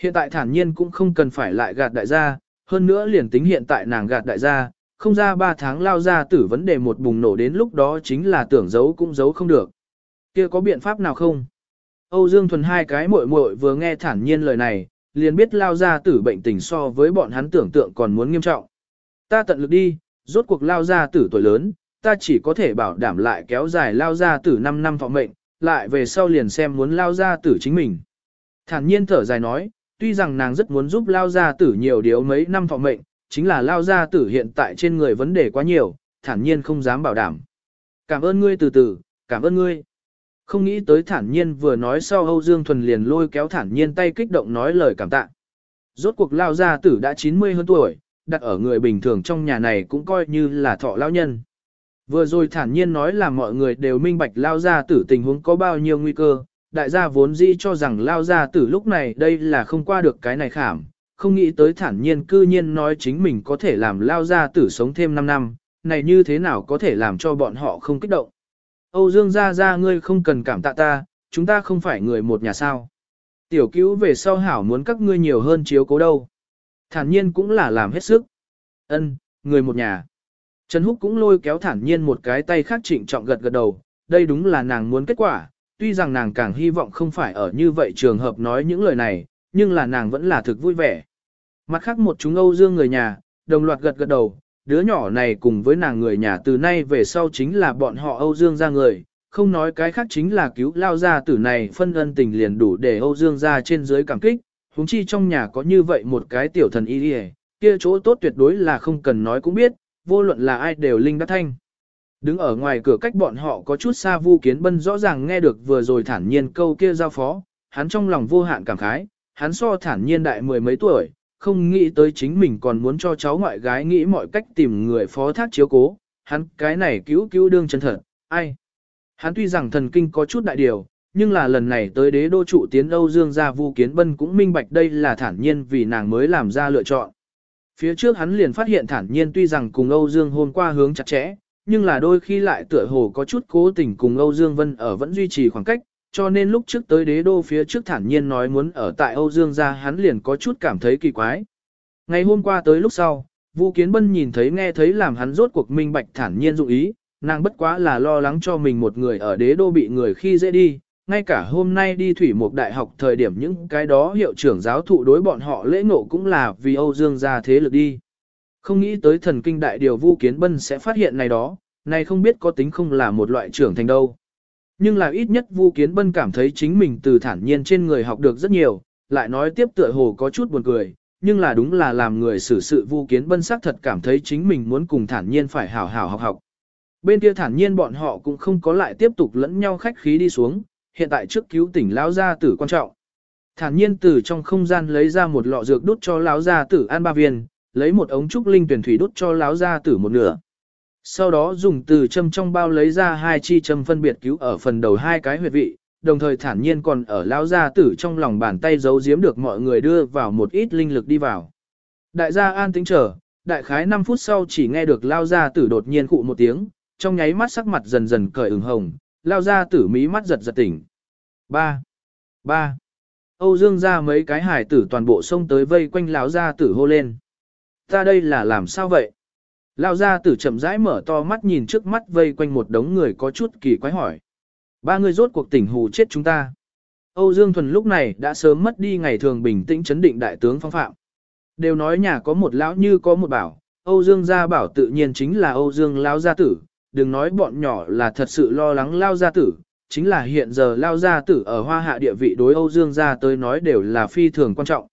Hiện tại thản nhiên cũng không cần phải lại gạt đại gia, hơn nữa liền tính hiện tại nàng gạt đại gia, không ra 3 tháng lao ra tử vấn đề một bùng nổ đến lúc đó chính là tưởng giấu cũng giấu không được. kia có biện pháp nào không? Âu Dương Thuần hai cái muội muội vừa nghe thản nhiên lời này, liền biết lao ra tử bệnh tình so với bọn hắn tưởng tượng còn muốn nghiêm trọng. Ta tận lực đi, rốt cuộc lao ra tử tuổi lớn, ta chỉ có thể bảo đảm lại kéo dài lao ra tử 5 năm thọ mệnh, lại về sau liền xem muốn lao ra tử chính mình. Thản nhiên thở dài nói, tuy rằng nàng rất muốn giúp lao gia tử nhiều điều mấy năm thọ mệnh, chính là lao gia tử hiện tại trên người vấn đề quá nhiều, thản nhiên không dám bảo đảm. Cảm ơn ngươi từ từ, cảm ơn ngươi. Không nghĩ tới thản nhiên vừa nói sau Âu Dương Thuần liền lôi kéo thản nhiên tay kích động nói lời cảm tạ. Rốt cuộc lao gia tử đã 90 hơn tuổi, đặt ở người bình thường trong nhà này cũng coi như là thọ lao nhân. Vừa rồi thản nhiên nói là mọi người đều minh bạch lao gia tử tình huống có bao nhiêu nguy cơ, đại gia vốn dĩ cho rằng lao gia tử lúc này đây là không qua được cái này khảm, không nghĩ tới thản nhiên cư nhiên nói chính mình có thể làm lao gia tử sống thêm 5 năm, này như thế nào có thể làm cho bọn họ không kích động. Âu Dương gia gia ngươi không cần cảm tạ ta, chúng ta không phải người một nhà sao. Tiểu cứu về sau hảo muốn các ngươi nhiều hơn chiếu cố đâu. Thản nhiên cũng là làm hết sức. Ân, người một nhà. Trần Húc cũng lôi kéo thản nhiên một cái tay khác trịnh trọng gật gật đầu, đây đúng là nàng muốn kết quả, tuy rằng nàng càng hy vọng không phải ở như vậy trường hợp nói những lời này, nhưng là nàng vẫn là thực vui vẻ. Mặt khác một chúng Âu Dương người nhà, đồng loạt gật gật đầu, đứa nhỏ này cùng với nàng người nhà từ nay về sau chính là bọn họ Âu Dương ra người, không nói cái khác chính là cứu lao gia tử này phân ân tình liền đủ để Âu Dương ra trên dưới cảm kích, huống chi trong nhà có như vậy một cái tiểu thần y đi kia chỗ tốt tuyệt đối là không cần nói cũng biết, vô luận là ai đều linh đắc thanh. Đứng ở ngoài cửa cách bọn họ có chút xa Vu Kiến Bân rõ ràng nghe được vừa rồi thản nhiên câu kia giao phó, hắn trong lòng vô hạn cảm khái, hắn so thản nhiên đại mười mấy tuổi, không nghĩ tới chính mình còn muốn cho cháu ngoại gái nghĩ mọi cách tìm người phó thác chiếu cố, hắn cái này cứu cứu đương chân thật, ai. Hắn tuy rằng thần kinh có chút đại điều, nhưng là lần này tới đế đô trụ tiến Âu Dương gia Vu Kiến Bân cũng minh bạch đây là thản nhiên vì nàng mới làm ra lựa chọn. Phía trước hắn liền phát hiện thản nhiên tuy rằng cùng Âu Dương hôm qua hướng chặt chẽ, nhưng là đôi khi lại tựa hồ có chút cố tình cùng Âu Dương Vân ở vẫn duy trì khoảng cách, cho nên lúc trước tới đế đô phía trước thản nhiên nói muốn ở tại Âu Dương gia hắn liền có chút cảm thấy kỳ quái. Ngày hôm qua tới lúc sau, Vu Kiến Bân nhìn thấy nghe thấy làm hắn rốt cuộc minh bạch thản nhiên dụng ý, nàng bất quá là lo lắng cho mình một người ở đế đô bị người khi dễ đi, ngay cả hôm nay đi thủy một đại học thời điểm những cái đó hiệu trưởng giáo thụ đối bọn họ lễ ngộ cũng là vì Âu Dương gia thế lực đi. Không nghĩ tới thần kinh đại điều Vu Kiến Bân sẽ phát hiện này đó, này không biết có tính không là một loại trưởng thành đâu. Nhưng là ít nhất Vu Kiến Bân cảm thấy chính mình từ thản nhiên trên người học được rất nhiều, lại nói tiếp tựa hồ có chút buồn cười, nhưng là đúng là làm người xử sự Vu Kiến Bân xác thật cảm thấy chính mình muốn cùng thản nhiên phải hảo hảo học học. Bên kia thản nhiên bọn họ cũng không có lại tiếp tục lẫn nhau khách khí đi xuống, hiện tại trước cứu tỉnh lão gia tử quan trọng. Thản nhiên từ trong không gian lấy ra một lọ dược đút cho lão gia tử ăn ba viên, lấy một ống trúc linh tuyển thủy đút cho lão gia tử một nửa. Sau đó dùng từ châm trong bao lấy ra hai chi châm phân biệt cứu ở phần đầu hai cái huyệt vị, đồng thời thản nhiên còn ở lão gia tử trong lòng bàn tay giấu giếm được mọi người đưa vào một ít linh lực đi vào. Đại gia an tĩnh chờ, đại khái 5 phút sau chỉ nghe được lão gia tử đột nhiên khụ một tiếng, trong nháy mắt sắc mặt dần dần cởi ửng hồng, lao gia tử mí mắt giật giật tỉnh. Ba, ba. Âu Dương ra mấy cái hải tử toàn bộ xông tới vây quanh lão gia tử hô lên. Ta đây là làm sao vậy? Lão gia tử chậm rãi mở to mắt nhìn trước mắt vây quanh một đống người có chút kỳ quái hỏi. Ba người rốt cuộc tỉnh hù chết chúng ta. Âu Dương Thuần lúc này đã sớm mất đi ngày thường bình tĩnh chấn định đại tướng phong phạm. Đều nói nhà có một lão như có một bảo, Âu Dương gia bảo tự nhiên chính là Âu Dương lão gia tử, đừng nói bọn nhỏ là thật sự lo lắng lao gia tử, chính là hiện giờ lao gia tử ở hoa hạ địa vị đối Âu Dương gia tới nói đều là phi thường quan trọng.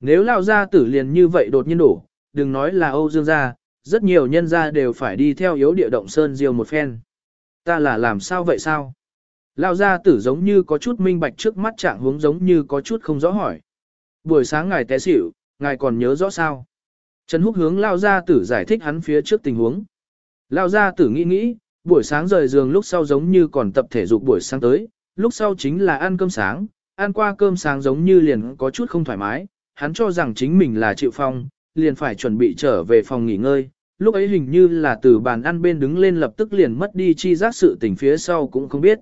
Nếu lao gia tử liền như vậy đột nhiên đổ, đừng nói là Âu Dương gia, rất nhiều nhân gia đều phải đi theo yếu địa động sơn diêu một phen. Ta là làm sao vậy sao? Lao gia tử giống như có chút minh bạch trước mắt trạng hướng giống như có chút không rõ hỏi. Buổi sáng ngài té xỉu, ngài còn nhớ rõ sao? Trần Húc hướng Lao gia tử giải thích hắn phía trước tình huống. Lao gia tử nghĩ nghĩ, buổi sáng rời giường lúc sau giống như còn tập thể dục buổi sáng tới, lúc sau chính là ăn cơm sáng, ăn qua cơm sáng giống như liền có chút không thoải mái, hắn cho rằng chính mình là chịu phong, liền phải chuẩn bị trở về phòng nghỉ ngơi, lúc ấy hình như là từ bàn ăn bên đứng lên lập tức liền mất đi chi giác sự tình phía sau cũng không biết.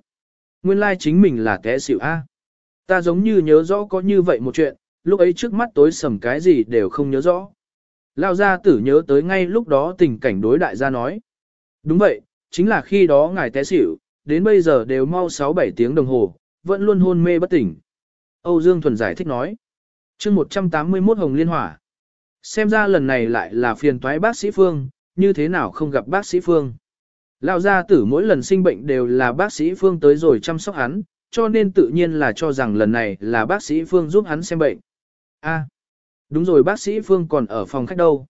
Nguyên lai like chính mình là kẻ xỉu A. Ta giống như nhớ rõ có như vậy một chuyện, lúc ấy trước mắt tối sầm cái gì đều không nhớ rõ. Lao gia tử nhớ tới ngay lúc đó tình cảnh đối đại gia nói. Đúng vậy, chính là khi đó ngài té xỉu, đến bây giờ đều mau 6-7 tiếng đồng hồ, vẫn luôn hôn mê bất tỉnh. Âu Dương Thuần giải thích nói. chương 181 Hồng Liên Hỏa. Xem ra lần này lại là phiền toái bác sĩ Phương, như thế nào không gặp bác sĩ Phương. Lão gia tử mỗi lần sinh bệnh đều là bác sĩ Phương tới rồi chăm sóc hắn, cho nên tự nhiên là cho rằng lần này là bác sĩ Phương giúp hắn xem bệnh. A, đúng rồi bác sĩ Phương còn ở phòng khách đâu.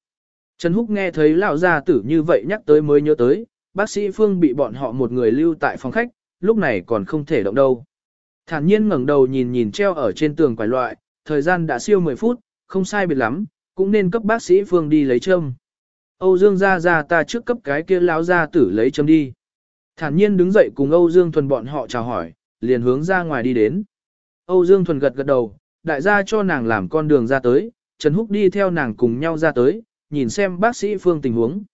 Trần Húc nghe thấy lão gia tử như vậy nhắc tới mới nhớ tới, bác sĩ Phương bị bọn họ một người lưu tại phòng khách, lúc này còn không thể động đâu. Thản nhiên ngẩng đầu nhìn nhìn treo ở trên tường quải loại, thời gian đã siêu 10 phút, không sai biệt lắm, cũng nên cấp bác sĩ Phương đi lấy châm. Âu Dương ra ra ta trước cấp cái kia lão gia tử lấy châm đi. Thản nhiên đứng dậy cùng Âu Dương Thuần bọn họ chào hỏi, liền hướng ra ngoài đi đến. Âu Dương Thuần gật gật đầu, đại gia cho nàng làm con đường ra tới, Trần Húc đi theo nàng cùng nhau ra tới, nhìn xem bác sĩ Phương tình huống.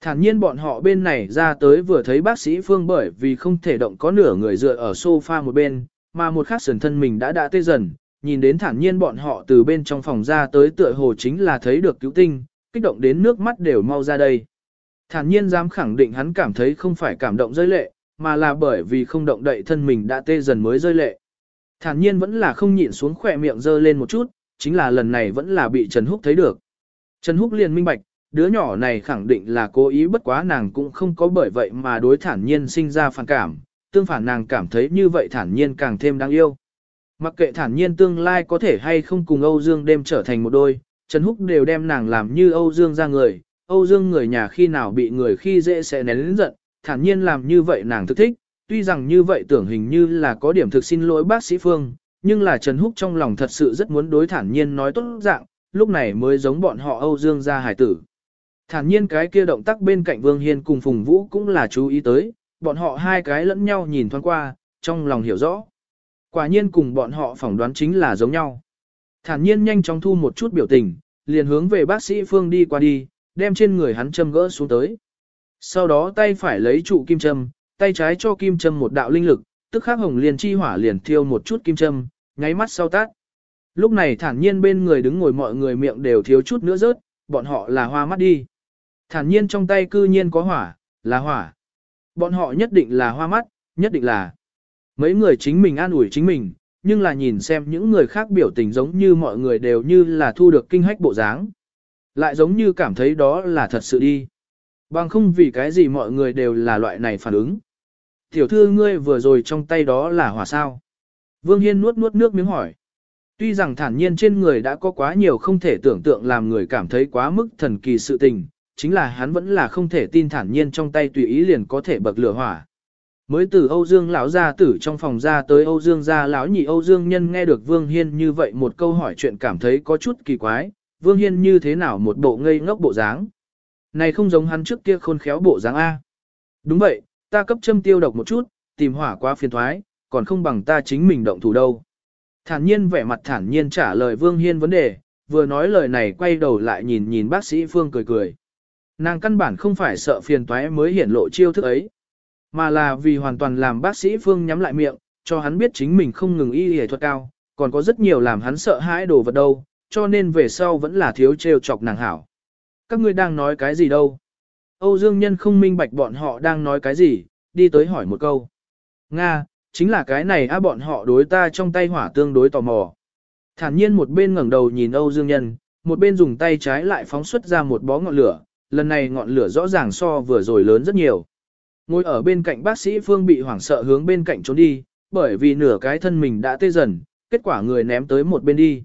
Thản nhiên bọn họ bên này ra tới vừa thấy bác sĩ Phương bởi vì không thể động có nửa người dựa ở sofa một bên, mà một khắc sườn thân mình đã đã tê dần, nhìn đến thản nhiên bọn họ từ bên trong phòng ra tới tựa hồ chính là thấy được cứu tinh, kích động đến nước mắt đều mau ra đây. Thản nhiên dám khẳng định hắn cảm thấy không phải cảm động rơi lệ, mà là bởi vì không động đậy thân mình đã tê dần mới rơi lệ. Thản nhiên vẫn là không nhịn xuống khỏe miệng dơ lên một chút, chính là lần này vẫn là bị Trần Húc thấy được. Trần Húc liền minh bạch, đứa nhỏ này khẳng định là cố ý bất quá nàng cũng không có bởi vậy mà đối thản nhiên sinh ra phản cảm, tương phản nàng cảm thấy như vậy thản nhiên càng thêm đáng yêu. Mặc kệ thản nhiên tương lai có thể hay không cùng Âu Dương đêm trở thành một đôi, Trần Húc đều đem nàng làm như Âu Dương ra người, Âu Dương người nhà khi nào bị người khi dễ sẽ nén lĩnh giận, thản nhiên làm như vậy nàng thức thích, tuy rằng như vậy tưởng hình như là có điểm thực xin lỗi bác sĩ Phương, nhưng là Trần Húc trong lòng thật sự rất muốn đối thản nhiên nói tốt dạng, lúc này mới giống bọn họ Âu Dương gia hải tử. Thản nhiên cái kia động tác bên cạnh Vương Hiên cùng Phùng Vũ cũng là chú ý tới, bọn họ hai cái lẫn nhau nhìn thoáng qua, trong lòng hiểu rõ. Quả nhiên cùng bọn họ phỏng đoán chính là giống nhau. Thản nhiên nhanh chóng thu một chút biểu tình, liền hướng về bác sĩ Phương đi qua đi, đem trên người hắn châm gỡ xuống tới. Sau đó tay phải lấy trụ kim châm, tay trái cho kim châm một đạo linh lực, tức khắc hồng liền chi hỏa liền thiêu một chút kim châm, nháy mắt sau tát. Lúc này thản nhiên bên người đứng ngồi mọi người miệng đều thiếu chút nữa rớt, bọn họ là hoa mắt đi. Thản nhiên trong tay cư nhiên có hỏa, là hỏa. Bọn họ nhất định là hoa mắt, nhất định là. Mấy người chính mình an ủi chính mình, nhưng là nhìn xem những người khác biểu tình giống như mọi người đều như là thu được kinh hách bộ dáng. Lại giống như cảm thấy đó là thật sự đi. Bằng không vì cái gì mọi người đều là loại này phản ứng. Tiểu thư ngươi vừa rồi trong tay đó là hỏa sao. Vương Hiên nuốt nuốt nước miếng hỏi. Tuy rằng thản nhiên trên người đã có quá nhiều không thể tưởng tượng làm người cảm thấy quá mức thần kỳ sự tình, chính là hắn vẫn là không thể tin thản nhiên trong tay tùy ý liền có thể bậc lửa hỏa. Mới từ Âu Dương lão gia tử trong phòng ra tới Âu Dương gia lão nhị Âu Dương nhân nghe được Vương Hiên như vậy một câu hỏi chuyện cảm thấy có chút kỳ quái, Vương Hiên như thế nào một bộ ngây ngốc bộ dáng. Này không giống hắn trước kia khôn khéo bộ dáng A. Đúng vậy, ta cấp châm tiêu độc một chút, tìm hỏa quá phiền thoái, còn không bằng ta chính mình động thủ đâu. Thản nhiên vẻ mặt thản nhiên trả lời Vương Hiên vấn đề, vừa nói lời này quay đầu lại nhìn nhìn bác sĩ Phương cười cười. Nàng căn bản không phải sợ phiền toái mới hiển lộ chiêu thức ấy, mà là vì hoàn toàn làm bác sĩ Phương nhắm lại miệng, cho hắn biết chính mình không ngừng y y thuật cao, còn có rất nhiều làm hắn sợ hãi đồ vật đâu, cho nên về sau vẫn là thiếu trêu chọc nàng hảo. Các ngươi đang nói cái gì đâu? Âu Dương Nhân không minh bạch bọn họ đang nói cái gì, đi tới hỏi một câu. Nga, chính là cái này á bọn họ đối ta trong tay hỏa tương đối tò mò. Thản nhiên một bên ngẩng đầu nhìn Âu Dương Nhân, một bên dùng tay trái lại phóng xuất ra một bó ngọn lửa, lần này ngọn lửa rõ ràng so vừa rồi lớn rất nhiều. Ngồi ở bên cạnh bác sĩ Phương bị hoảng sợ hướng bên cạnh trốn đi, bởi vì nửa cái thân mình đã tê dần, kết quả người ném tới một bên đi.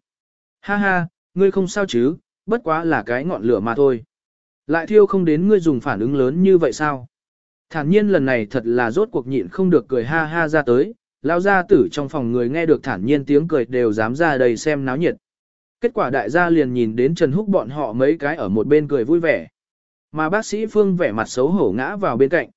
Ha ha, ngươi không sao chứ, bất quá là cái ngọn lửa mà thôi. Lại thiêu không đến ngươi dùng phản ứng lớn như vậy sao? Thản nhiên lần này thật là rốt cuộc nhịn không được cười ha ha ra tới, lao ra tử trong phòng người nghe được thản nhiên tiếng cười đều dám ra đầy xem náo nhiệt. Kết quả đại gia liền nhìn đến Trần Húc bọn họ mấy cái ở một bên cười vui vẻ. Mà bác sĩ Phương vẻ mặt xấu hổ ngã vào bên cạnh.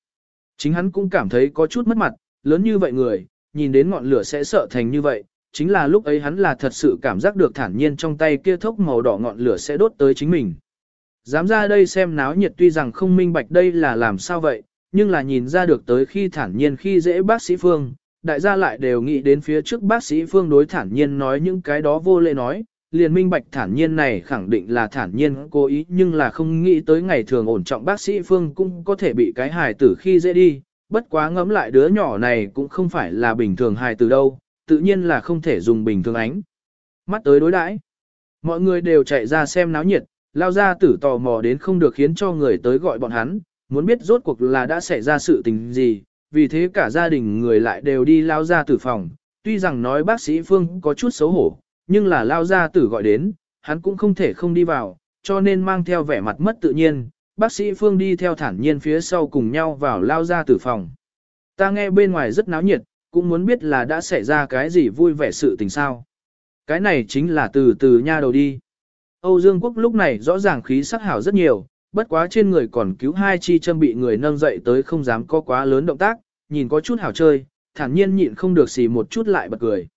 Chính hắn cũng cảm thấy có chút mất mặt, lớn như vậy người, nhìn đến ngọn lửa sẽ sợ thành như vậy. Chính là lúc ấy hắn là thật sự cảm giác được thản nhiên trong tay kia thốc màu đỏ ngọn lửa sẽ đốt tới chính mình. Dám ra đây xem náo nhiệt tuy rằng không minh bạch đây là làm sao vậy, nhưng là nhìn ra được tới khi thản nhiên khi dễ bác sĩ Phương, đại gia lại đều nghĩ đến phía trước bác sĩ Phương đối thản nhiên nói những cái đó vô lễ nói, liền minh bạch thản nhiên này khẳng định là thản nhiên cố ý nhưng là không nghĩ tới ngày thường ổn trọng bác sĩ Phương cũng có thể bị cái hài tử khi dễ đi, bất quá ngẫm lại đứa nhỏ này cũng không phải là bình thường hài tử đâu, tự nhiên là không thể dùng bình thường ánh. Mắt tới đối đãi, mọi người đều chạy ra xem náo nhiệt, lao ra tử tò mò đến không được khiến cho người tới gọi bọn hắn, muốn biết rốt cuộc là đã xảy ra sự tình gì, vì thế cả gia đình người lại đều đi lao ra tử phòng, tuy rằng nói bác sĩ Phương có chút xấu hổ, nhưng là lao gia tử gọi đến, hắn cũng không thể không đi vào, cho nên mang theo vẻ mặt mất tự nhiên, bác sĩ Phương đi theo thản nhiên phía sau cùng nhau vào lao gia tử phòng. Ta nghe bên ngoài rất náo nhiệt, cũng muốn biết là đã xảy ra cái gì vui vẻ sự tình sao. Cái này chính là từ từ nha đầu đi. Âu Dương Quốc lúc này rõ ràng khí sắc hảo rất nhiều, bất quá trên người còn cứu hai chi châm bị người nâng dậy tới không dám có quá lớn động tác, nhìn có chút hảo chơi, thản nhiên nhịn không được xì một chút lại bật cười.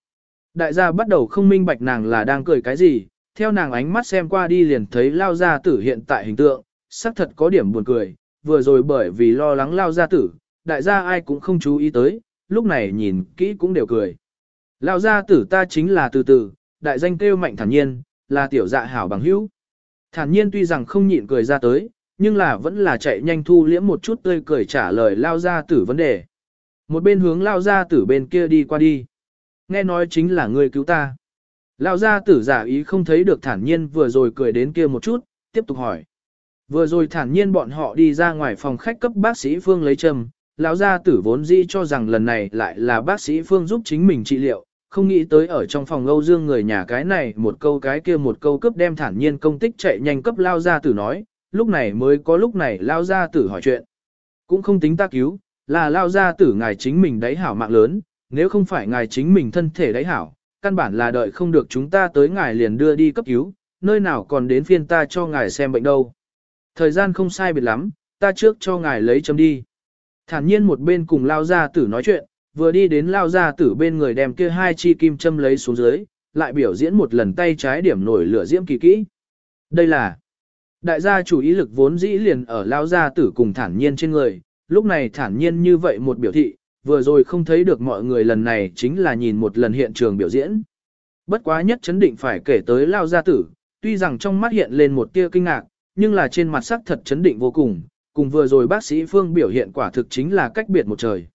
Đại gia bắt đầu không minh bạch nàng là đang cười cái gì, theo nàng ánh mắt xem qua đi liền thấy lao gia tử hiện tại hình tượng, xác thật có điểm buồn cười, vừa rồi bởi vì lo lắng lao gia tử, đại gia ai cũng không chú ý tới, lúc này nhìn kỹ cũng đều cười. Lao gia tử ta chính là từ từ, đại danh kêu mạnh thản nhiên, là tiểu dạ hảo bằng hữu. Thản nhiên tuy rằng không nhịn cười ra tới, nhưng là vẫn là chạy nhanh thu liễm một chút tươi cười trả lời lao gia tử vấn đề. Một bên hướng lao gia tử bên kia đi qua đi. Nghe nói chính là ngươi cứu ta. Lão gia tử giả ý không thấy được thản nhiên vừa rồi cười đến kia một chút, tiếp tục hỏi. Vừa rồi thản nhiên bọn họ đi ra ngoài phòng khách cấp bác sĩ Phương lấy châm, lão gia tử vốn dĩ cho rằng lần này lại là bác sĩ Phương giúp chính mình trị liệu, không nghĩ tới ở trong phòng Âu Dương người nhà cái này một câu cái kia một câu cấp đem thản nhiên công tích chạy nhanh cấp lao gia tử nói, lúc này mới có lúc này lao gia tử hỏi chuyện. Cũng không tính ta cứu, là lao gia tử ngài chính mình đấy hảo mạng lớn, nếu không phải ngài chính mình thân thể đáy hảo, căn bản là đợi không được chúng ta tới ngài liền đưa đi cấp cứu, nơi nào còn đến phiên ta cho ngài xem bệnh đâu. Thời gian không sai biệt lắm, ta trước cho ngài lấy chấm đi. Thản nhiên một bên cùng lao gia tử nói chuyện, vừa đi đến lao gia tử bên người đem kia hai chi kim châm lấy xuống dưới, lại biểu diễn một lần tay trái điểm nổi lửa diễm kỳ kỹ. Đây là đại gia chủ ý lực vốn dĩ liền ở lao gia tử cùng thản nhiên trên người, lúc này thản nhiên như vậy một biểu thị, vừa rồi không thấy được mọi người lần này chính là nhìn một lần hiện trường biểu diễn. Bất quá nhất chấn định phải kể tới lao gia tử, tuy rằng trong mắt hiện lên một tia kinh ngạc, nhưng là trên mặt sắc thật chấn định vô cùng, cùng vừa rồi bác sĩ Phương biểu hiện quả thực chính là cách biệt một trời.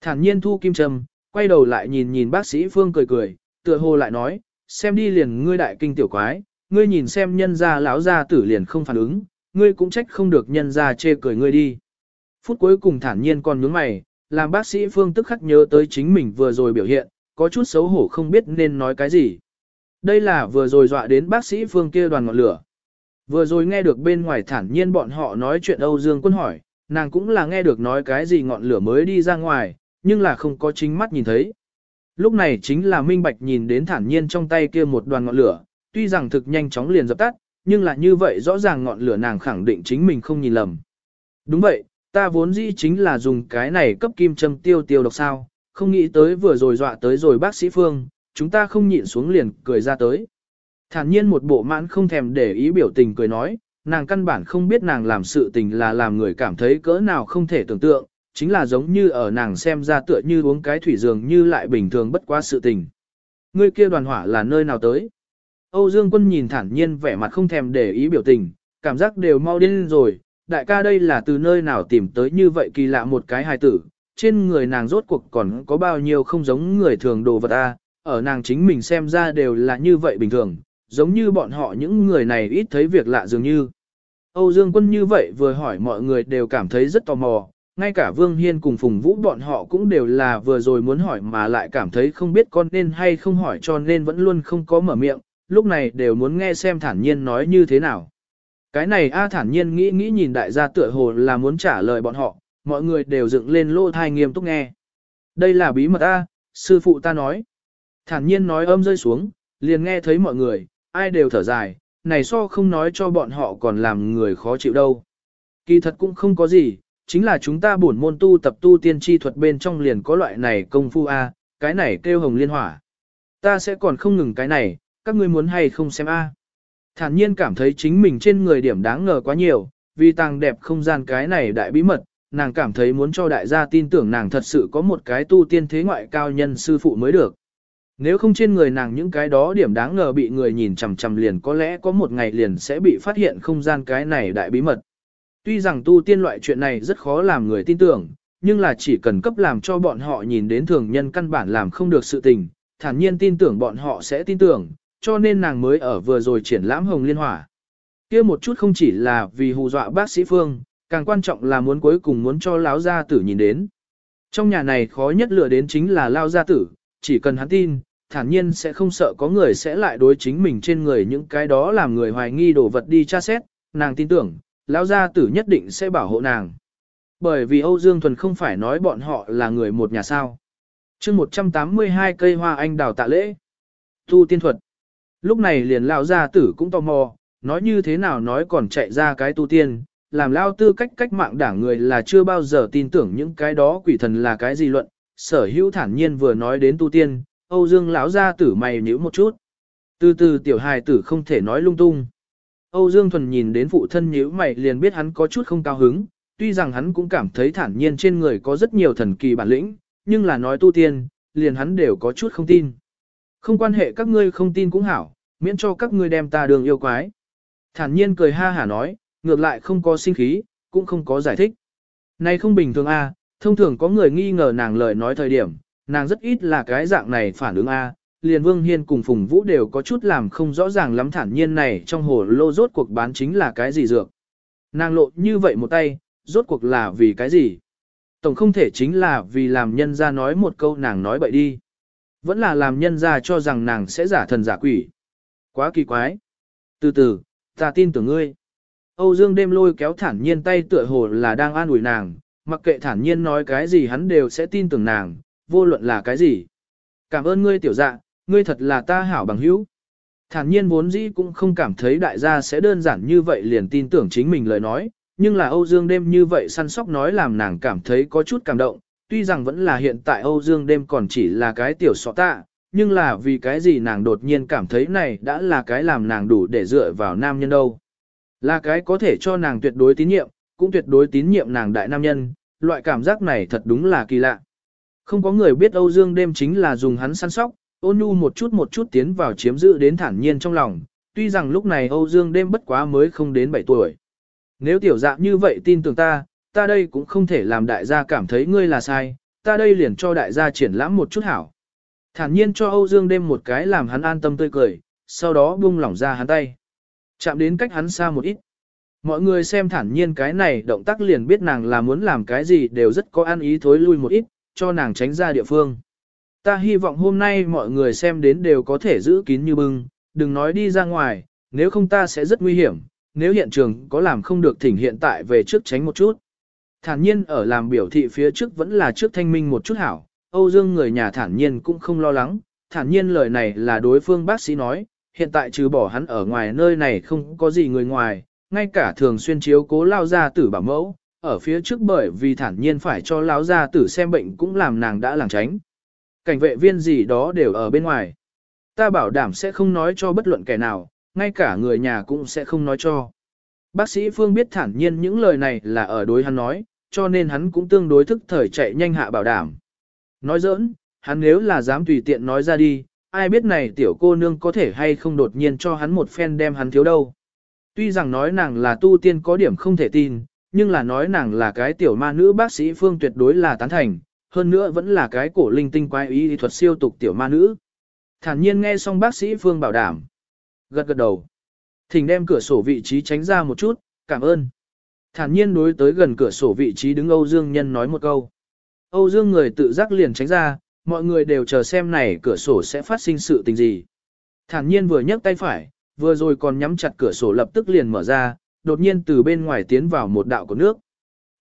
Thản nhiên thu kim châm, quay đầu lại nhìn nhìn bác sĩ Phương cười cười, tựa hồ lại nói, xem đi liền ngươi đại kinh tiểu quái, ngươi nhìn xem nhân gia lão gia tử liền không phản ứng, ngươi cũng trách không được nhân gia chê cười ngươi đi. Phút cuối cùng thản nhiên còn nhướng mày, làm bác sĩ Phương tức khắc nhớ tới chính mình vừa rồi biểu hiện, có chút xấu hổ không biết nên nói cái gì. Đây là vừa rồi dọa đến bác sĩ Phương kia đoàn ngọn lửa. Vừa rồi nghe được bên ngoài thản nhiên bọn họ nói chuyện Âu Dương quân hỏi, nàng cũng là nghe được nói cái gì ngọn lửa mới đi ra ngoài, nhưng là không có chính mắt nhìn thấy. Lúc này chính là minh bạch nhìn đến thản nhiên trong tay kia một đoàn ngọn lửa, tuy rằng thực nhanh chóng liền dập tắt, nhưng là như vậy rõ ràng ngọn lửa nàng khẳng định chính mình không nhìn lầm. Đúng vậy, ta vốn dĩ chính là dùng cái này cấp kim châm tiêu tiêu độc sao, không nghĩ tới vừa rồi dọa tới rồi bác sĩ Phương, chúng ta không nhịn xuống liền cười ra tới. Thản nhiên một bộ mãn không thèm để ý biểu tình cười nói, nàng căn bản không biết nàng làm sự tình là làm người cảm thấy cỡ nào không thể tưởng tượng, chính là giống như ở nàng xem ra tựa như uống cái thủy dường như lại bình thường bất quá sự tình. Người kia đoàn hỏa là nơi nào tới? Âu Dương Quân nhìn thản nhiên vẻ mặt không thèm để ý biểu tình, cảm giác đều mau điên rồi, đại ca đây là từ nơi nào tìm tới như vậy kỳ lạ một cái hài tử, trên người nàng rốt cuộc còn có bao nhiêu không giống người thường đồ vật a, ở nàng chính mình xem ra đều là như vậy bình thường, giống như bọn họ những người này ít thấy việc lạ dường như. Âu Dương Quân như vậy vừa hỏi mọi người đều cảm thấy rất tò mò, ngay cả Vương Hiên cùng Phùng Vũ bọn họ cũng đều là vừa rồi muốn hỏi mà lại cảm thấy không biết con nên hay không hỏi cho nên vẫn luôn không có mở miệng, lúc này đều muốn nghe xem thản nhiên nói như thế nào. Cái này A thản nhiên nghĩ nghĩ nhìn đại gia tựa hồ là muốn trả lời bọn họ, mọi người đều dựng lên lô thai nghiêm túc nghe. Đây là bí mật A, sư phụ ta nói. Thản nhiên nói âm rơi xuống, liền nghe thấy mọi người, ai đều thở dài, này so không nói cho bọn họ còn làm người khó chịu đâu. Kỳ thật cũng không có gì, chính là chúng ta bổn môn tu tập tu tiên tri thuật bên trong liền có loại này công phu A, cái này kêu hồng liên hỏa. Ta sẽ còn không ngừng cái này, các ngươi muốn hay không xem A. Thản nhiên cảm thấy chính mình trên người điểm đáng ngờ quá nhiều, vì tàng đẹp không gian cái này đại bí mật, nàng cảm thấy muốn cho đại gia tin tưởng nàng thật sự có một cái tu tiên thế ngoại cao nhân sư phụ mới được. Nếu không trên người nàng những cái đó điểm đáng ngờ bị người nhìn chằm chằm liền có lẽ có một ngày liền sẽ bị phát hiện không gian cái này đại bí mật. Tuy rằng tu tiên loại chuyện này rất khó làm người tin tưởng, nhưng là chỉ cần cấp làm cho bọn họ nhìn đến thường nhân căn bản làm không được sự tình, thản nhiên tin tưởng bọn họ sẽ tin tưởng, cho nên nàng mới ở vừa rồi triển lãm hồng liên hỏa. kia một chút không chỉ là vì hù dọa bác sĩ Phương, càng quan trọng là muốn cuối cùng muốn cho lão gia tử nhìn đến. Trong nhà này khó nhất lựa đến chính là Lão gia tử, chỉ cần hắn tin, thản nhiên sẽ không sợ có người sẽ lại đối chính mình trên người những cái đó làm người hoài nghi đồ vật đi tra xét, nàng tin tưởng, lão gia tử nhất định sẽ bảo hộ nàng. Bởi vì Âu Dương Thuần không phải nói bọn họ là người một nhà sao. chương 182 cây hoa anh đào tạ lễ. Tu tiên thuật. Lúc này liền lão gia tử cũng tò mò, nói như thế nào nói còn chạy ra cái tu tiên, làm lao tư cách cách mạng đảng người là chưa bao giờ tin tưởng những cái đó quỷ thần là cái gì luận, sở hữu thản nhiên vừa nói đến tu tiên, Âu Dương lão gia tử mày nhíu một chút. Từ từ tiểu hài tử không thể nói lung tung. Âu Dương thuần nhìn đến phụ thân nhíu mày liền biết hắn có chút không cao hứng, tuy rằng hắn cũng cảm thấy thản nhiên trên người có rất nhiều thần kỳ bản lĩnh, nhưng là nói tu tiên, liền hắn đều có chút không tin. Không quan hệ các ngươi không tin cũng hảo, miễn cho các ngươi đem ta đường yêu quái. Thản nhiên cười ha hả nói, ngược lại không có sinh khí, cũng không có giải thích. Này không bình thường a, thông thường có người nghi ngờ nàng lời nói thời điểm, nàng rất ít là cái dạng này phản ứng a. Liền Vương Hiên cùng Phùng Vũ đều có chút làm không rõ ràng lắm thản nhiên này trong hồ lô rốt cuộc bán chính là cái gì dược. Nàng lộ như vậy một tay, rốt cuộc là vì cái gì? Tổng không thể chính là vì làm nhân ra nói một câu nàng nói bậy đi. Vẫn là làm nhân ra cho rằng nàng sẽ giả thần giả quỷ. Quá kỳ quái. Từ từ, ta tin tưởng ngươi. Âu Dương đêm lôi kéo thản nhiên tay tựa hồ là đang an ủi nàng, mặc kệ thản nhiên nói cái gì hắn đều sẽ tin tưởng nàng, vô luận là cái gì. Cảm ơn ngươi tiểu dạ, ngươi thật là ta hảo bằng hữu. Thản nhiên vốn dĩ cũng không cảm thấy đại gia sẽ đơn giản như vậy liền tin tưởng chính mình lời nói, nhưng là Âu Dương đêm như vậy săn sóc nói làm nàng cảm thấy có chút cảm động, tuy rằng vẫn là hiện tại Âu Dương đêm còn chỉ là cái tiểu sọ tạ, nhưng là vì cái gì nàng đột nhiên cảm thấy này đã là cái làm nàng đủ để dựa vào nam nhân đâu. Là cái có thể cho nàng tuyệt đối tín nhiệm, cũng tuyệt đối tín nhiệm nàng đại nam nhân, loại cảm giác này thật đúng là kỳ lạ. Không có người biết Âu Dương đêm chính là dùng hắn săn sóc, ôn nhu một chút một chút tiến vào chiếm giữ đến thản nhiên trong lòng, tuy rằng lúc này Âu Dương đêm bất quá mới không đến 7 tuổi. Nếu tiểu dạng như vậy tin tưởng ta, ta đây cũng không thể làm đại gia cảm thấy ngươi là sai, ta đây liền cho đại gia triển lãm một chút hảo. Thản nhiên cho Âu Dương đêm một cái làm hắn an tâm tươi cười, sau đó buông lỏng ra hắn tay. Chạm đến cách hắn xa một ít. Mọi người xem thản nhiên cái này động tác liền biết nàng là muốn làm cái gì đều rất có an ý thối lui một ít, cho nàng tránh ra địa phương. Ta hy vọng hôm nay mọi người xem đến đều có thể giữ kín như bưng, đừng nói đi ra ngoài, nếu không ta sẽ rất nguy hiểm, nếu hiện trường có làm không được thỉnh hiện tại về trước tránh một chút. Thản nhiên ở làm biểu thị phía trước vẫn là trước thanh minh một chút hảo, Âu Dương người nhà thản nhiên cũng không lo lắng, thản nhiên lời này là đối phương bác sĩ nói, hiện tại trừ bỏ hắn ở ngoài nơi này không có gì người ngoài, ngay cả thường xuyên chiếu cố lao gia tử bảo mẫu, ở phía trước bởi vì thản nhiên phải cho lao gia tử xem bệnh cũng làm nàng đã làng tránh. Cảnh vệ viên gì đó đều ở bên ngoài. Ta bảo đảm sẽ không nói cho bất luận kẻ nào, ngay cả người nhà cũng sẽ không nói cho. Bác sĩ Phương biết thản nhiên những lời này là ở đối hắn nói, cho nên hắn cũng tương đối thức thời chạy nhanh hạ bảo đảm. Nói giỡn, hắn nếu là dám tùy tiện nói ra đi, ai biết này tiểu cô nương có thể hay không đột nhiên cho hắn một phen đem hắn thiếu đâu. Tuy rằng nói nàng là tu tiên có điểm không thể tin, nhưng là nói nàng là cái tiểu ma nữ bác sĩ Phương tuyệt đối là tán thành, hơn nữa vẫn là cái cổ linh tinh quái ý thuật siêu tục tiểu ma nữ. Thản nhiên nghe xong bác sĩ Phương bảo đảm. Gật gật đầu. Thỉnh đem cửa sổ vị trí tránh ra một chút, cảm ơn. Thản nhiên đối tới gần cửa sổ vị trí đứng Âu Dương Nhân nói một câu. Âu Dương người tự giác liền tránh ra, mọi người đều chờ xem này cửa sổ sẽ phát sinh sự tình gì. Thản nhiên vừa nhấc tay phải, vừa rồi còn nhắm chặt cửa sổ lập tức liền mở ra, đột nhiên từ bên ngoài tiến vào một đạo của nước.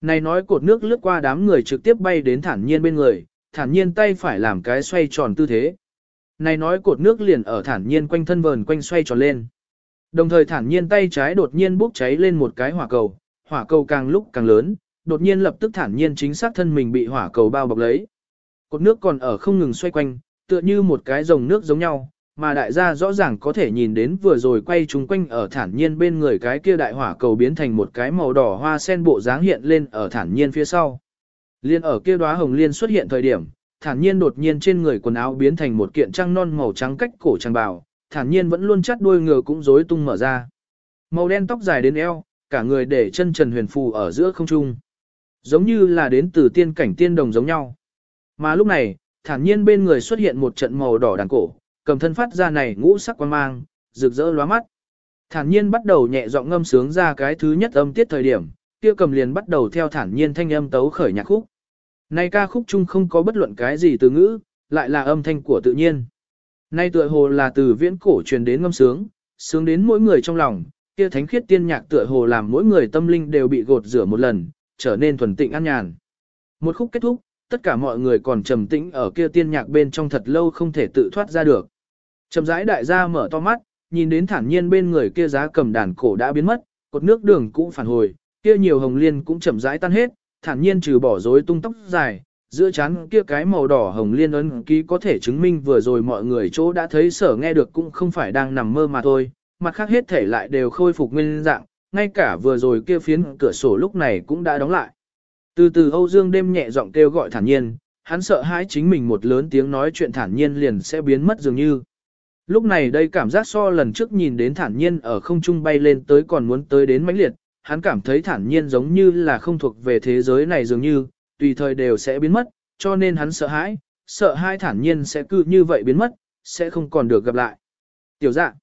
Này nói cột nước lướt qua đám người trực tiếp bay đến thản nhiên bên người, thản nhiên tay phải làm cái xoay tròn tư thế. Này nói cột nước liền ở thản nhiên quanh thân vờn quanh xoay tròn lên. Đồng thời thản nhiên tay trái đột nhiên bốc cháy lên một cái hỏa cầu, hỏa cầu càng lúc càng lớn, đột nhiên lập tức thản nhiên chính xác thân mình bị hỏa cầu bao bọc lấy. Cột nước còn ở không ngừng xoay quanh, tựa như một cái dòng nước giống nhau, mà đại gia rõ ràng có thể nhìn đến vừa rồi quay chúng quanh ở thản nhiên bên người cái kia đại hỏa cầu biến thành một cái màu đỏ hoa sen bộ dáng hiện lên ở thản nhiên phía sau. Liên ở kia đóa hồng liên xuất hiện thời điểm, thản nhiên đột nhiên trên người quần áo biến thành một kiện trang non màu trắng cách cổ trang bào, thản nhiên vẫn luôn chắt đuôi ngựa cũng rối tung mở ra. Màu đen tóc dài đến eo, cả người để chân trần huyền phù ở giữa không trung. Giống như là đến từ tiên cảnh tiên đồng giống nhau. Mà lúc này, thản nhiên bên người xuất hiện một trận màu đỏ đàn cổ, cầm thân phát ra này ngũ sắc quang mang, rực rỡ lóa mắt. Thản nhiên bắt đầu nhẹ giọng ngâm sướng ra cái thứ nhất âm tiết thời điểm, kia cầm liền bắt đầu theo thản nhiên thanh âm tấu khởi nhạc khúc. Này ca khúc chung không có bất luận cái gì từ ngữ, lại là âm thanh của tự nhiên. Nay tựa hồ là từ viễn cổ truyền đến ngâm sướng, sướng đến mỗi người trong lòng, kia thánh khiết tiên nhạc tựa hồ làm mỗi người tâm linh đều bị gột rửa một lần, trở nên thuần tịnh an nhàn. Một khúc kết thúc, tất cả mọi người còn trầm tĩnh ở kia tiên nhạc bên trong thật lâu không thể tự thoát ra được. Trầm rãi đại gia mở to mắt, nhìn đến thản nhiên bên người kia giá cầm đàn cổ đã biến mất, cột nước đường cũng phản hồi, kia nhiều hồng liên cũng chậm rãi tan hết, thản nhiên trừ bỏ rối tung tóc dài, giữa chán kia cái màu đỏ hồng liên ấn ký có thể chứng minh vừa rồi mọi người chỗ đã thấy sở nghe được cũng không phải đang nằm mơ mà thôi, mặt khác hết thể lại đều khôi phục nguyên dạng, ngay cả vừa rồi kia phiến cửa sổ lúc này cũng đã đóng lại. Từ từ Âu Dương đêm nhẹ giọng kêu gọi thản nhiên, hắn sợ hãi chính mình một lớn tiếng nói chuyện thản nhiên liền sẽ biến mất dường như. Lúc này đây cảm giác so lần trước nhìn đến thản nhiên ở không trung bay lên tới còn muốn tới đến mãnh liệt, hắn cảm thấy thản nhiên giống như là không thuộc về thế giới này dường như, tùy thời đều sẽ biến mất, cho nên hắn sợ hãi, sợ hai thản nhiên sẽ cứ như vậy biến mất, sẽ không còn được gặp lại. Tiểu dạ,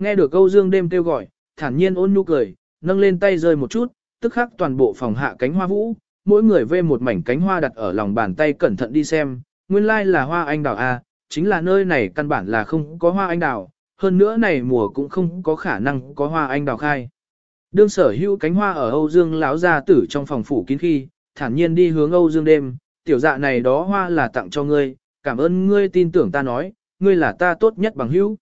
nghe được câu dương đêm kêu gọi, thản nhiên ôn nhu cười, nâng lên tay rơi một chút, tức khắc toàn bộ phòng hạ cánh hoa vũ, mỗi người vê một mảnh cánh hoa đặt ở lòng bàn tay cẩn thận đi xem, nguyên lai là hoa anh đào A, chính là nơi này căn bản là không có hoa anh đào, hơn nữa này mùa cũng không có khả năng có hoa anh đào khai. Đương sở hữu cánh hoa ở Âu Dương lão gia tử trong phòng phủ kín khi, thản nhiên đi hướng Âu Dương đêm, tiểu dạ này đó hoa là tặng cho ngươi, cảm ơn ngươi tin tưởng ta nói, ngươi là ta tốt nhất bằng hữu.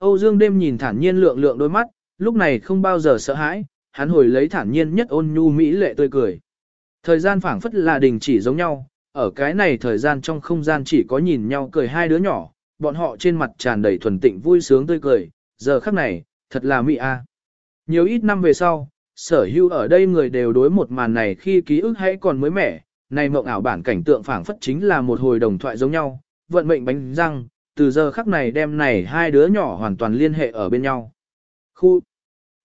Âu Dương đêm nhìn thản nhiên lượng lượng đôi mắt, lúc này không bao giờ sợ hãi, hắn hồi lấy thản nhiên nhất ôn nhu mỹ lệ tươi cười. Thời gian phảng phất là đình chỉ giống nhau, ở cái này thời gian trong không gian chỉ có nhìn nhau cười hai đứa nhỏ, bọn họ trên mặt tràn đầy thuần tịnh vui sướng tươi cười, giờ khắc này, thật là mỹ a. À. Nhiều ít năm về sau, sở hữu ở đây người đều đối một màn này khi ký ức hãy còn mới mẻ, này mộng ảo bản cảnh tượng phảng phất chính là một hồi đồng thoại giống nhau, vận mệnh bánh răng, từ giờ khắc này đem này hai đứa nhỏ hoàn toàn liên hệ ở bên nhau. Khu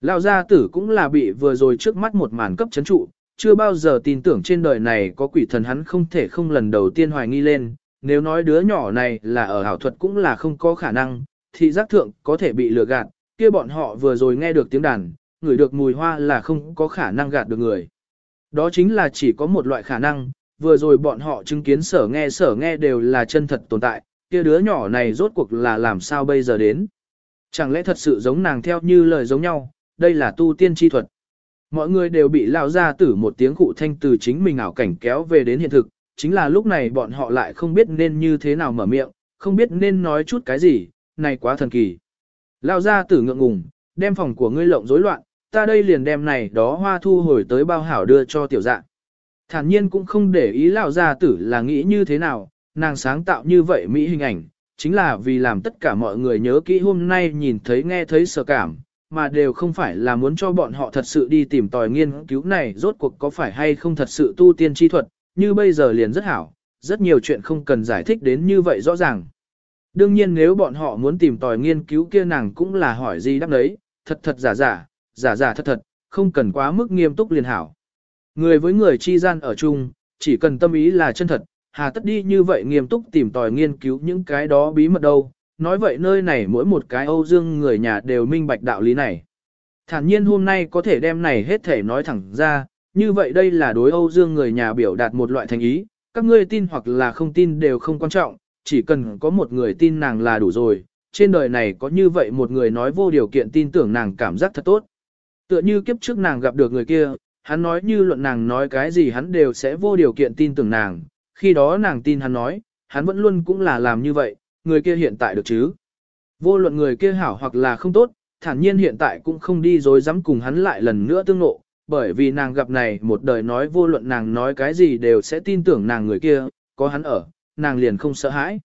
Lão gia tử cũng là bị vừa rồi trước mắt một màn cấp chấn trụ, chưa bao giờ tin tưởng trên đời này có quỷ thần hắn không thể không lần đầu tiên hoài nghi lên, nếu nói đứa nhỏ này là ở ảo thuật cũng là không có khả năng, thì giác thượng có thể bị lừa gạt, kia bọn họ vừa rồi nghe được tiếng đàn, ngửi được mùi hoa là không có khả năng gạt được người. Đó chính là chỉ có một loại khả năng, vừa rồi bọn họ chứng kiến sở nghe sở nghe đều là chân thật tồn tại, kia đứa nhỏ này rốt cuộc là làm sao bây giờ đến. Chẳng lẽ thật sự giống nàng theo như lời giống nhau, đây là tu tiên chi thuật. Mọi người đều bị lao ra tử một tiếng cụ thanh từ chính mình ảo cảnh kéo về đến hiện thực, chính là lúc này bọn họ lại không biết nên như thế nào mở miệng, không biết nên nói chút cái gì, này quá thần kỳ. Lao ra tử ngượng ngùng, đem phòng của ngươi lộng rối loạn, ta đây liền đem này đó hoa thu hồi tới bao hảo đưa cho tiểu dạ. Thản nhiên cũng không để ý lão gia tử là nghĩ như thế nào, nàng sáng tạo như vậy mỹ hình ảnh, chính là vì làm tất cả mọi người nhớ kỹ hôm nay nhìn thấy nghe thấy sợ cảm, mà đều không phải là muốn cho bọn họ thật sự đi tìm tòi nghiên cứu này rốt cuộc có phải hay không thật sự tu tiên chi thuật, như bây giờ liền rất hảo, rất nhiều chuyện không cần giải thích đến như vậy rõ ràng. Đương nhiên nếu bọn họ muốn tìm tòi nghiên cứu kia nàng cũng là hỏi gì đáp đấy, thật thật giả giả, giả giả thật thật, không cần quá mức nghiêm túc liền hảo. Người với người chi gian ở chung, chỉ cần tâm ý là chân thật, hà tất đi như vậy nghiêm túc tìm tòi nghiên cứu những cái đó bí mật đâu, nói vậy nơi này mỗi một cái Âu Dương người nhà đều minh bạch đạo lý này. Thản nhiên hôm nay có thể đem này hết thể nói thẳng ra, như vậy đây là đối Âu Dương người nhà biểu đạt một loại thành ý, các ngươi tin hoặc là không tin đều không quan trọng, chỉ cần có một người tin nàng là đủ rồi, trên đời này có như vậy một người nói vô điều kiện tin tưởng nàng cảm giác thật tốt. Tựa như kiếp trước nàng gặp được người kia, hắn nói như luận nàng nói cái gì hắn đều sẽ vô điều kiện tin tưởng nàng, khi đó nàng tin hắn nói, hắn vẫn luôn cũng là làm như vậy, người kia hiện tại được chứ. Vô luận người kia hảo hoặc là không tốt, thản nhiên hiện tại cũng không đi rồi dám cùng hắn lại lần nữa tương nộ, bởi vì nàng gặp này một đời nói vô luận nàng nói cái gì đều sẽ tin tưởng nàng người kia, có hắn ở, nàng liền không sợ hãi.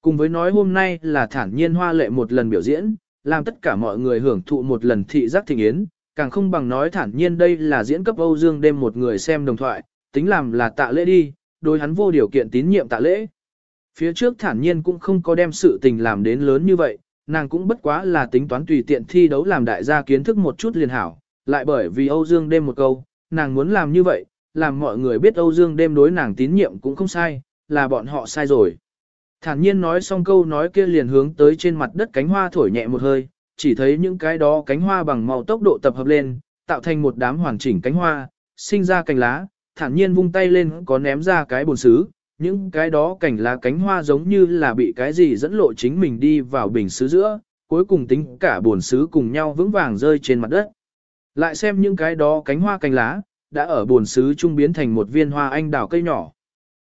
Cùng với nói hôm nay là thản nhiên hoa lệ một lần biểu diễn, làm tất cả mọi người hưởng thụ một lần thị giác thịnh yến, càng không bằng nói thản nhiên đây là diễn cấp Âu Dương đêm một người xem đồng thoại, tính làm là tạ lễ đi, đối hắn vô điều kiện tín nhiệm tạ lễ. Phía trước thản nhiên cũng không có đem sự tình làm đến lớn như vậy, nàng cũng bất quá là tính toán tùy tiện thi đấu làm đại gia kiến thức một chút liền hảo, lại bởi vì Âu Dương đêm một câu, nàng muốn làm như vậy, làm mọi người biết Âu Dương đêm đối nàng tín nhiệm cũng không sai, là bọn họ sai rồi. Thản nhiên nói xong câu nói kia liền hướng tới trên mặt đất cánh hoa thổi nhẹ một hơi, chỉ thấy những cái đó cánh hoa bằng màu tốc độ tập hợp lên, tạo thành một đám hoàn chỉnh cánh hoa, sinh ra cành lá, thản nhiên vung tay lên có ném ra cái bồn xứ, những cái đó cảnh lá cánh hoa giống như là bị cái gì dẫn lộ chính mình đi vào bình xứ giữa, cuối cùng tính cả bồn xứ cùng nhau vững vàng rơi trên mặt đất. Lại xem những cái đó cánh hoa cánh lá, đã ở bồn xứ trung biến thành một viên hoa anh đào cây nhỏ.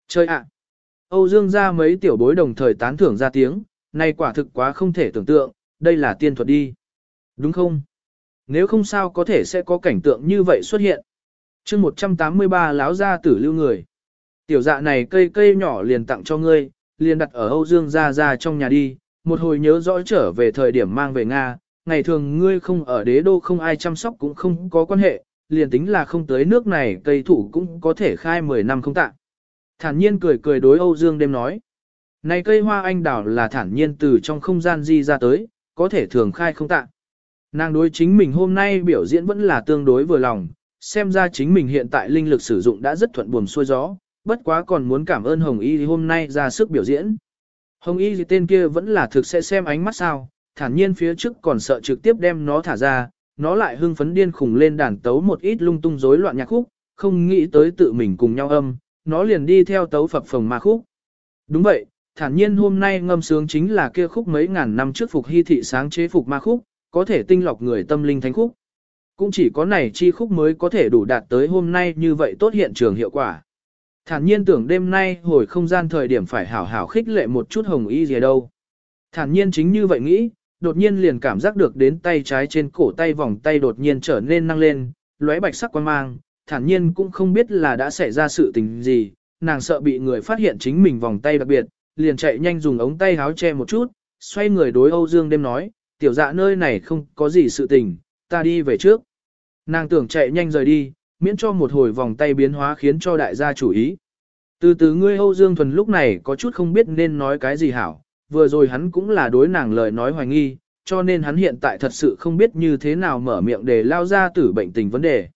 Chơi ạ! Âu Dương ra mấy tiểu bối đồng thời tán thưởng ra tiếng, này quả thực quá không thể tưởng tượng, đây là tiên thuật đi. Đúng không? Nếu không sao có thể sẽ có cảnh tượng như vậy xuất hiện chương 183 láo ra tử lưu người. Tiểu dạ này cây cây nhỏ liền tặng cho ngươi, liền đặt ở Âu Dương ra ra trong nhà đi, một hồi nhớ rõ trở về thời điểm mang về Nga, ngày thường ngươi không ở đế đô không ai chăm sóc cũng không có quan hệ, liền tính là không tới nước này cây thủ cũng có thể khai 10 năm không tạ. Thản nhiên cười cười đối Âu Dương đêm nói. Này cây hoa anh đào là thản nhiên từ trong không gian di ra tới, có thể thường khai không tạ. Nàng đối chính mình hôm nay biểu diễn vẫn là tương đối vừa lòng, xem ra chính mình hiện tại linh lực sử dụng đã rất thuận buồm xuôi gió, bất quá còn muốn cảm ơn Hồng Y hôm nay ra sức biểu diễn. Hồng Y tên kia vẫn là thực sẽ xem ánh mắt sao, thản nhiên phía trước còn sợ trực tiếp đem nó thả ra, nó lại hưng phấn điên khùng lên đàn tấu một ít lung tung rối loạn nhạc khúc, không nghĩ tới tự mình cùng nhau âm, nó liền đi theo tấu phập phồng ma khúc. Đúng vậy, thản nhiên hôm nay ngâm sướng chính là kia khúc mấy ngàn năm trước phục hy thị sáng chế phục ma khúc, có thể tinh lọc người tâm linh thánh khúc. Cũng chỉ có này chi khúc mới có thể đủ đạt tới hôm nay như vậy tốt hiện trường hiệu quả. Thản nhiên tưởng đêm nay hồi không gian thời điểm phải hảo hảo khích lệ một chút hồng y gì đâu. Thản nhiên chính như vậy nghĩ, đột nhiên liền cảm giác được đến tay trái trên cổ tay vòng tay đột nhiên trở nên năng lên, lóe bạch sắc quan mang, thản nhiên cũng không biết là đã xảy ra sự tình gì, nàng sợ bị người phát hiện chính mình vòng tay đặc biệt, liền chạy nhanh dùng ống tay háo che một chút, xoay người đối Âu Dương đêm nói, tiểu dạ nơi này không có gì sự tình, ta đi về trước. Nàng tưởng chạy nhanh rời đi, miễn cho một hồi vòng tay biến hóa khiến cho đại gia chủ ý. Từ từ ngươi Âu Dương Thuần lúc này có chút không biết nên nói cái gì hảo, vừa rồi hắn cũng là đối nàng lời nói hoài nghi, cho nên hắn hiện tại thật sự không biết như thế nào mở miệng để lao ra tử bệnh tình vấn đề.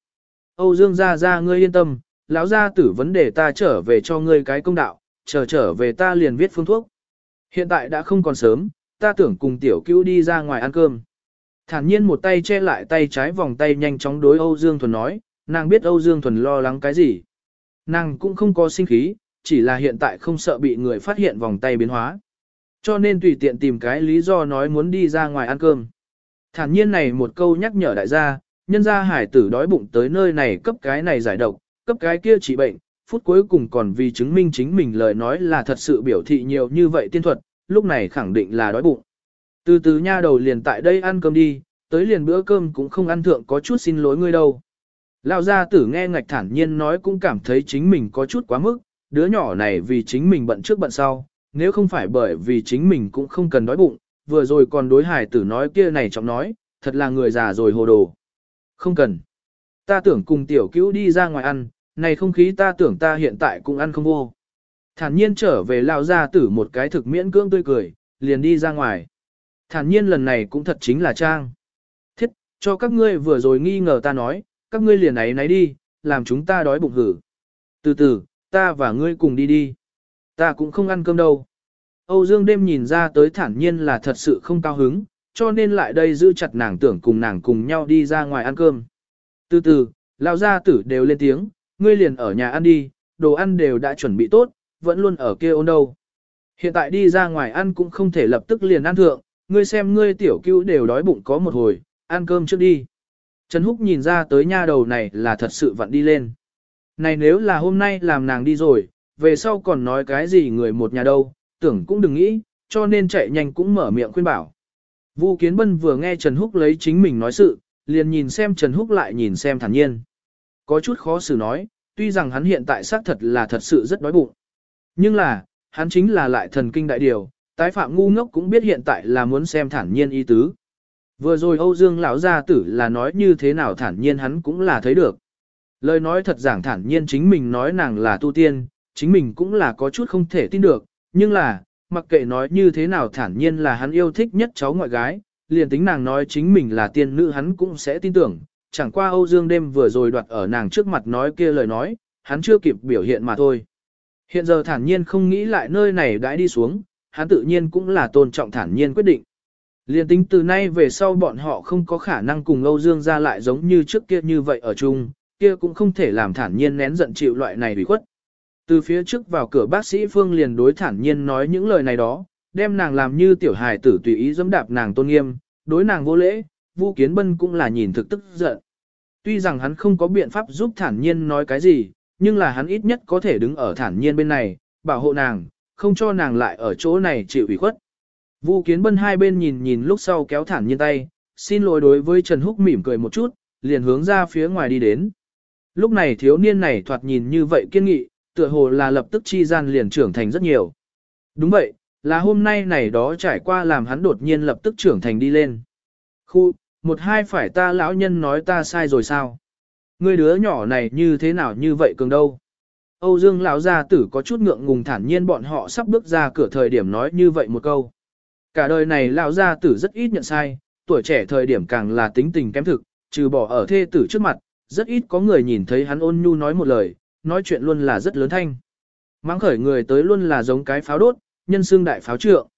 Âu Dương ra ra ngươi yên tâm, lão gia tử vấn đề ta trở về cho ngươi cái công đạo, chờ trở về ta liền viết phương thuốc. Hiện tại đã không còn sớm, ta tưởng cùng tiểu cứu đi ra ngoài ăn cơm. Thản nhiên một tay che lại tay trái vòng tay nhanh chóng đối Âu Dương Thuần nói, nàng biết Âu Dương Thuần lo lắng cái gì. Nàng cũng không có sinh khí, chỉ là hiện tại không sợ bị người phát hiện vòng tay biến hóa. Cho nên tùy tiện tìm cái lý do nói muốn đi ra ngoài ăn cơm. Thản nhiên này một câu nhắc nhở đại gia, nhân gia hải tử đói bụng tới nơi này cấp cái này giải độc, cấp cái kia trị bệnh, phút cuối cùng còn vì chứng minh chính mình lời nói là thật sự biểu thị nhiều như vậy tiên thuật, lúc này khẳng định là đói bụng. Từ từ nha đầu liền tại đây ăn cơm đi, tới liền bữa cơm cũng không ăn thượng có chút xin lỗi ngươi đâu. Lão gia tử nghe ngạch thản nhiên nói cũng cảm thấy chính mình có chút quá mức, đứa nhỏ này vì chính mình bận trước bận sau, nếu không phải bởi vì chính mình cũng không cần đói bụng, vừa rồi còn đối hải tử nói kia này trọng nói, thật là người già rồi hồ đồ. Không cần. Ta tưởng cùng tiểu cứu đi ra ngoài ăn, này không khí ta tưởng ta hiện tại cũng ăn không vô. Thản nhiên trở về lao gia tử một cái thực miễn cưỡng tươi cười, liền đi ra ngoài. Thản nhiên lần này cũng thật chính là trang. Thiết, cho các ngươi vừa rồi nghi ngờ ta nói, các ngươi liền ấy nấy đi, làm chúng ta đói bụng hử. Từ từ, ta và ngươi cùng đi đi. Ta cũng không ăn cơm đâu. Âu Dương đêm nhìn ra tới thản nhiên là thật sự không cao hứng, cho nên lại đây giữ chặt nàng tưởng cùng nàng cùng nhau đi ra ngoài ăn cơm. Từ từ, lão gia tử đều lên tiếng, ngươi liền ở nhà ăn đi, đồ ăn đều đã chuẩn bị tốt, vẫn luôn ở kia ôn đâu. Hiện tại đi ra ngoài ăn cũng không thể lập tức liền ăn thượng, ngươi xem ngươi tiểu cứu đều đói bụng có một hồi, ăn cơm trước đi. Trần Húc nhìn ra tới nha đầu này là thật sự vặn đi lên. Này nếu là hôm nay làm nàng đi rồi, về sau còn nói cái gì người một nhà đâu, tưởng cũng đừng nghĩ, cho nên chạy nhanh cũng mở miệng khuyên bảo. Vu Kiến Bân vừa nghe Trần Húc lấy chính mình nói sự, liền nhìn xem Trần Húc lại nhìn xem thản nhiên. Có chút khó xử nói, tuy rằng hắn hiện tại xác thật là thật sự rất đói bụng. Nhưng là, hắn chính là lại thần kinh đại điều, tái phạm ngu ngốc cũng biết hiện tại là muốn xem thản nhiên ý tứ. Vừa rồi Âu Dương lão gia tử là nói như thế nào thản nhiên hắn cũng là thấy được. Lời nói thật giảng thản nhiên chính mình nói nàng là tu tiên, chính mình cũng là có chút không thể tin được, nhưng là, mặc kệ nói như thế nào thản nhiên là hắn yêu thích nhất cháu ngoại gái, liền tính nàng nói chính mình là tiên nữ hắn cũng sẽ tin tưởng, chẳng qua Âu Dương đêm vừa rồi đoạt ở nàng trước mặt nói kia lời nói, hắn chưa kịp biểu hiện mà thôi. Hiện giờ thản nhiên không nghĩ lại nơi này đãi đi xuống, hắn tự nhiên cũng là tôn trọng thản nhiên quyết định. Liên tính từ nay về sau bọn họ không có khả năng cùng Âu Dương ra lại giống như trước kia như vậy ở chung, kia cũng không thể làm thản nhiên nén giận chịu loại này bị khuất. Từ phía trước vào cửa bác sĩ Phương liền đối thản nhiên nói những lời này đó, đem nàng làm như tiểu hài tử tùy ý dẫm đạp nàng tôn nghiêm, đối nàng vô lễ, Vu Kiến Bân cũng là nhìn thực tức giận. Tuy rằng hắn không có biện pháp giúp thản nhiên nói cái gì, nhưng là hắn ít nhất có thể đứng ở thản nhiên bên này, bảo hộ nàng, không cho nàng lại ở chỗ này chịu ủy khuất. Vu Kiến Bân hai bên nhìn nhìn lúc sau kéo thản nhiên tay, xin lỗi đối với Trần Húc mỉm cười một chút, liền hướng ra phía ngoài đi đến. Lúc này thiếu niên này thoạt nhìn như vậy kiên nghị, tựa hồ là lập tức chi gian liền trưởng thành rất nhiều. Đúng vậy, là hôm nay này đó trải qua làm hắn đột nhiên lập tức trưởng thành đi lên. Khu, một hai phải ta lão nhân nói ta sai rồi sao? Người đứa nhỏ này như thế nào như vậy cường đâu? Âu Dương lão gia tử có chút ngượng ngùng thản nhiên bọn họ sắp bước ra cửa thời điểm nói như vậy một câu. Cả đời này lão gia tử rất ít nhận sai, tuổi trẻ thời điểm càng là tính tình kém thực, trừ bỏ ở thê tử trước mặt, rất ít có người nhìn thấy hắn ôn nhu nói một lời, nói chuyện luôn là rất lớn thanh. Mang khởi người tới luôn là giống cái pháo đốt, nhân xương đại pháo trượng.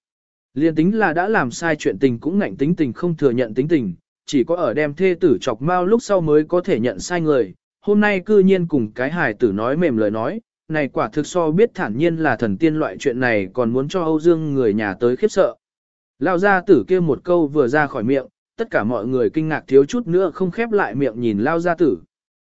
Liên tính là đã làm sai chuyện tình cũng ngạnh tính tình không thừa nhận tính tình, chỉ có ở đem thê tử chọc mau lúc sau mới có thể nhận sai người. Hôm nay cư nhiên cùng cái hài tử nói mềm lời nói, này quả thực so biết thản nhiên là thần tiên loại chuyện này còn muốn cho Âu Dương người nhà tới khiếp sợ. Lao gia tử kia một câu vừa ra khỏi miệng, tất cả mọi người kinh ngạc thiếu chút nữa không khép lại miệng nhìn Lao gia tử.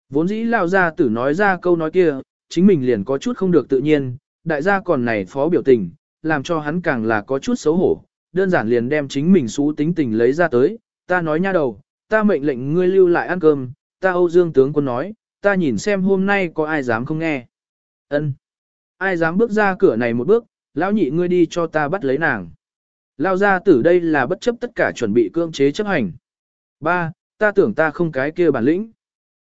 Vốn dĩ Lao gia tử nói ra câu nói kia, chính mình liền có chút không được tự nhiên, đại gia còn này phó biểu tình, làm cho hắn càng là có chút xấu hổ, đơn giản liền đem chính mình xú tính tình lấy ra tới, ta nói nha đầu, ta mệnh lệnh ngươi lưu lại ăn cơm, ta Âu Dương tướng quân nói, ta nhìn xem hôm nay có ai dám không nghe. Ân, Ai dám bước ra cửa này một bước, lão nhị ngươi đi cho ta bắt lấy nàng. Lao ra tử đây là bất chấp tất cả chuẩn bị cương chế chấp hành. Ba, ta tưởng ta không cái kia bản lĩnh.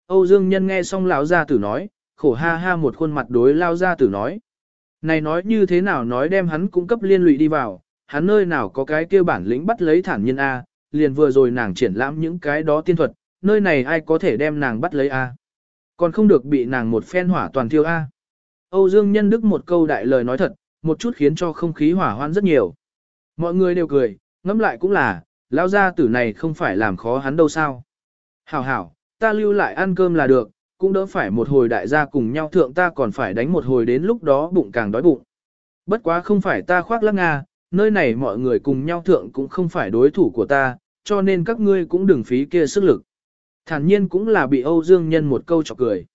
Âu Dương Nhân nghe xong lão gia tử nói, khổ ha ha một khuôn mặt đối lao gia tử nói. Này nói như thế nào nói đem hắn cung cấp liên lụy đi vào, hắn nơi nào có cái kia bản lĩnh bắt lấy thản nhân A, liền vừa rồi nàng triển lãm những cái đó tiên thuật, nơi này ai có thể đem nàng bắt lấy A. Còn không được bị nàng một phen hỏa toàn thiêu A. Âu Dương Nhân Đức một câu đại lời nói thật, một chút khiến cho không khí hỏa hoạn rất nhiều. Mọi người đều cười, ngẫm lại cũng là, lão gia tử này không phải làm khó hắn đâu sao. Hảo hảo, ta lưu lại ăn cơm là được, cũng đỡ phải một hồi đại gia cùng nhau thượng ta còn phải đánh một hồi đến lúc đó bụng càng đói bụng. Bất quá không phải ta khoác lác Nga, nơi này mọi người cùng nhau thượng cũng không phải đối thủ của ta, cho nên các ngươi cũng đừng phí kia sức lực. Thản nhiên cũng là bị Âu Dương Nhân một câu chọc cười.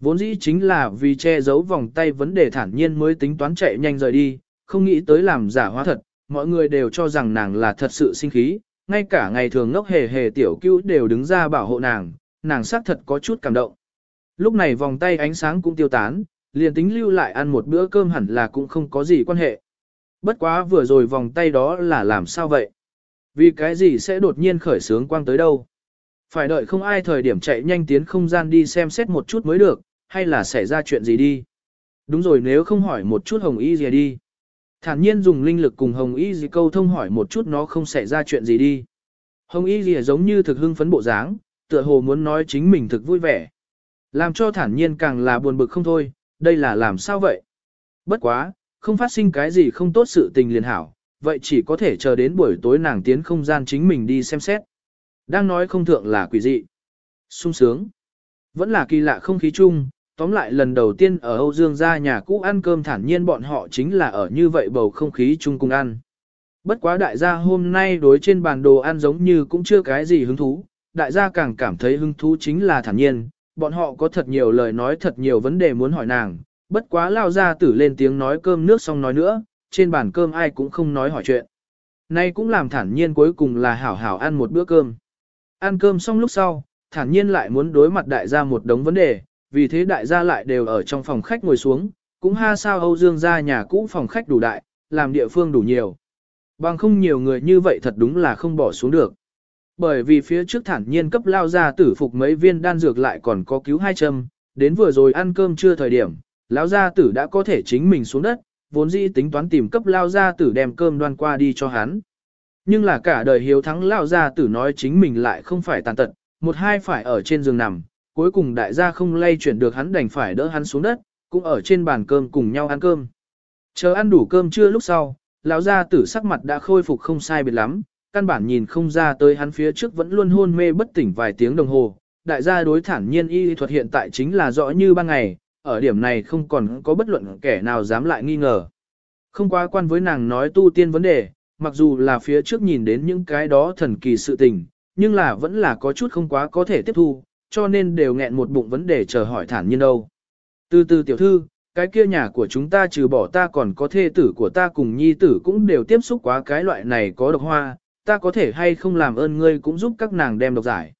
Vốn dĩ chính là vì che giấu vòng tay vấn đề thản nhiên mới tính toán chạy nhanh rời đi, không nghĩ tới làm giả hóa thật, mọi người đều cho rằng nàng là thật sự sinh khí, ngay cả ngày thường ngốc hề hề tiểu cứu đều đứng ra bảo hộ nàng, nàng xác thật có chút cảm động. Lúc này vòng tay ánh sáng cũng tiêu tán, liền tính lưu lại ăn một bữa cơm hẳn là cũng không có gì quan hệ. Bất quá vừa rồi vòng tay đó là làm sao vậy? Vì cái gì sẽ đột nhiên khởi sướng quang tới đâu? Phải đợi không ai thời điểm chạy nhanh tiến không gian đi xem xét một chút mới được, hay là xảy ra chuyện gì đi? Đúng rồi nếu không hỏi một chút hồng y gì đi. Thản nhiên dùng linh lực cùng hồng y gì câu thông hỏi một chút nó không xảy ra chuyện gì đi. Hồng y gì giống như thực hưng phấn bộ dáng, tựa hồ muốn nói chính mình thực vui vẻ. Làm cho thản nhiên càng là buồn bực không thôi, đây là làm sao vậy? Bất quá, không phát sinh cái gì không tốt sự tình liền hảo, vậy chỉ có thể chờ đến buổi tối nàng tiến không gian chính mình đi xem xét. Đang nói không thượng là quỷ dị. sung sướng. Vẫn là kỳ lạ không khí chung, tóm lại lần đầu tiên ở Âu Dương gia nhà cũ ăn cơm thản nhiên bọn họ chính là ở như vậy bầu không khí chung cùng ăn. Bất quá đại gia hôm nay đối trên bàn đồ ăn giống như cũng chưa cái gì hứng thú, đại gia càng cảm thấy hứng thú chính là thản nhiên, bọn họ có thật nhiều lời nói thật nhiều vấn đề muốn hỏi nàng, bất quá lao ra tử lên tiếng nói cơm nước xong nói nữa, trên bàn cơm ai cũng không nói hỏi chuyện. Nay cũng làm thản nhiên cuối cùng là hảo hảo ăn một bữa cơm. Ăn cơm xong lúc sau, thản nhiên lại muốn đối mặt đại gia một đống vấn đề, vì thế đại gia lại đều ở trong phòng khách ngồi xuống, cũng ha sao Âu Dương gia nhà cũ phòng khách đủ đại, làm địa phương đủ nhiều. Bằng không nhiều người như vậy thật đúng là không bỏ xuống được. Bởi vì phía trước thản nhiên cấp lao ra tử phục mấy viên đan dược lại còn có cứu hai châm, đến vừa rồi ăn cơm chưa thời điểm, lão gia tử đã có thể chính mình xuống đất, vốn dĩ tính toán tìm cấp lao gia tử đem cơm đoan qua đi cho hắn. Nhưng là cả đời hiếu thắng lao gia tử nói chính mình lại không phải tàn tật, một hai phải ở trên giường nằm, cuối cùng đại gia không lay chuyển được hắn đành phải đỡ hắn xuống đất, cũng ở trên bàn cơm cùng nhau ăn cơm. Chờ ăn đủ cơm trưa lúc sau, lão gia tử sắc mặt đã khôi phục không sai biệt lắm, căn bản nhìn không ra tới hắn phía trước vẫn luôn hôn mê bất tỉnh vài tiếng đồng hồ. Đại gia đối thản nhiên y thuật hiện tại chính là rõ như ban ngày, ở điểm này không còn có bất luận kẻ nào dám lại nghi ngờ. Không quá quan với nàng nói tu tiên vấn đề, mặc dù là phía trước nhìn đến những cái đó thần kỳ sự tình, nhưng là vẫn là có chút không quá có thể tiếp thu, cho nên đều nghẹn một bụng vấn đề chờ hỏi thản nhiên đâu. Từ từ tiểu thư, cái kia nhà của chúng ta trừ bỏ ta còn có thê tử của ta cùng nhi tử cũng đều tiếp xúc quá cái loại này có độc hoa, ta có thể hay không làm ơn ngươi cũng giúp các nàng đem độc giải.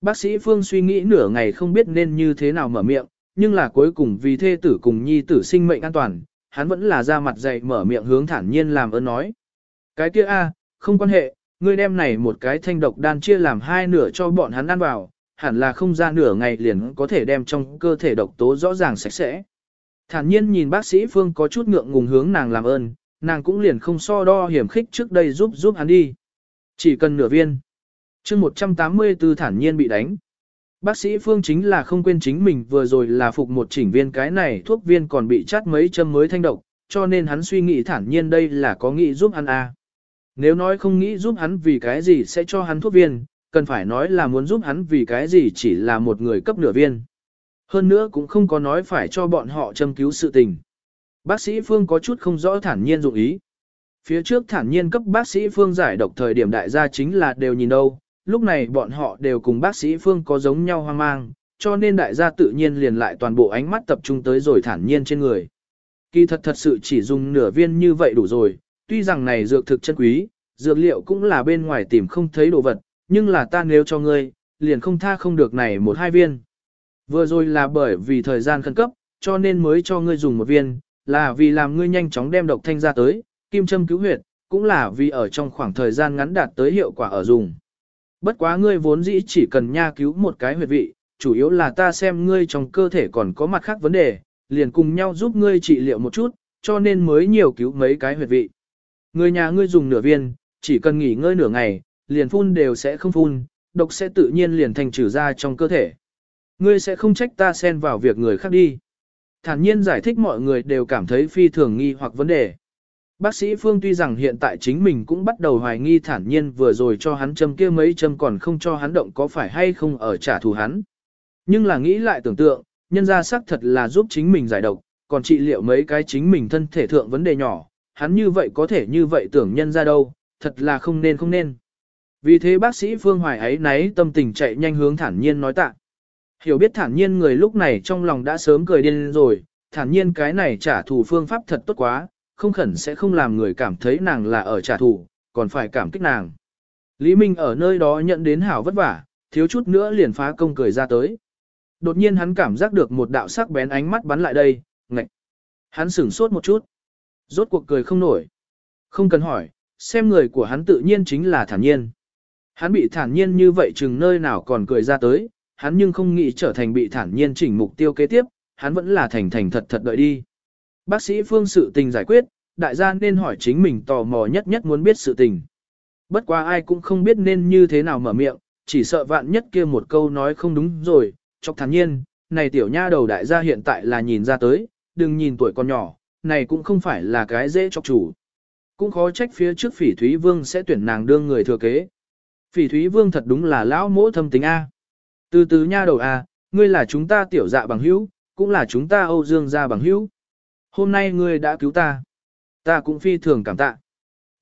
Bác sĩ Phương suy nghĩ nửa ngày không biết nên như thế nào mở miệng, nhưng là cuối cùng vì thê tử cùng nhi tử sinh mệnh an toàn, hắn vẫn là ra mặt dày mở miệng hướng thản nhiên làm ơn nói. Cái kia a, không quan hệ, ngươi đem này một cái thanh độc đan chia làm hai nửa cho bọn hắn ăn vào, hẳn là không ra nửa ngày liền có thể đem trong cơ thể độc tố rõ ràng sạch sẽ. Thản nhiên nhìn bác sĩ Phương có chút ngượng ngùng hướng nàng làm ơn, nàng cũng liền không so đo hiểm khích trước đây giúp giúp hắn đi. Chỉ cần nửa viên. chương 184 thản nhiên bị đánh. Bác sĩ Phương chính là không quên chính mình vừa rồi là phục một chỉnh viên cái này thuốc viên còn bị chát mấy châm mới thanh độc, cho nên hắn suy nghĩ thản nhiên đây là có nghĩ giúp hắn à. Nếu nói không nghĩ giúp hắn vì cái gì sẽ cho hắn thuốc viên, cần phải nói là muốn giúp hắn vì cái gì chỉ là một người cấp nửa viên. Hơn nữa cũng không có nói phải cho bọn họ châm cứu sự tình. Bác sĩ Phương có chút không rõ thản nhiên dụng ý. Phía trước thản nhiên cấp bác sĩ Phương giải độc thời điểm đại gia chính là đều nhìn đâu, lúc này bọn họ đều cùng bác sĩ Phương có giống nhau hoang mang, cho nên đại gia tự nhiên liền lại toàn bộ ánh mắt tập trung tới rồi thản nhiên trên người. Kỳ thật thật sự chỉ dùng nửa viên như vậy đủ rồi, tuy rằng này dược thực chân quý, dược liệu cũng là bên ngoài tìm không thấy đồ vật, nhưng là ta nếu cho ngươi, liền không tha không được này một hai viên. Vừa rồi là bởi vì thời gian khẩn cấp, cho nên mới cho ngươi dùng một viên, là vì làm ngươi nhanh chóng đem độc thanh ra tới, kim châm cứu huyệt, cũng là vì ở trong khoảng thời gian ngắn đạt tới hiệu quả ở dùng. Bất quá ngươi vốn dĩ chỉ cần nha cứu một cái huyệt vị, chủ yếu là ta xem ngươi trong cơ thể còn có mặt khác vấn đề, liền cùng nhau giúp ngươi trị liệu một chút, cho nên mới nhiều cứu mấy cái huyệt vị. Người nhà ngươi dùng nửa viên, chỉ cần nghỉ ngơi nửa ngày, liền phun đều sẽ không phun, độc sẽ tự nhiên liền thành trừ ra trong cơ thể. Ngươi sẽ không trách ta xen vào việc người khác đi. Thản nhiên giải thích mọi người đều cảm thấy phi thường nghi hoặc vấn đề. Bác sĩ Phương tuy rằng hiện tại chính mình cũng bắt đầu hoài nghi thản nhiên vừa rồi cho hắn châm kia mấy châm còn không cho hắn động có phải hay không ở trả thù hắn. Nhưng là nghĩ lại tưởng tượng, nhân ra xác thật là giúp chính mình giải độc, còn trị liệu mấy cái chính mình thân thể thượng vấn đề nhỏ, hắn như vậy có thể như vậy tưởng nhân ra đâu, thật là không nên không nên. Vì thế bác sĩ Phương Hoài ấy náy tâm tình chạy nhanh hướng thản nhiên nói tạ. Hiểu biết thản nhiên người lúc này trong lòng đã sớm cười điên rồi, thản nhiên cái này trả thù phương pháp thật tốt quá, không khẩn sẽ không làm người cảm thấy nàng là ở trả thù, còn phải cảm kích nàng. Lý Minh ở nơi đó nhận đến hảo vất vả, thiếu chút nữa liền phá công cười ra tới. Đột nhiên hắn cảm giác được một đạo sắc bén ánh mắt bắn lại đây, ngạch. Hắn sửng sốt một chút. Rốt cuộc cười không nổi. Không cần hỏi, xem người của hắn tự nhiên chính là thản nhiên. Hắn bị thản nhiên như vậy chừng nơi nào còn cười ra tới, hắn nhưng không nghĩ trở thành bị thản nhiên chỉnh mục tiêu kế tiếp, hắn vẫn là thành thành thật thật đợi đi. Bác sĩ phương sự tình giải quyết, đại gia nên hỏi chính mình tò mò nhất nhất muốn biết sự tình. Bất quá ai cũng không biết nên như thế nào mở miệng, chỉ sợ vạn nhất kia một câu nói không đúng rồi, chọc thản nhiên, này tiểu nha đầu đại gia hiện tại là nhìn ra tới, đừng nhìn tuổi con nhỏ, này cũng không phải là cái dễ chọc chủ. Cũng khó trách phía trước phỉ Thúy Vương sẽ tuyển nàng đương người thừa kế. Phỉ Thúy Vương thật đúng là lão mỗ thâm tính A. Từ từ nha đầu A, ngươi là chúng ta tiểu dạ bằng hữu, cũng là chúng ta Âu Dương gia bằng hữu. Hôm nay ngươi đã cứu ta. Ta cũng phi thường cảm tạ.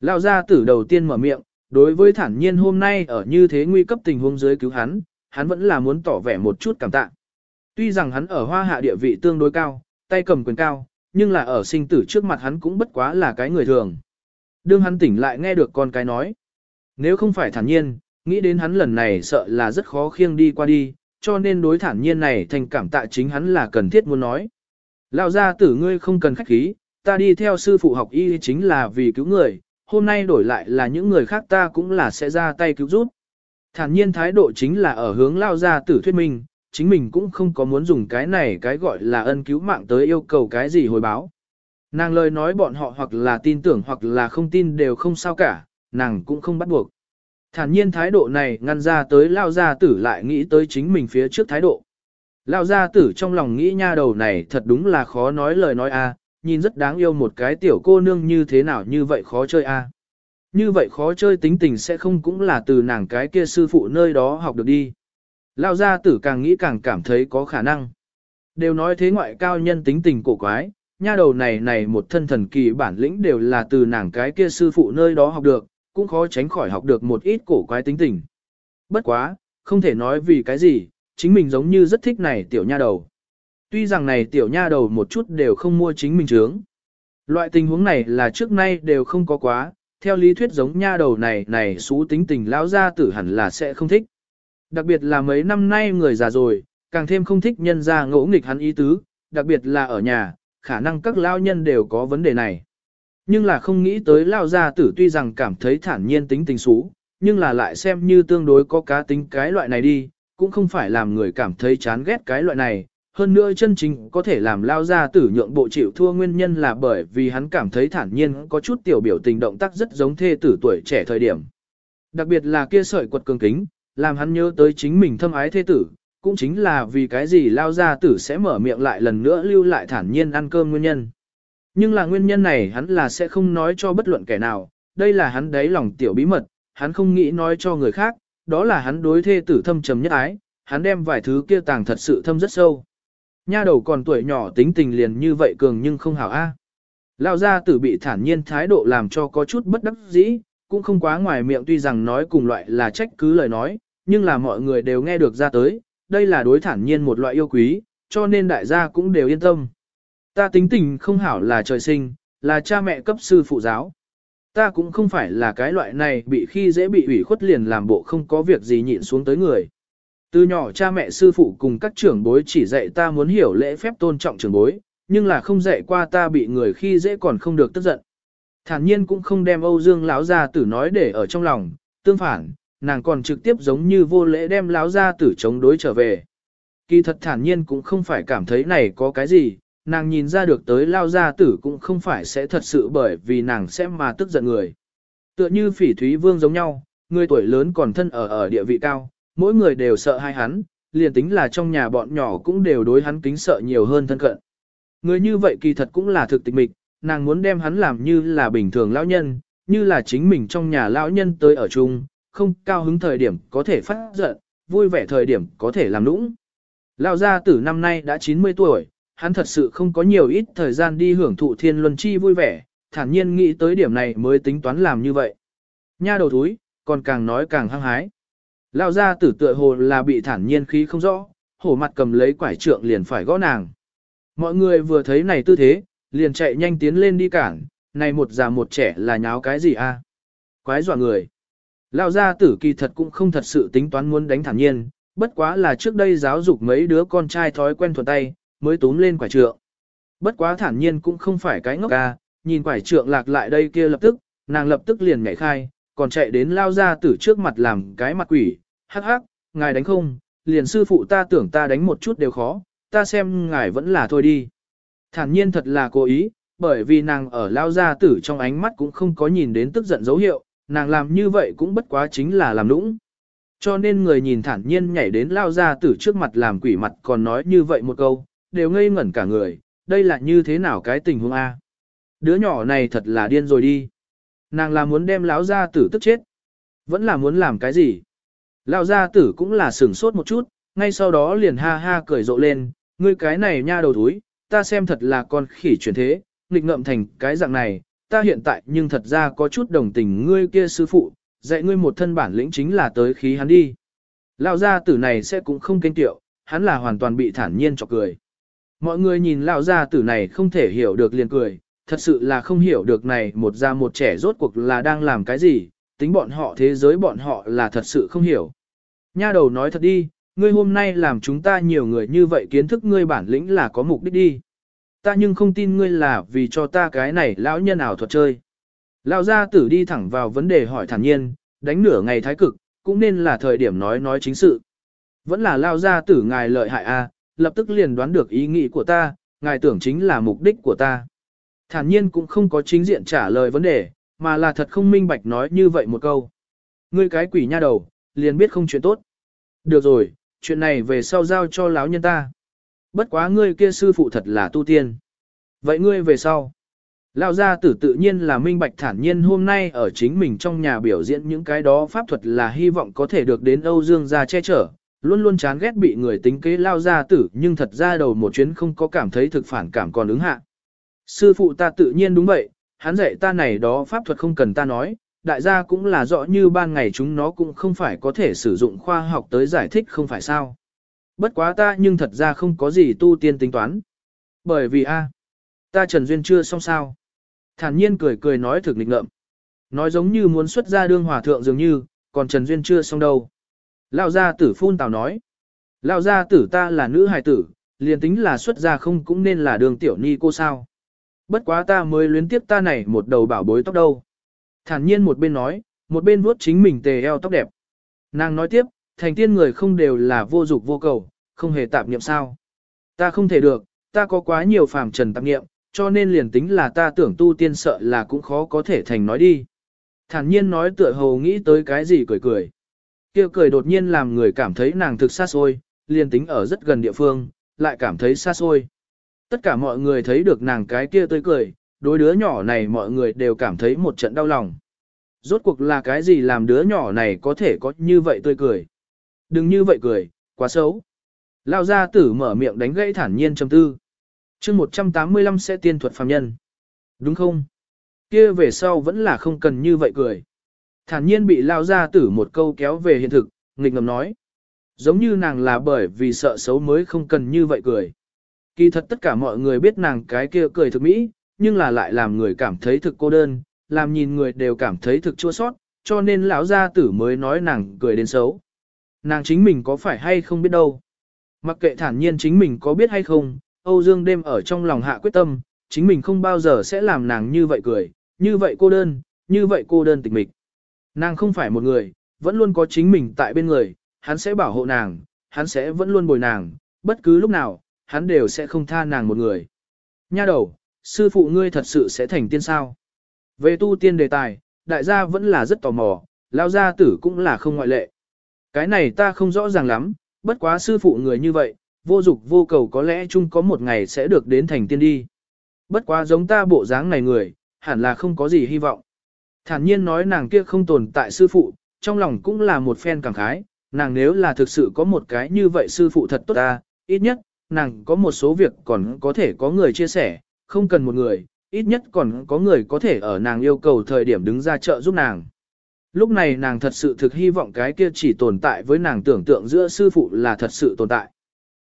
Lão gia tử đầu tiên mở miệng, đối với thản nhiên hôm nay ở như thế nguy cấp tình huống dưới cứu hắn, hắn vẫn là muốn tỏ vẻ một chút cảm tạ. Tuy rằng hắn ở hoa hạ địa vị tương đối cao, tay cầm quyền cao, nhưng là ở sinh tử trước mặt hắn cũng bất quá là cái người thường. Đương hắn tỉnh lại nghe được con cái nói. Nếu không phải thản nhiên, nghĩ đến hắn lần này sợ là rất khó khiêng đi qua đi, cho nên đối thản nhiên này thành cảm tạ chính hắn là cần thiết muốn nói. Lão gia tử ngươi không cần khách khí, ta đi theo sư phụ học y chính là vì cứu người, hôm nay đổi lại là những người khác ta cũng là sẽ ra tay cứu giúp. Thản nhiên thái độ chính là ở hướng lao gia tử thuyết minh, chính mình cũng không có muốn dùng cái này cái gọi là ân cứu mạng tới yêu cầu cái gì hồi báo. Nàng lời nói bọn họ hoặc là tin tưởng hoặc là không tin đều không sao cả, nàng cũng không bắt buộc. Thản nhiên thái độ này ngăn ra tới lao gia tử lại nghĩ tới chính mình phía trước thái độ. Lao gia tử trong lòng nghĩ nha đầu này thật đúng là khó nói lời nói a, nhìn rất đáng yêu một cái tiểu cô nương như thế nào như vậy khó chơi a. Như vậy khó chơi tính tình sẽ không cũng là từ nàng cái kia sư phụ nơi đó học được đi. Lao gia tử càng nghĩ càng cảm thấy có khả năng. Đều nói thế ngoại cao nhân tính tình cổ quái, nha đầu này này một thân thần kỳ bản lĩnh đều là từ nàng cái kia sư phụ nơi đó học được, cũng khó tránh khỏi học được một ít cổ quái tính tình. Bất quá, không thể nói vì cái gì, chính mình giống như rất thích này tiểu nha đầu. Tuy rằng này tiểu nha đầu một chút đều không mua chính mình trướng. Loại tình huống này là trước nay đều không có quá, theo lý thuyết giống nha đầu này này xú tính tình lão gia tử hẳn là sẽ không thích. Đặc biệt là mấy năm nay người già rồi, càng thêm không thích nhân ra ngỗ nghịch hắn ý tứ, đặc biệt là ở nhà, khả năng các lao nhân đều có vấn đề này. Nhưng là không nghĩ tới lao gia tử tuy rằng cảm thấy thản nhiên tính tình xú, nhưng là lại xem như tương đối có cá tính cái loại này đi, cũng không phải làm người cảm thấy chán ghét cái loại này. Hơn nữa chân chính có thể làm lao gia tử nhượng bộ chịu thua nguyên nhân là bởi vì hắn cảm thấy thản nhiên có chút tiểu biểu tình động tác rất giống thê tử tuổi trẻ thời điểm. Đặc biệt là kia sợi quật cường kính, làm hắn nhớ tới chính mình thâm ái thế tử, cũng chính là vì cái gì lao gia tử sẽ mở miệng lại lần nữa lưu lại thản nhiên ăn cơm nguyên nhân. Nhưng là nguyên nhân này hắn là sẽ không nói cho bất luận kẻ nào, đây là hắn đáy lòng tiểu bí mật, hắn không nghĩ nói cho người khác, đó là hắn đối thê tử thâm trầm nhất ái, hắn đem vài thứ kia tàng thật sự thâm rất sâu. Nha đầu còn tuổi nhỏ tính tình liền như vậy cường nhưng không hảo a. Lão gia tử bị thản nhiên thái độ làm cho có chút bất đắc dĩ, cũng không quá ngoài miệng tuy rằng nói cùng loại là trách cứ lời nói, nhưng là mọi người đều nghe được ra tới, đây là đối thản nhiên một loại yêu quý, cho nên đại gia cũng đều yên tâm. Ta tính tình không hảo là trời sinh, là cha mẹ cấp sư phụ giáo. Ta cũng không phải là cái loại này bị khi dễ bị ủy khuất liền làm bộ không có việc gì nhịn xuống tới người. Từ nhỏ cha mẹ sư phụ cùng các trưởng bối chỉ dạy ta muốn hiểu lễ phép tôn trọng trưởng bối, nhưng là không dạy qua ta bị người khi dễ còn không được tức giận. Thản nhiên cũng không đem Âu Dương lão gia tử nói để ở trong lòng, tương phản, nàng còn trực tiếp giống như vô lễ đem lão gia tử chống đối trở về. Kỳ thật thản nhiên cũng không phải cảm thấy này có cái gì, nàng nhìn ra được tới lao gia tử cũng không phải sẽ thật sự bởi vì nàng sẽ mà tức giận người. Tựa như phỉ thúy vương giống nhau, người tuổi lớn còn thân ở ở địa vị cao, mỗi người đều sợ hai hắn, liền tính là trong nhà bọn nhỏ cũng đều đối hắn kính sợ nhiều hơn thân cận. Người như vậy kỳ thật cũng là thực tịch mịch, nàng muốn đem hắn làm như là bình thường lão nhân, như là chính mình trong nhà lão nhân tới ở chung, không cao hứng thời điểm có thể phát giận, vui vẻ thời điểm có thể làm nũng. Lão gia tử năm nay đã 90 tuổi, hắn thật sự không có nhiều ít thời gian đi hưởng thụ thiên luân chi vui vẻ, thản nhiên nghĩ tới điểm này mới tính toán làm như vậy. Nha đầu thúi, còn càng nói càng hăng hái. Lão gia tử tựa hồ là bị thản nhiên khí không rõ, hổ mặt cầm lấy quải trượng liền phải gõ nàng. Mọi người vừa thấy này tư thế, liền chạy nhanh tiến lên đi cản, này một già một trẻ là nháo cái gì a? Quái dọa người. Lão gia tử kỳ thật cũng không thật sự tính toán muốn đánh thản nhiên, bất quá là trước đây giáo dục mấy đứa con trai thói quen thuận tay, mới túm lên quải trượng. Bất quá thản nhiên cũng không phải cái ngốc ca, nhìn quải trượng lạc lại đây kia lập tức, nàng lập tức liền nhảy khai, còn chạy đến lao ra tử trước mặt làm cái mặt quỷ, hắc hắc, ngài đánh không, liền sư phụ ta tưởng ta đánh một chút đều khó, ta xem ngài vẫn là thôi đi. Thản nhiên thật là cố ý, bởi vì nàng ở lao gia tử trong ánh mắt cũng không có nhìn đến tức giận dấu hiệu, nàng làm như vậy cũng bất quá chính là làm nũng. Cho nên người nhìn thản nhiên nhảy đến lao gia tử trước mặt làm quỷ mặt còn nói như vậy một câu, đều ngây ngẩn cả người, đây là như thế nào cái tình huống A. Đứa nhỏ này thật là điên rồi đi. Nàng là muốn đem lão gia tử tức chết. Vẫn là muốn làm cái gì. Lão gia tử cũng là sửng sốt một chút, ngay sau đó liền ha ha cười rộ lên, ngươi cái này nha đầu thúi, ta xem thật là con khỉ chuyển thế, nghịch ngợm thành cái dạng này, ta hiện tại nhưng thật ra có chút đồng tình ngươi kia sư phụ, dạy ngươi một thân bản lĩnh chính là tới khí hắn đi. Lão gia tử này sẽ cũng không kinh tiệu, hắn là hoàn toàn bị thản nhiên chọc cười. Mọi người nhìn lão gia tử này không thể hiểu được liền cười, thật sự là không hiểu được này một già một trẻ rốt cuộc là đang làm cái gì, tính bọn họ thế giới bọn họ là thật sự không hiểu. Nha đầu nói thật đi, ngươi hôm nay làm chúng ta nhiều người như vậy kiến thức ngươi bản lĩnh là có mục đích đi. Ta nhưng không tin ngươi là vì cho ta cái này lão nhân ảo thuật chơi. Lão gia tử đi thẳng vào vấn đề hỏi thản nhiên, đánh nửa ngày thái cực, cũng nên là thời điểm nói nói chính sự. Vẫn là lão gia tử ngài lợi hại a, lập tức liền đoán được ý nghĩ của ta, ngài tưởng chính là mục đích của ta. Thản nhiên cũng không có chính diện trả lời vấn đề, mà là thật không minh bạch nói như vậy một câu. Ngươi cái quỷ nha đầu, liền biết không chuyện tốt. Được rồi, chuyện này về sau giao cho lão nhân ta. Bất quá ngươi kia sư phụ thật là tu tiên. Vậy ngươi về sau. Lão gia tử tự nhiên là minh bạch thản nhiên hôm nay ở chính mình trong nhà biểu diễn những cái đó pháp thuật là hy vọng có thể được đến Âu Dương gia che chở, luôn luôn chán ghét bị người tính kế lao gia tử nhưng thật ra đầu một chuyến không có cảm thấy thực phản cảm còn ứng hạ. Sư phụ ta tự nhiên đúng vậy, hắn dạy ta này đó pháp thuật không cần ta nói, đại gia cũng là rõ như ban ngày chúng nó cũng không phải có thể sử dụng khoa học tới giải thích không phải sao. Bất quá ta nhưng thật ra không có gì tu tiên tính toán. Bởi vì a, ta Trần Duyên chưa xong sao. Thản nhiên cười cười nói thực lịch ngợm. Nói giống như muốn xuất ra đương hòa thượng dường như, còn Trần Duyên chưa xong đâu. Lão gia tử phun tào nói. Lão gia tử ta là nữ hài tử, liền tính là xuất gia không cũng nên là đường tiểu ni cô sao. Bất quá ta mới luyến tiếp ta này một đầu bảo bối tóc đâu. Thản nhiên một bên nói, một bên vuốt chính mình tề eo tóc đẹp. Nàng nói tiếp, thành tiên người không đều là vô dục vô cầu, không hề tạp niệm sao. Ta không thể được, ta có quá nhiều phàm trần tạp niệm, cho nên liền tính là ta tưởng tu tiên sợ là cũng khó có thể thành nói đi. Thản nhiên nói tựa hồ nghĩ tới cái gì cười cười. Kia cười đột nhiên làm người cảm thấy nàng thực xa xôi, liền tính ở rất gần địa phương, lại cảm thấy xa xôi. Tất cả mọi người thấy được nàng cái kia tươi cười, đối đứa nhỏ này mọi người đều cảm thấy một trận đau lòng. Rốt cuộc là cái gì làm đứa nhỏ này có thể có như vậy tươi cười. Đừng như vậy cười, quá xấu. Lao gia tử mở miệng đánh gãy thản nhiên trầm tư. chương 185 sẽ tiên thuật phàm nhân. Đúng không? kia về sau vẫn là không cần như vậy cười. Thản nhiên bị lao gia tử một câu kéo về hiện thực, nghịch ngầm nói. Giống như nàng là bởi vì sợ xấu mới không cần như vậy cười. Kỳ thật tất cả mọi người biết nàng cái kia cười thực mỹ, nhưng là lại làm người cảm thấy thực cô đơn, làm nhìn người đều cảm thấy thực chua sót, cho nên lão gia tử mới nói nàng cười đến xấu. Nàng chính mình có phải hay không biết đâu. Mặc kệ thản nhiên chính mình có biết hay không, Âu Dương đêm ở trong lòng hạ quyết tâm, chính mình không bao giờ sẽ làm nàng như vậy cười, như vậy cô đơn, như vậy cô đơn tịch mịch. Nàng không phải một người, vẫn luôn có chính mình tại bên người, hắn sẽ bảo hộ nàng, hắn sẽ vẫn luôn bồi nàng, bất cứ lúc nào, hắn đều sẽ không tha nàng một người. Nha đầu, sư phụ ngươi thật sự sẽ thành tiên sao? Về tu tiên đề tài, đại gia vẫn là rất tò mò, lao gia tử cũng là không ngoại lệ. Cái này ta không rõ ràng lắm, bất quá sư phụ người như vậy, vô dục vô cầu có lẽ chung có một ngày sẽ được đến thành tiên đi. Bất quá giống ta bộ dáng này người, hẳn là không có gì hy vọng. Thản nhiên nói nàng kia không tồn tại sư phụ, trong lòng cũng là một phen cảm khái, nàng nếu là thực sự có một cái như vậy sư phụ thật tốt ta, ít nhất, nàng có một số việc còn có thể có người chia sẻ, không cần một người, ít nhất còn có người có thể ở nàng yêu cầu thời điểm đứng ra trợ giúp nàng. Lúc này nàng thật sự thực hy vọng cái kia chỉ tồn tại với nàng tưởng tượng giữa sư phụ là thật sự tồn tại.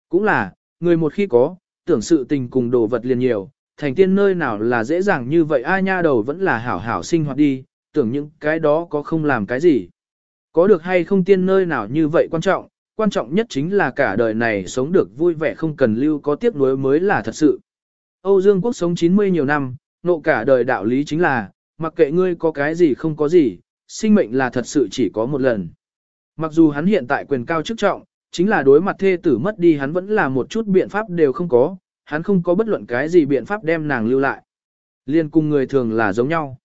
Cũng là, người một khi có, tưởng sự tình cùng đồ vật liền nhiều, thành tiên nơi nào là dễ dàng như vậy ai nha đầu vẫn là hảo hảo sinh hoạt đi, tưởng những cái đó có không làm cái gì. Có được hay không tiên nơi nào như vậy quan trọng, quan trọng nhất chính là cả đời này sống được vui vẻ không cần lưu có tiếc nuối mới là thật sự. Âu Dương Quốc sống 90 nhiều năm, nộ cả đời đạo lý chính là, mặc kệ ngươi có cái gì không có gì, sinh mệnh là thật sự chỉ có một lần. Mặc dù hắn hiện tại quyền cao chức trọng, chính là đối mặt thê tử mất đi hắn vẫn là một chút biện pháp đều không có, hắn không có bất luận cái gì biện pháp đem nàng lưu lại. Liên cùng người thường là giống nhau.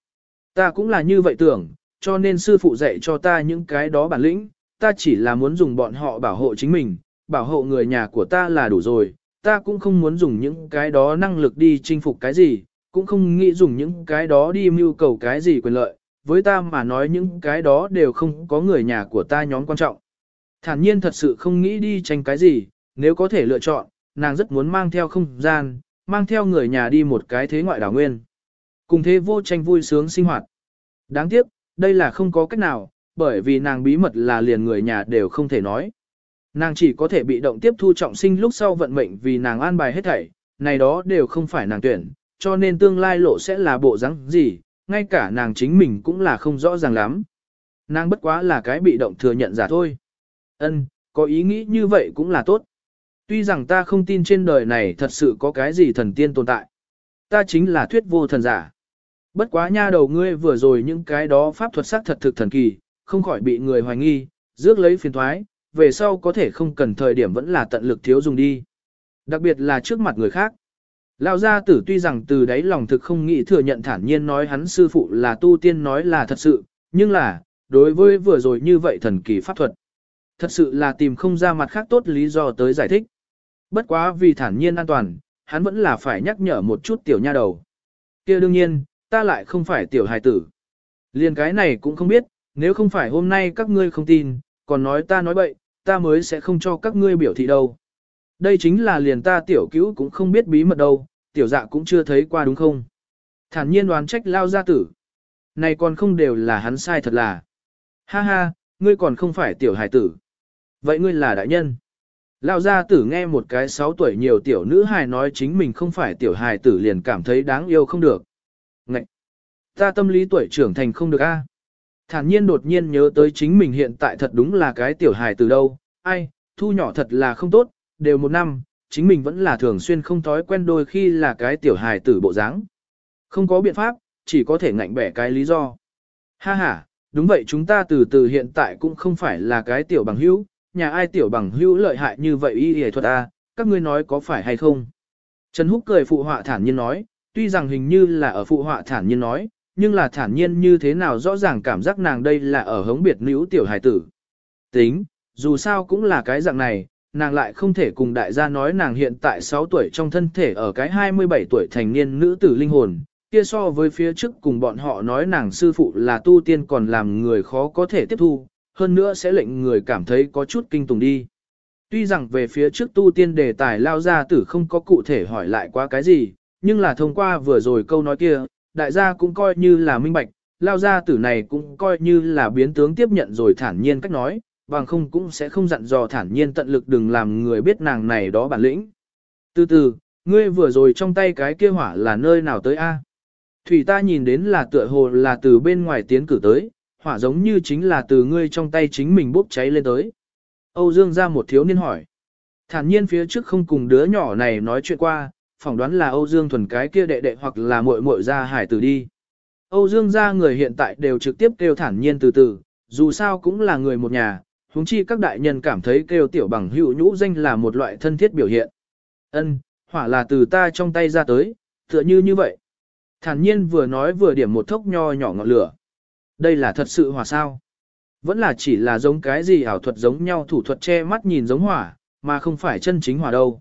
Ta cũng là như vậy tưởng, cho nên sư phụ dạy cho ta những cái đó bản lĩnh, ta chỉ là muốn dùng bọn họ bảo hộ chính mình, bảo hộ người nhà của ta là đủ rồi, ta cũng không muốn dùng những cái đó năng lực đi chinh phục cái gì, cũng không nghĩ dùng những cái đó đi mưu cầu cái gì quyền lợi, với ta mà nói những cái đó đều không có người nhà của ta nhóm quan trọng. Thản nhiên thật sự không nghĩ đi tranh cái gì, nếu có thể lựa chọn, nàng rất muốn mang theo không gian, mang theo người nhà đi một cái thế ngoại đảo nguyên. Cùng thế vô tranh vui sướng sinh hoạt. Đáng tiếc, đây là không có cách nào, bởi vì nàng bí mật là liền người nhà đều không thể nói. Nàng chỉ có thể bị động tiếp thu trọng sinh lúc sau vận mệnh vì nàng an bài hết thảy, này đó đều không phải nàng tuyển, cho nên tương lai lộ sẽ là bộ rắn gì, ngay cả nàng chính mình cũng là không rõ ràng lắm. Nàng bất quá là cái bị động thừa nhận giả thôi. Ân, có ý nghĩ như vậy cũng là tốt. Tuy rằng ta không tin trên đời này thật sự có cái gì thần tiên tồn tại. Ta chính là thuyết vô thần giả. Bất quá nha đầu ngươi vừa rồi những cái đó pháp thuật sắc thật thực thần kỳ, không khỏi bị người hoài nghi, rước lấy phiền thoái, về sau có thể không cần thời điểm vẫn là tận lực thiếu dùng đi. Đặc biệt là trước mặt người khác. Lão gia tử tuy rằng từ đấy lòng thực không nghĩ thừa nhận thản nhiên nói hắn sư phụ là tu tiên nói là thật sự, nhưng là, đối với vừa rồi như vậy thần kỳ pháp thuật. Thật sự là tìm không ra mặt khác tốt lý do tới giải thích. Bất quá vì thản nhiên an toàn, hắn vẫn là phải nhắc nhở một chút tiểu nha đầu. kia đương nhiên, ta lại không phải tiểu hài tử. Liên cái này cũng không biết, nếu không phải hôm nay các ngươi không tin, còn nói ta nói bậy, ta mới sẽ không cho các ngươi biểu thị đâu. Đây chính là liền ta tiểu cứu cũng không biết bí mật đâu, tiểu dạ cũng chưa thấy qua đúng không? Thản nhiên đoán trách lao gia tử. Này còn không đều là hắn sai thật là. Ha ha, ngươi còn không phải tiểu Hải tử. Vậy ngươi là đại nhân. Lão gia tử nghe một cái 6 tuổi nhiều tiểu nữ hài nói chính mình không phải tiểu hài tử liền cảm thấy đáng yêu không được. Ngậy! Ta tâm lý tuổi trưởng thành không được a. Thản nhiên đột nhiên nhớ tới chính mình hiện tại thật đúng là cái tiểu hài từ đâu, ai, thu nhỏ thật là không tốt, đều một năm, chính mình vẫn là thường xuyên không thói quen đôi khi là cái tiểu hài tử bộ dáng. Không có biện pháp, chỉ có thể ngạnh bẻ cái lý do. Ha ha, đúng vậy chúng ta từ từ hiện tại cũng không phải là cái tiểu bằng hữu, nhà ai tiểu bằng hữu lợi hại như vậy y hề thuật a, các ngươi nói có phải hay không? Trần Húc cười phụ họa thản nhiên nói, tuy rằng hình như là ở phụ họa thản nhiên nói, nhưng là thản nhiên như thế nào rõ ràng cảm giác nàng đây là ở hống biệt nữ tiểu hài tử. Tính, dù sao cũng là cái dạng này, nàng lại không thể cùng đại gia nói nàng hiện tại 6 tuổi trong thân thể ở cái 27 tuổi thành niên nữ tử linh hồn, kia so với phía trước cùng bọn họ nói nàng sư phụ là tu tiên còn làm người khó có thể tiếp thu, hơn nữa sẽ lệnh người cảm thấy có chút kinh tùng đi. Tuy rằng về phía trước tu tiên đề tài lao ra tử không có cụ thể hỏi lại qua cái gì, nhưng là thông qua vừa rồi câu nói kia, đại gia cũng coi như là minh bạch, lao gia tử này cũng coi như là biến tướng tiếp nhận rồi thản nhiên cách nói, bằng không cũng sẽ không dặn dò thản nhiên tận lực đừng làm người biết nàng này đó bản lĩnh. Từ từ, ngươi vừa rồi trong tay cái kia hỏa là nơi nào tới a? Thủy ta nhìn đến là tựa hồ là từ bên ngoài tiến cử tới, hỏa giống như chính là từ ngươi trong tay chính mình bốc cháy lên tới. Âu Dương ra một thiếu niên hỏi. Thản nhiên phía trước không cùng đứa nhỏ này nói chuyện qua, phỏng đoán là Âu Dương thuần cái kia đệ đệ hoặc là muội muội ra hải tử đi. Âu Dương gia người hiện tại đều trực tiếp kêu thản nhiên từ từ, dù sao cũng là người một nhà, huống chi các đại nhân cảm thấy kêu tiểu bằng hữu nhũ danh là một loại thân thiết biểu hiện. Ân, hỏa là từ ta trong tay ra tới, tựa như như vậy. Thản nhiên vừa nói vừa điểm một thốc nho nhỏ ngọn lửa. Đây là thật sự hỏa sao? Vẫn là chỉ là giống cái gì ảo thuật giống nhau thủ thuật che mắt nhìn giống hỏa, mà không phải chân chính hỏa đâu.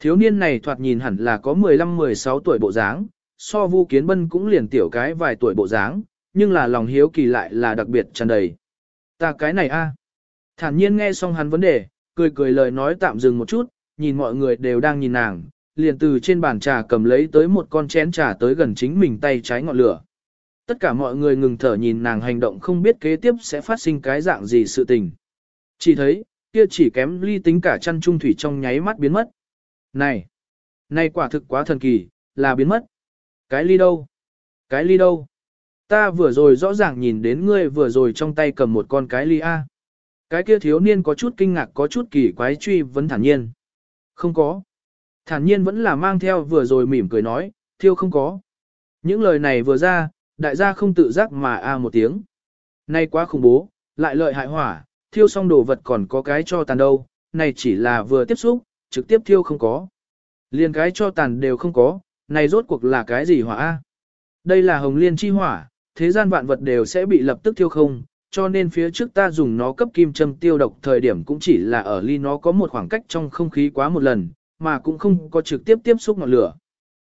Thiếu niên này thoạt nhìn hẳn là có 15-16 tuổi bộ dáng, so Vu Kiến Bân cũng liền tiểu cái vài tuổi bộ dáng, nhưng là lòng hiếu kỳ lại là đặc biệt tràn đầy. Ta cái này a. Thản nhiên nghe xong hắn vấn đề, cười cười lời nói tạm dừng một chút, nhìn mọi người đều đang nhìn nàng, liền từ trên bàn trà cầm lấy tới một con chén trà tới gần chính mình tay trái ngọn lửa. Tất cả mọi người ngừng thở nhìn nàng hành động không biết kế tiếp sẽ phát sinh cái dạng gì sự tình. Chỉ thấy, kia chỉ kém ly tính cả chăn trung thủy trong nháy mắt biến mất. Này, này quả thực quá thần kỳ, là biến mất. Cái ly đâu? Cái ly đâu? Ta vừa rồi rõ ràng nhìn đến ngươi vừa rồi trong tay cầm một con cái ly A. Cái kia thiếu niên có chút kinh ngạc có chút kỳ quái truy vấn thản nhiên. Không có. Thản nhiên vẫn là mang theo vừa rồi mỉm cười nói, thiêu không có. Những lời này vừa ra, đại gia không tự giác mà a một tiếng. Nay quá khủng bố, lại lợi hại hỏa, thiêu xong đồ vật còn có cái cho tàn đâu, này chỉ là vừa tiếp xúc, trực tiếp thiêu không có. Liên cái cho tàn đều không có, này rốt cuộc là cái gì hỏa a? Đây là hồng liên chi hỏa, thế gian vạn vật đều sẽ bị lập tức thiêu không, cho nên phía trước ta dùng nó cấp kim châm tiêu độc thời điểm cũng chỉ là ở ly nó có một khoảng cách trong không khí quá một lần, mà cũng không có trực tiếp tiếp xúc ngọn lửa.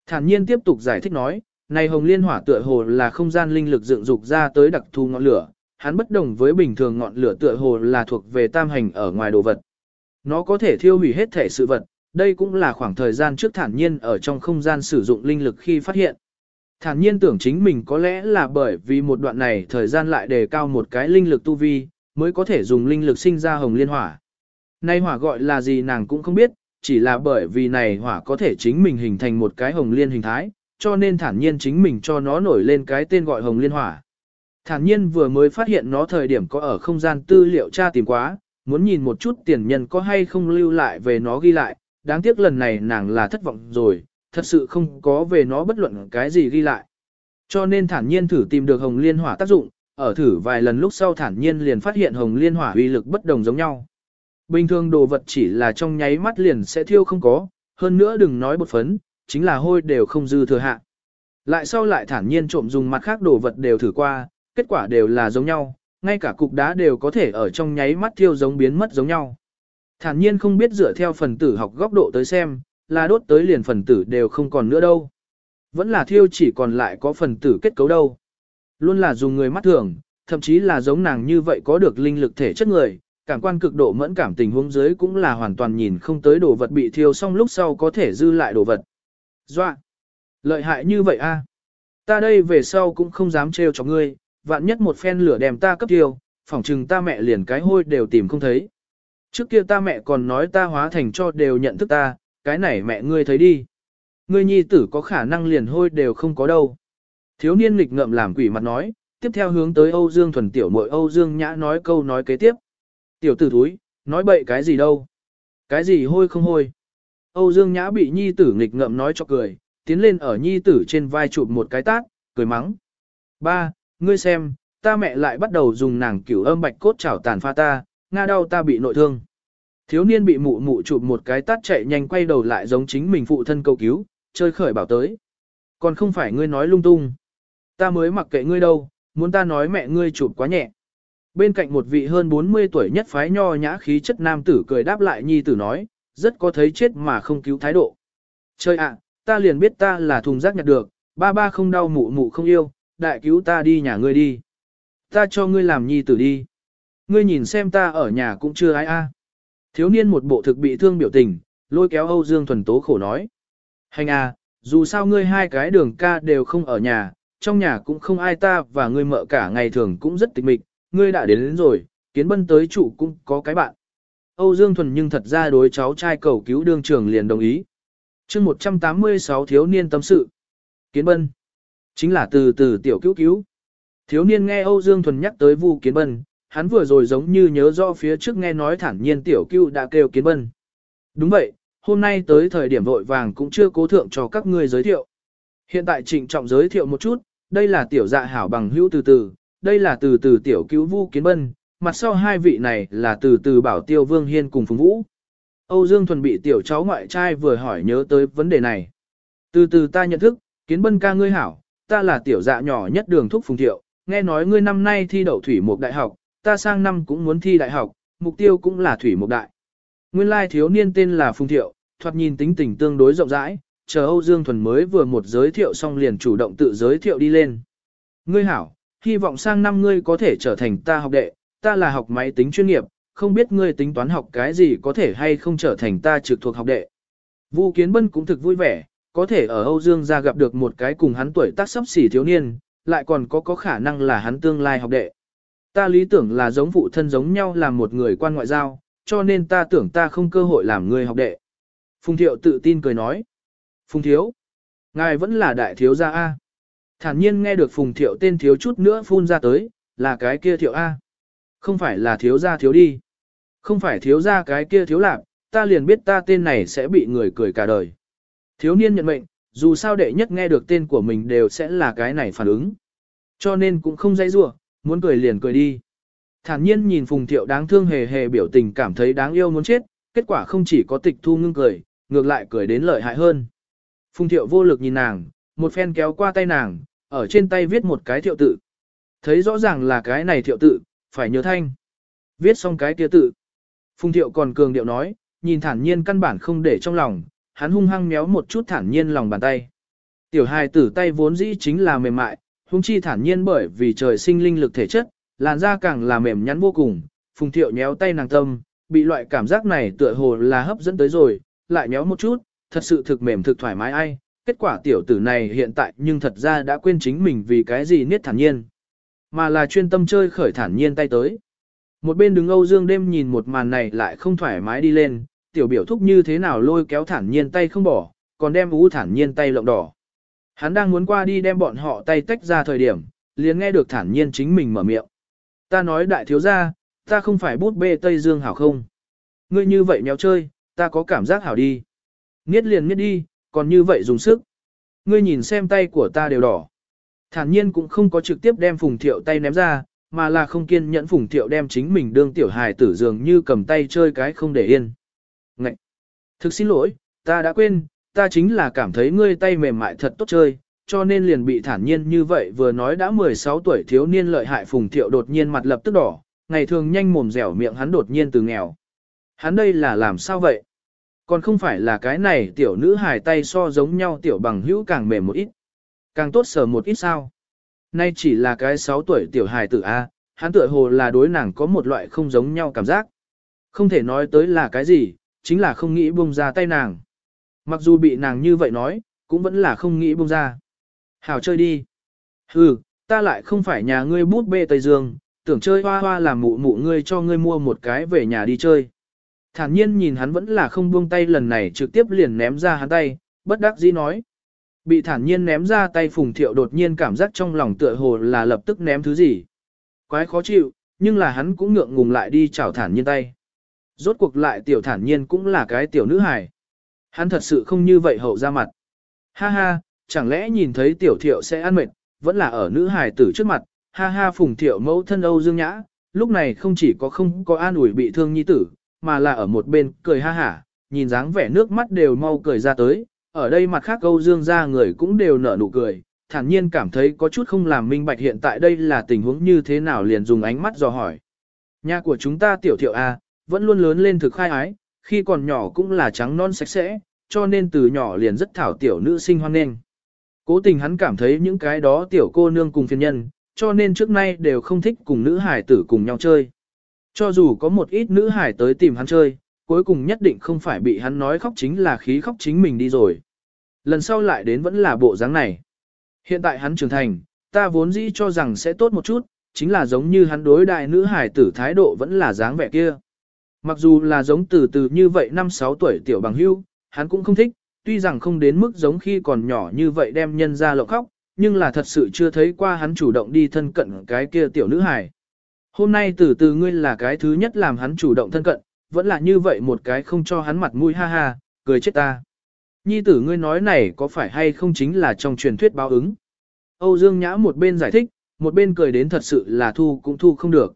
Thản nhiên tiếp tục giải thích nói, này hồng liên hỏa tựa hồ là không gian linh lực dựng dục ra tới đặc thù ngọn lửa, hắn bất đồng với bình thường ngọn lửa tựa hồ là thuộc về tam hành ở ngoài đồ vật. Nó có thể thiêu hủy hết thể sự vật, đây cũng là khoảng thời gian trước thản nhiên ở trong không gian sử dụng linh lực khi phát hiện. Thản nhiên tưởng chính mình có lẽ là bởi vì một đoạn này thời gian lại đề cao một cái linh lực tu vi, mới có thể dùng linh lực sinh ra hồng liên hỏa. Nay hỏa gọi là gì nàng cũng không biết, chỉ là bởi vì này hỏa có thể chính mình hình thành một cái hồng liên hình thái, cho nên thản nhiên chính mình cho nó nổi lên cái tên gọi hồng liên hỏa. Thản nhiên vừa mới phát hiện nó thời điểm có ở không gian tư liệu tra tìm quá, muốn nhìn một chút tiền nhân có hay không lưu lại về nó ghi lại, đáng tiếc lần này nàng là thất vọng rồi, thật sự không có về nó bất luận cái gì ghi lại. Cho nên thản nhiên thử tìm được hồng liên hỏa tác dụng, ở thử vài lần lúc sau thản nhiên liền phát hiện hồng liên hỏa uy lực bất đồng giống nhau. Bình thường đồ vật chỉ là trong nháy mắt liền sẽ thiêu không có, hơn nữa đừng nói bột phấn, chính là hôi đều không dư thừa hạ. Lại sau lại thản nhiên trộm dùng mặt khác đồ vật đều thử qua, kết quả đều là giống nhau, ngay cả cục đá đều có thể ở trong nháy mắt thiêu giống biến mất giống nhau. Thản nhiên không biết dựa theo phần tử học góc độ tới xem, là đốt tới liền phần tử đều không còn nữa đâu. Vẫn là thiêu chỉ còn lại có phần tử kết cấu đâu. Luôn là dùng người mắt thường, thậm chí là giống nàng như vậy có được linh lực thể chất người, cảm quan cực độ mẫn cảm tình huống dưới cũng là hoàn toàn nhìn không tới đồ vật bị thiêu xong lúc sau có thể dư lại đồ vật. Doa! Lợi hại như vậy a Ta đây về sau cũng không dám trêu cho ngươi, vạn nhất một phen lửa đem ta cấp tiêu, phỏng chừng ta mẹ liền cái hôi đều tìm không thấy. Trước kia ta mẹ còn nói ta hóa thành cho đều nhận thức ta, cái này mẹ ngươi thấy đi. Ngươi nhi tử có khả năng liền hôi đều không có đâu. Thiếu niên nghịch ngợm làm quỷ mặt nói, tiếp theo hướng tới Âu Dương thuần tiểu muội Âu Dương nhã nói câu nói kế tiếp. Tiểu tử thúi, nói bậy cái gì đâu. Cái gì hôi không hôi. Âu Dương nhã bị nhi tử nghịch ngợm nói cho cười, tiến lên ở nhi tử trên vai chụp một cái tát, cười mắng. Ba, ngươi xem, ta mẹ lại bắt đầu dùng nàng cửu âm bạch cốt chảo tàn pha ta, nga đau ta bị nội thương. Thiếu niên bị mụ mụ chụp một cái tát chạy nhanh quay đầu lại giống chính mình phụ thân cầu cứu, chơi khởi bảo tới. Còn không phải ngươi nói lung tung. Ta mới mặc kệ ngươi đâu, muốn ta nói mẹ ngươi chụp quá nhẹ. Bên cạnh một vị hơn 40 tuổi nhất phái nho nhã khí chất nam tử cười đáp lại nhi tử nói, rất có thấy chết mà không cứu thái độ. Chơi ạ, ta liền biết ta là thùng rác nhặt được, ba ba không đau mụ mụ không yêu, đại cứu ta đi nhà ngươi đi. Ta cho ngươi làm nhi tử đi. Ngươi nhìn xem ta ở nhà cũng chưa ai a. Thiếu niên một bộ thực bị thương biểu tình, lôi kéo Âu Dương Thuần Tố khổ nói. Hành à, dù sao ngươi hai cái đường ca đều không ở nhà, trong nhà cũng không ai ta và ngươi mợ cả ngày thường cũng rất tịch mịch, ngươi đã đến, đến rồi, kiến bân tới chủ cũng có cái bạn. Âu Dương Thuần nhưng thật ra đối cháu trai cầu cứu đương trường liền đồng ý. chương 186 thiếu niên tâm sự. Kiến bân. Chính là từ từ tiểu cứu cứu. Thiếu niên nghe Âu Dương Thuần nhắc tới Vu Kiến Bân, hắn vừa rồi giống như nhớ rõ phía trước nghe nói thản nhiên tiểu cứu đã kêu Kiến Bân. Đúng vậy, hôm nay tới thời điểm vội vàng cũng chưa cố thượng cho các ngươi giới thiệu. Hiện tại trịnh trọng giới thiệu một chút, đây là tiểu dạ hảo bằng hữu từ từ, đây là từ từ tiểu cứu Vu Kiến Bân, mặt sau hai vị này là từ từ bảo tiêu Vương Hiên cùng Phùng Vũ. Âu Dương Thuần bị tiểu cháu ngoại trai vừa hỏi nhớ tới vấn đề này. Từ từ ta nhận thức, Kiến Bân ca ngươi hảo, ta là tiểu dạ nhỏ nhất đường thúc Phùng Thiệu, nghe nói ngươi năm nay thi đậu thủy mục đại học, ta sang năm cũng muốn thi đại học, mục tiêu cũng là thủy mục đại. Nguyên lai thiếu niên tên là Phùng Thiệu, thoạt nhìn tính tình tương đối rộng rãi, chờ Âu Dương Thuần mới vừa một giới thiệu xong liền chủ động tự giới thiệu đi lên. Ngươi hảo, hy vọng sang năm ngươi có thể trở thành ta học đệ, ta là học máy tính chuyên nghiệp, không biết ngươi tính toán học cái gì có thể hay không trở thành ta trực thuộc học đệ. Vu Kiến Bân cũng thực vui vẻ, có thể ở Âu Dương gia gặp được một cái cùng hắn tuổi tác sắp xỉ thiếu niên, lại còn có có khả năng là hắn tương lai học đệ. Ta lý tưởng là giống phụ thân giống nhau làm một người quan ngoại giao, cho nên ta tưởng ta không cơ hội làm người học đệ. Phùng Thiệu tự tin cười nói. Phùng Thiếu, ngài vẫn là đại thiếu gia A. Thản nhiên nghe được Phùng Thiệu tên thiếu chút nữa phun ra tới, là cái kia Thiệu A. Không phải là thiếu gia thiếu đi. Không phải thiếu gia cái kia thiếu lạc, ta liền biết ta tên này sẽ bị người cười cả đời. Thiếu niên nhận mệnh, dù sao đệ nhất nghe được tên của mình đều sẽ là cái này phản ứng. Cho nên cũng không dây rủa, muốn cười liền cười đi. Thản nhiên nhìn Phùng Thiệu đáng thương hề hề biểu tình cảm thấy đáng yêu muốn chết, kết quả không chỉ có tịch thu ngưng cười, ngược lại cười đến lợi hại hơn. Phùng Thiệu vô lực nhìn nàng, một phen kéo qua tay nàng, ở trên tay viết một cái thiệu tự. Thấy rõ ràng là cái này thiệu tự, phải nhớ thanh. Viết xong cái kia tự. Phùng Thiệu còn cường điệu nói, nhìn thản nhiên căn bản không để trong lòng, hắn hung hăng méo một chút thản nhiên lòng bàn tay. Tiểu hài tử tay vốn dĩ chính là mềm mại, hung chi thản nhiên bởi vì trời sinh linh lực thể chất, làn da càng là mềm nhắn vô cùng, phùng thiệu nhéo tay nàng tâm, bị loại cảm giác này tựa hồ là hấp dẫn tới rồi, lại nhéo một chút, thật sự thực mềm thực thoải mái ai, kết quả tiểu tử này hiện tại nhưng thật ra đã quên chính mình vì cái gì niết thản nhiên, mà là chuyên tâm chơi khởi thản nhiên tay tới. Một bên đứng Âu Dương đêm nhìn một màn này lại không thoải mái đi lên, tiểu biểu thúc như thế nào lôi kéo thản nhiên tay không bỏ, còn đem ú thản nhiên tay lộng đỏ. Hắn đang muốn qua đi đem bọn họ tay tách ra thời điểm, liền nghe được thản nhiên chính mình mở miệng. Ta nói đại thiếu gia, ta không phải bút bê Tây Dương hảo không? Ngươi như vậy méo chơi, ta có cảm giác hảo đi. Nghiết liền nghiết đi, còn như vậy dùng sức. Ngươi nhìn xem tay của ta đều đỏ. Thản nhiên cũng không có trực tiếp đem phùng thiệu tay ném ra, mà là không kiên nhẫn phùng thiệu đem chính mình đương tiểu hài tử dường như cầm tay chơi cái không để yên. Ngậy! Thực xin lỗi, ta đã quên, ta chính là cảm thấy ngươi tay mềm mại thật tốt chơi, cho nên liền bị thản nhiên như vậy vừa nói đã 16 tuổi thiếu niên lợi hại phùng thiệu đột nhiên mặt lập tức đỏ, ngày thường nhanh mồm dẻo miệng hắn đột nhiên từ nghèo. Hắn đây là làm sao vậy? Còn không phải là cái này tiểu nữ hài tay so giống nhau tiểu bằng hữu càng mềm một ít. Càng tốt sở một ít sao? Nay chỉ là cái 6 tuổi tiểu hài tử A, hắn tựa hồ là đối nàng có một loại không giống nhau cảm giác. Không thể nói tới là cái gì, chính là không nghĩ buông ra tay nàng. Mặc dù bị nàng như vậy nói, cũng vẫn là không nghĩ buông ra. Hảo chơi đi. Hừ, ta lại không phải nhà ngươi bút bê Tây Dương, tưởng chơi hoa hoa làm mụ mụ ngươi cho ngươi mua một cái về nhà đi chơi. Thản nhiên nhìn hắn vẫn là không buông tay lần này trực tiếp liền ném ra hắn tay, bất đắc dĩ nói. Bị thản nhiên ném ra tay phùng thiệu đột nhiên cảm giác trong lòng tựa hồ là lập tức ném thứ gì. Quái khó chịu, nhưng là hắn cũng ngượng ngùng lại đi chào thản nhiên tay. Rốt cuộc lại tiểu thản nhiên cũng là cái tiểu nữ hài. Hắn thật sự không như vậy hậu ra mặt. Ha ha, chẳng lẽ nhìn thấy tiểu thiệu sẽ ăn mệt, vẫn là ở nữ hài tử trước mặt, ha ha phùng thiệu mẫu thân Âu Dương Nhã, lúc này không chỉ có không có an ủi bị thương nhi tử, mà là ở một bên cười ha hả, nhìn dáng vẻ nước mắt đều mau cười ra tới, ở đây mặt khác Âu Dương ra người cũng đều nở nụ cười, thản nhiên cảm thấy có chút không làm minh bạch hiện tại đây là tình huống như thế nào liền dùng ánh mắt dò hỏi. Nhà của chúng ta tiểu thiệu A, vẫn luôn lớn lên thực khai ái, khi còn nhỏ cũng là trắng non sạch sẽ, cho nên từ nhỏ liền rất thảo tiểu nữ sinh hoan nghênh. Cố tình hắn cảm thấy những cái đó tiểu cô nương cùng phiền nhân, cho nên trước nay đều không thích cùng nữ hải tử cùng nhau chơi. Cho dù có một ít nữ hải tới tìm hắn chơi, cuối cùng nhất định không phải bị hắn nói khóc chính là khí khóc chính mình đi rồi. Lần sau lại đến vẫn là bộ dáng này. Hiện tại hắn trưởng thành, ta vốn dĩ cho rằng sẽ tốt một chút, chính là giống như hắn đối đại nữ hải tử thái độ vẫn là dáng vẻ kia. Mặc dù là giống từ từ như vậy năm sáu tuổi tiểu bằng hưu, hắn cũng không thích, tuy rằng không đến mức giống khi còn nhỏ như vậy đem nhân ra lộng khóc, nhưng là thật sự chưa thấy qua hắn chủ động đi thân cận cái kia tiểu nữ hài Hôm nay từ từ ngươi là cái thứ nhất làm hắn chủ động thân cận, vẫn là như vậy một cái không cho hắn mặt mũi ha ha, cười chết ta. Nhi tử ngươi nói này có phải hay không chính là trong truyền thuyết báo ứng. Âu Dương Nhã một bên giải thích, một bên cười đến thật sự là thu cũng thu không được.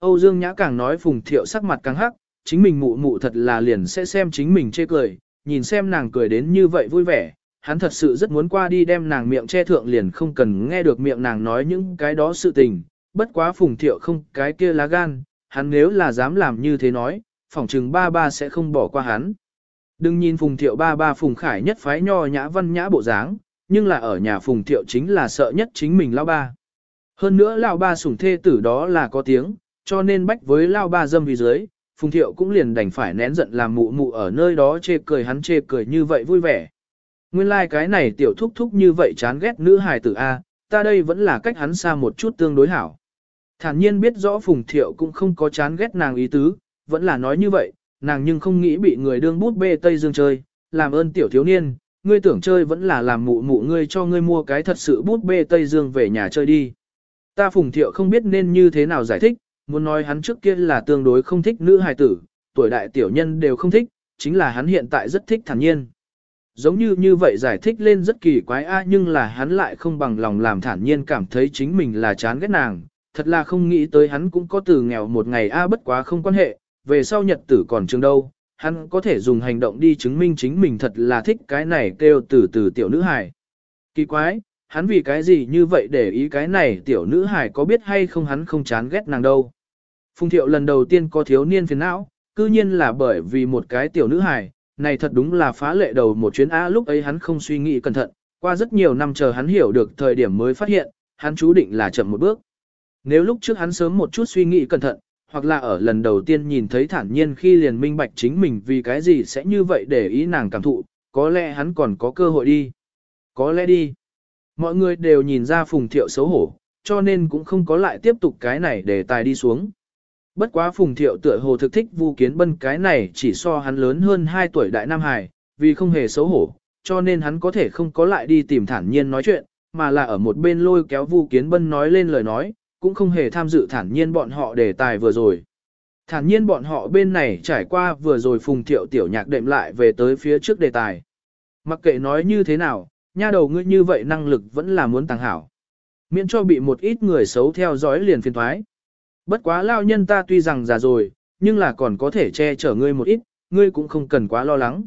Âu Dương Nhã càng nói Phùng Thiệu sắc mặt càng hắc, chính mình mụ mụ thật là liền sẽ xem chính mình chê cười, nhìn xem nàng cười đến như vậy vui vẻ, hắn thật sự rất muốn qua đi đem nàng miệng che thượng liền không cần nghe được miệng nàng nói những cái đó sự tình, bất quá Phùng Thiệu không cái kia lá gan, hắn nếu là dám làm như thế nói, phỏng chừng ba ba sẽ không bỏ qua hắn. Đừng nhìn Phùng Thiệu ba ba Phùng Khải nhất phái nho nhã văn nhã bộ dáng, nhưng là ở nhà Phùng Thiệu chính là sợ nhất chính mình lao ba. Hơn nữa lao ba sủng thê tử đó là có tiếng, cho nên bách với lao ba dâm vì dưới, Phùng Thiệu cũng liền đành phải nén giận làm mụ mụ ở nơi đó chê cười hắn chê cười như vậy vui vẻ. Nguyên lai like cái này tiểu thúc thúc như vậy chán ghét nữ hài tử A, ta đây vẫn là cách hắn xa một chút tương đối hảo. Thản nhiên biết rõ Phùng Thiệu cũng không có chán ghét nàng ý tứ, vẫn là nói như vậy, nàng nhưng không nghĩ bị người đương bút bê Tây Dương chơi, làm ơn tiểu thiếu niên, ngươi tưởng chơi vẫn là làm mụ mụ ngươi cho ngươi mua cái thật sự bút bê Tây Dương về nhà chơi đi. Ta Phùng Thiệu không biết nên như thế nào giải thích, muốn nói hắn trước kia là tương đối không thích nữ hài tử, tuổi đại tiểu nhân đều không thích, chính là hắn hiện tại rất thích thản nhiên. Giống như như vậy giải thích lên rất kỳ quái a nhưng là hắn lại không bằng lòng làm thản nhiên cảm thấy chính mình là chán ghét nàng, thật là không nghĩ tới hắn cũng có từ nghèo một ngày a bất quá không quan hệ, về sau nhật tử còn trường đâu, hắn có thể dùng hành động đi chứng minh chính mình thật là thích cái này kêu từ từ tiểu nữ hài. Kỳ quái, hắn vì cái gì như vậy để ý cái này tiểu nữ hài có biết hay không hắn không chán ghét nàng đâu. Phùng thiệu lần đầu tiên có thiếu niên phiền não, cư nhiên là bởi vì một cái tiểu nữ hài, này thật đúng là phá lệ đầu một chuyến A lúc ấy hắn không suy nghĩ cẩn thận, qua rất nhiều năm chờ hắn hiểu được thời điểm mới phát hiện, hắn chú định là chậm một bước. Nếu lúc trước hắn sớm một chút suy nghĩ cẩn thận, hoặc là ở lần đầu tiên nhìn thấy thản nhiên khi liền minh bạch chính mình vì cái gì sẽ như vậy để ý nàng cảm thụ, có lẽ hắn còn có cơ hội đi. Có lẽ đi. Mọi người đều nhìn ra phùng thiệu xấu hổ, cho nên cũng không có lại tiếp tục cái này để tài đi xuống. Bất quá phùng thiệu tựa hồ thực thích vu kiến bân cái này chỉ so hắn lớn hơn 2 tuổi đại Nam Hải, vì không hề xấu hổ, cho nên hắn có thể không có lại đi tìm thản nhiên nói chuyện, mà là ở một bên lôi kéo vu kiến bân nói lên lời nói, cũng không hề tham dự thản nhiên bọn họ đề tài vừa rồi. Thản nhiên bọn họ bên này trải qua vừa rồi phùng thiệu tiểu nhạc đệm lại về tới phía trước đề tài. Mặc kệ nói như thế nào, nha đầu ngươi như vậy năng lực vẫn là muốn tăng hảo. Miễn cho bị một ít người xấu theo dõi liền phiền thoái. Bất quá lao nhân ta tuy rằng già rồi, nhưng là còn có thể che chở ngươi một ít, ngươi cũng không cần quá lo lắng.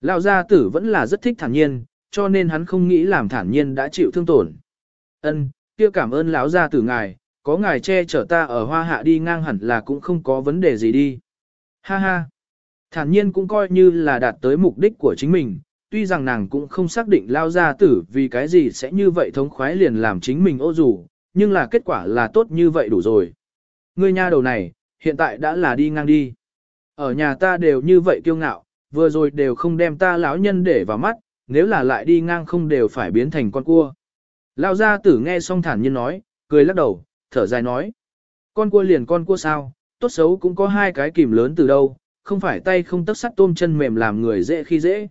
Lao gia tử vẫn là rất thích thản nhiên, cho nên hắn không nghĩ làm thản nhiên đã chịu thương tổn. Ân, kia cảm ơn lão gia tử ngài, có ngài che chở ta ở hoa hạ đi ngang hẳn là cũng không có vấn đề gì đi. Ha ha. Thản nhiên cũng coi như là đạt tới mục đích của chính mình, tuy rằng nàng cũng không xác định lao gia tử vì cái gì sẽ như vậy thống khoái liền làm chính mình ô dù, nhưng là kết quả là tốt như vậy đủ rồi. Ngươi nha đầu này, hiện tại đã là đi ngang đi. Ở nhà ta đều như vậy kiêu ngạo, vừa rồi đều không đem ta lão nhân để vào mắt, nếu là lại đi ngang không đều phải biến thành con cua. Lão gia tử nghe xong thản nhiên nói, cười lắc đầu, thở dài nói. Con cua liền con cua sao, tốt xấu cũng có hai cái kìm lớn từ đâu, không phải tay không tấc sắt tôm chân mềm làm người dễ khi dễ.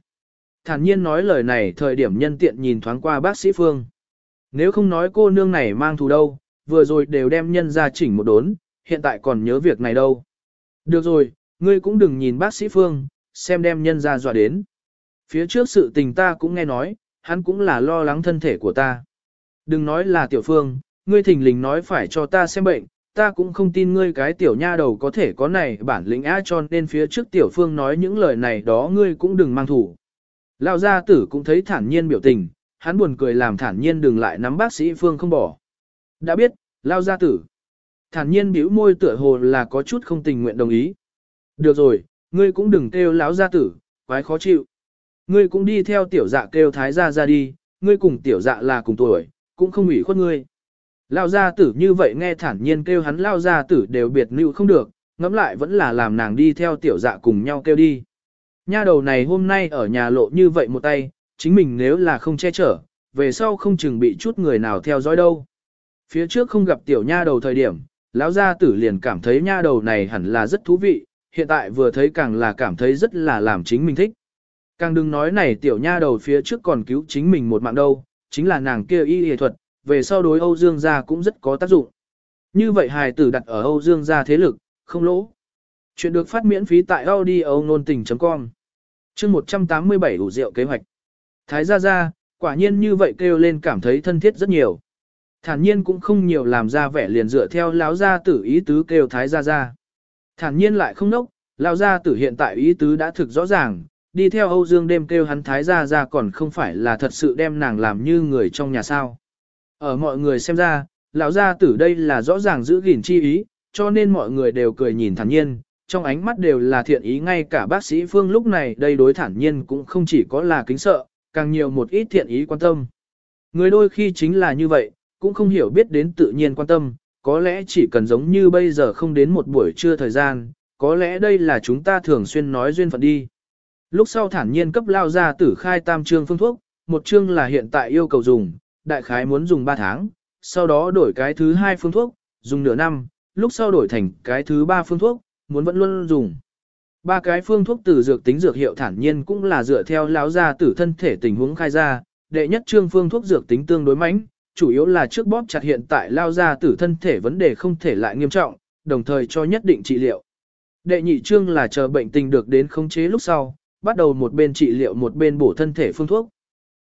Thản nhiên nói lời này thời điểm nhân tiện nhìn thoáng qua bác sĩ Phương. Nếu không nói cô nương này mang thù đâu, vừa rồi đều đem nhân ra chỉnh một đốn, hiện tại còn nhớ việc này đâu. Được rồi, ngươi cũng đừng nhìn bác sĩ Phương, xem đem nhân ra dọa đến. Phía trước sự tình ta cũng nghe nói, hắn cũng là lo lắng thân thể của ta. Đừng nói là tiểu phương, ngươi thỉnh lình nói phải cho ta xem bệnh, ta cũng không tin ngươi cái tiểu nha đầu có thể có này bản lĩnh á cho nên phía trước tiểu phương nói những lời này đó ngươi cũng đừng mang thủ. Lão gia tử cũng thấy thản nhiên biểu tình, hắn buồn cười làm thản nhiên đừng lại nắm bác sĩ phương không bỏ. Đã biết, Lão gia tử. Thản nhiên bĩu môi tựa hồ là có chút không tình nguyện đồng ý. Được rồi, ngươi cũng đừng kêu lão gia tử, quái khó chịu. Ngươi cũng đi theo tiểu dạ kêu thái gia ra đi, ngươi cùng tiểu dạ là cùng tuổi, cũng không ủy khuất ngươi. Lao gia tử như vậy nghe thản nhiên kêu hắn lao gia tử đều biệt lưu không được, ngẫm lại vẫn là làm nàng đi theo tiểu dạ cùng nhau kêu đi. Nha đầu này hôm nay ở nhà lộ như vậy một tay, chính mình nếu là không che chở, về sau không chừng bị chút người nào theo dõi đâu. Phía trước không gặp tiểu nha đầu thời điểm, lão gia tử liền cảm thấy nha đầu này hẳn là rất thú vị, hiện tại vừa thấy càng là cảm thấy rất là làm chính mình thích. Càng đừng nói này tiểu nha đầu phía trước còn cứu chính mình một mạng đâu, chính là nàng kia y y thuật, về sau đối Âu Dương gia cũng rất có tác dụng. Như vậy hài tử đặt ở Âu Dương gia thế lực, không lỗ. Chuyện được phát miễn phí tại audio nôn tình.com chương 187 ủ rượu kế hoạch. Thái gia gia, quả nhiên như vậy kêu lên cảm thấy thân thiết rất nhiều. Thản nhiên cũng không nhiều làm ra vẻ liền dựa theo lão gia tử ý tứ kêu thái gia gia. Thản nhiên lại không nốc, lão gia tử hiện tại ý tứ đã thực rõ ràng, đi theo Âu Dương đêm kêu hắn thái gia gia còn không phải là thật sự đem nàng làm như người trong nhà sao. Ở mọi người xem ra, lão gia tử đây là rõ ràng giữ gìn chi ý, cho nên mọi người đều cười nhìn thản nhiên, trong ánh mắt đều là thiện ý ngay cả bác sĩ Phương lúc này đây đối thản nhiên cũng không chỉ có là kính sợ, càng nhiều một ít thiện ý quan tâm. Người đôi khi chính là như vậy, cũng không hiểu biết đến tự nhiên quan tâm, có lẽ chỉ cần giống như bây giờ không đến một buổi trưa thời gian, có lẽ đây là chúng ta thường xuyên nói duyên phận đi. Lúc sau thản nhiên cấp lao ra tử khai tam trương phương thuốc, một chương là hiện tại yêu cầu dùng, đại khái muốn dùng 3 tháng, sau đó đổi cái thứ hai phương thuốc, dùng nửa năm, lúc sau đổi thành cái thứ ba phương thuốc, muốn vẫn luôn dùng. Ba cái phương thuốc từ dược tính dược hiệu thản nhiên cũng là dựa theo lão gia tử thân thể tình huống khai ra, đệ nhất trương phương thuốc dược tính tương đối mãnh, chủ yếu là trước bóp chặt hiện tại lao gia tử thân thể vấn đề không thể lại nghiêm trọng, đồng thời cho nhất định trị liệu. Đệ nhị trương là chờ bệnh tình được đến khống chế lúc sau, bắt đầu một bên trị liệu một bên bổ thân thể phương thuốc.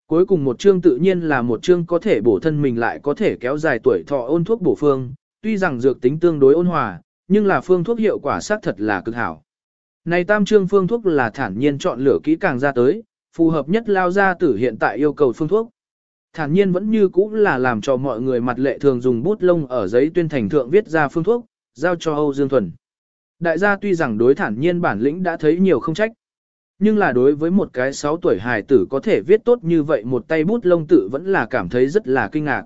Cuối cùng một chương tự nhiên là một chương có thể bổ thân mình lại có thể kéo dài tuổi thọ ôn thuốc bổ phương, tuy rằng dược tính tương đối ôn hòa, nhưng là phương thuốc hiệu quả xác thật là cực hảo. Này tam chương phương thuốc là thản nhiên chọn lựa kỹ càng ra tới, phù hợp nhất lao ra tử hiện tại yêu cầu phương thuốc. Thản nhiên vẫn như cũ là làm cho mọi người mặt lệ thường dùng bút lông ở giấy tuyên thành thượng viết ra phương thuốc, giao cho Âu Dương Thuần. Đại gia tuy rằng đối thản nhiên bản lĩnh đã thấy nhiều không trách, nhưng là đối với một cái 6 tuổi hài tử có thể viết tốt như vậy một tay bút lông tự vẫn là cảm thấy rất là kinh ngạc.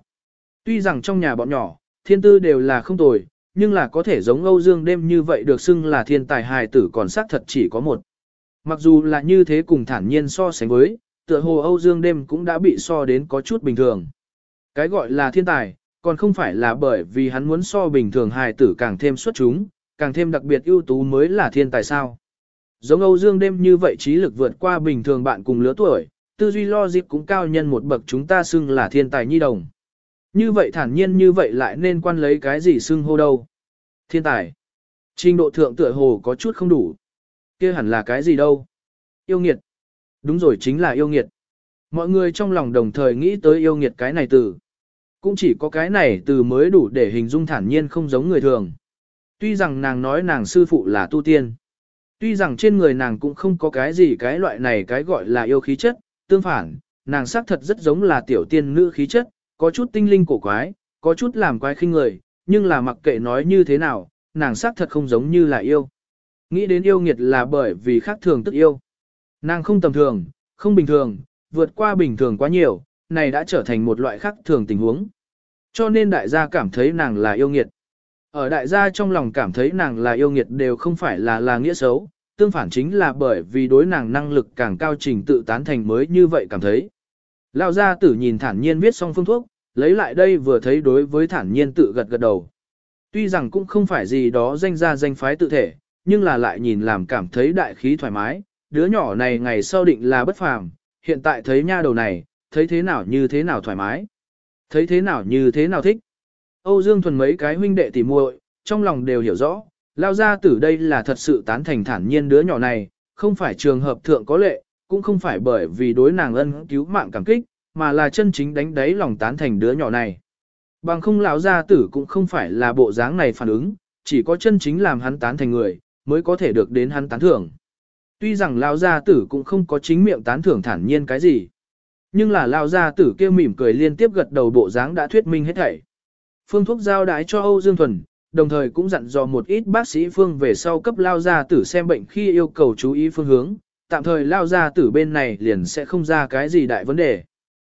Tuy rằng trong nhà bọn nhỏ, thiên tư đều là không tồi, nhưng là có thể giống Âu Dương đêm như vậy được xưng là thiên tài hài tử còn xác thật chỉ có một. Mặc dù là như thế cùng thản nhiên so sánh với, tựa hồ Âu Dương đêm cũng đã bị so đến có chút bình thường. Cái gọi là thiên tài, còn không phải là bởi vì hắn muốn so bình thường hài tử càng thêm xuất chúng, càng thêm đặc biệt ưu tú mới là thiên tài sao. Giống Âu Dương đêm như vậy trí lực vượt qua bình thường bạn cùng lứa tuổi, tư duy lo dịp cũng cao nhân một bậc chúng ta xưng là thiên tài nhi đồng. Như vậy thản nhiên như vậy lại nên quan lấy cái gì xưng hô đâu. Thiên tài. Trình độ thượng tựa hồ có chút không đủ. kia hẳn là cái gì đâu. Yêu nghiệt. Đúng rồi chính là yêu nghiệt. Mọi người trong lòng đồng thời nghĩ tới yêu nghiệt cái này từ. Cũng chỉ có cái này từ mới đủ để hình dung thản nhiên không giống người thường. Tuy rằng nàng nói nàng sư phụ là tu tiên. Tuy rằng trên người nàng cũng không có cái gì cái loại này cái gọi là yêu khí chất, tương phản, nàng xác thật rất giống là tiểu tiên nữ khí chất, có chút tinh linh cổ quái, có chút làm quái khinh người, nhưng là mặc kệ nói như thế nào, nàng xác thật không giống như là yêu. Nghĩ đến yêu nghiệt là bởi vì khác thường tức yêu. Nàng không tầm thường, không bình thường, vượt qua bình thường quá nhiều, này đã trở thành một loại khác thường tình huống. Cho nên đại gia cảm thấy nàng là yêu nghiệt. Ở đại gia trong lòng cảm thấy nàng là yêu nghiệt đều không phải là là nghĩa xấu, tương phản chính là bởi vì đối nàng năng lực càng cao trình tự tán thành mới như vậy cảm thấy. Lão gia tử nhìn thản nhiên viết xong phương thuốc, lấy lại đây vừa thấy đối với thản nhiên tự gật gật đầu. Tuy rằng cũng không phải gì đó danh ra danh phái tự thể, nhưng là lại nhìn làm cảm thấy đại khí thoải mái, đứa nhỏ này ngày sau định là bất phàm, hiện tại thấy nha đầu này, thấy thế nào như thế nào thoải mái, thấy thế nào như thế nào thích. Âu Dương Thuần mấy cái huynh đệ tỉ muội, trong lòng đều hiểu rõ, lao ra tử đây là thật sự tán thành thản nhiên đứa nhỏ này, không phải trường hợp thượng có lệ, cũng không phải bởi vì đối nàng ân cứu mạng cảm kích, mà là chân chính đánh đáy lòng tán thành đứa nhỏ này. Bằng không lão gia tử cũng không phải là bộ dáng này phản ứng, chỉ có chân chính làm hắn tán thành người, mới có thể được đến hắn tán thưởng. Tuy rằng lão gia tử cũng không có chính miệng tán thưởng thản nhiên cái gì, nhưng là lão gia tử kia mỉm cười liên tiếp gật đầu bộ dáng đã thuyết minh hết thảy. Phương thuốc giao đái cho Âu Dương Thuần, đồng thời cũng dặn dò một ít bác sĩ phương về sau cấp lao gia tử xem bệnh khi yêu cầu chú ý phương hướng, tạm thời lao gia tử bên này liền sẽ không ra cái gì đại vấn đề.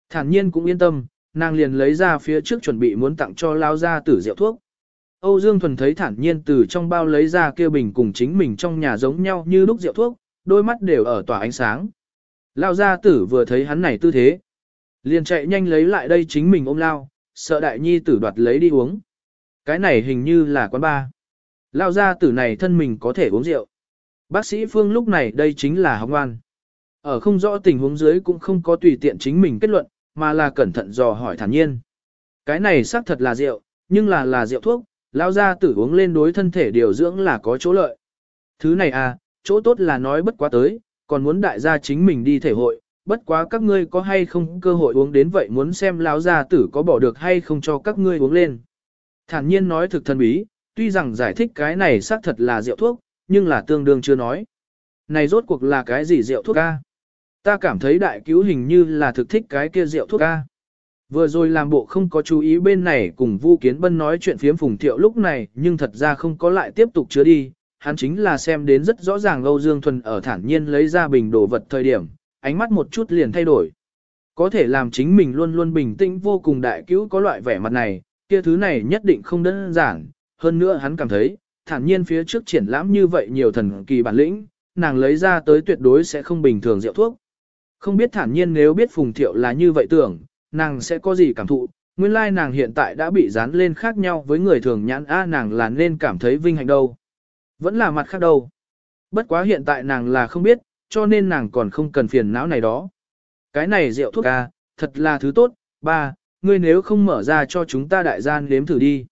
Thản nhiên cũng yên tâm, nàng liền lấy ra phía trước chuẩn bị muốn tặng cho lao gia tử rượu thuốc. Âu Dương Thuần thấy thản nhiên từ trong bao lấy ra kia bình cùng chính mình trong nhà giống nhau như lúc rượu thuốc, đôi mắt đều ở tỏa ánh sáng. Lao gia tử vừa thấy hắn này tư thế, liền chạy nhanh lấy lại đây chính mình ôm lao, sợ đại nhi tử đoạt lấy đi uống. Cái này hình như là quán ba. Lao gia tử này thân mình có thể uống rượu. Bác sĩ Phương lúc này đây chính là học ngoan. Ở không rõ tình huống dưới cũng không có tùy tiện chính mình kết luận, mà là cẩn thận dò hỏi thản nhiên. Cái này xác thật là rượu, nhưng là là rượu thuốc, lao gia tử uống lên đối thân thể điều dưỡng là có chỗ lợi. Thứ này à, chỗ tốt là nói bất quá tới, còn muốn đại gia chính mình đi thể hội, bất quá các ngươi có hay không cơ hội uống đến vậy muốn xem lão gia tử có bỏ được hay không cho các ngươi uống lên. Thản nhiên nói thực thân bí, tuy rằng giải thích cái này xác thật là rượu thuốc, nhưng là tương đương chưa nói. Này rốt cuộc là cái gì rượu thuốc ca? Ta cảm thấy đại cứu hình như là thực thích cái kia rượu thuốc ca. Vừa rồi làm bộ không có chú ý bên này cùng Vu Kiến Bân nói chuyện phiếm Phùng Thiệu lúc này, nhưng thật ra không có lại tiếp tục chứa đi, hắn chính là xem đến rất rõ ràng Âu Dương Thuần ở thản nhiên lấy ra bình đồ vật thời điểm, ánh mắt một chút liền thay đổi. Có thể làm chính mình luôn luôn bình tĩnh vô cùng đại cứu có loại vẻ mặt này, kia thứ này nhất định không đơn giản, hơn nữa hắn cảm thấy, thản nhiên phía trước triển lãm như vậy nhiều thần kỳ bản lĩnh, nàng lấy ra tới tuyệt đối sẽ không bình thường rượu thuốc. Không biết thản nhiên nếu biết Phùng Thiệu là như vậy tưởng, nàng sẽ có gì cảm thụ, nguyên lai nàng hiện tại đã bị dán lên khác nhau với người thường nhãn a nàng là nên cảm thấy vinh hạnh đâu. Vẫn là mặt khác đâu. Bất quá hiện tại nàng là không biết, cho nên nàng còn không cần phiền não này đó. Cái này rượu thuốc ca, thật là thứ tốt, ba, ngươi nếu không mở ra cho chúng ta đại gian nếm thử đi.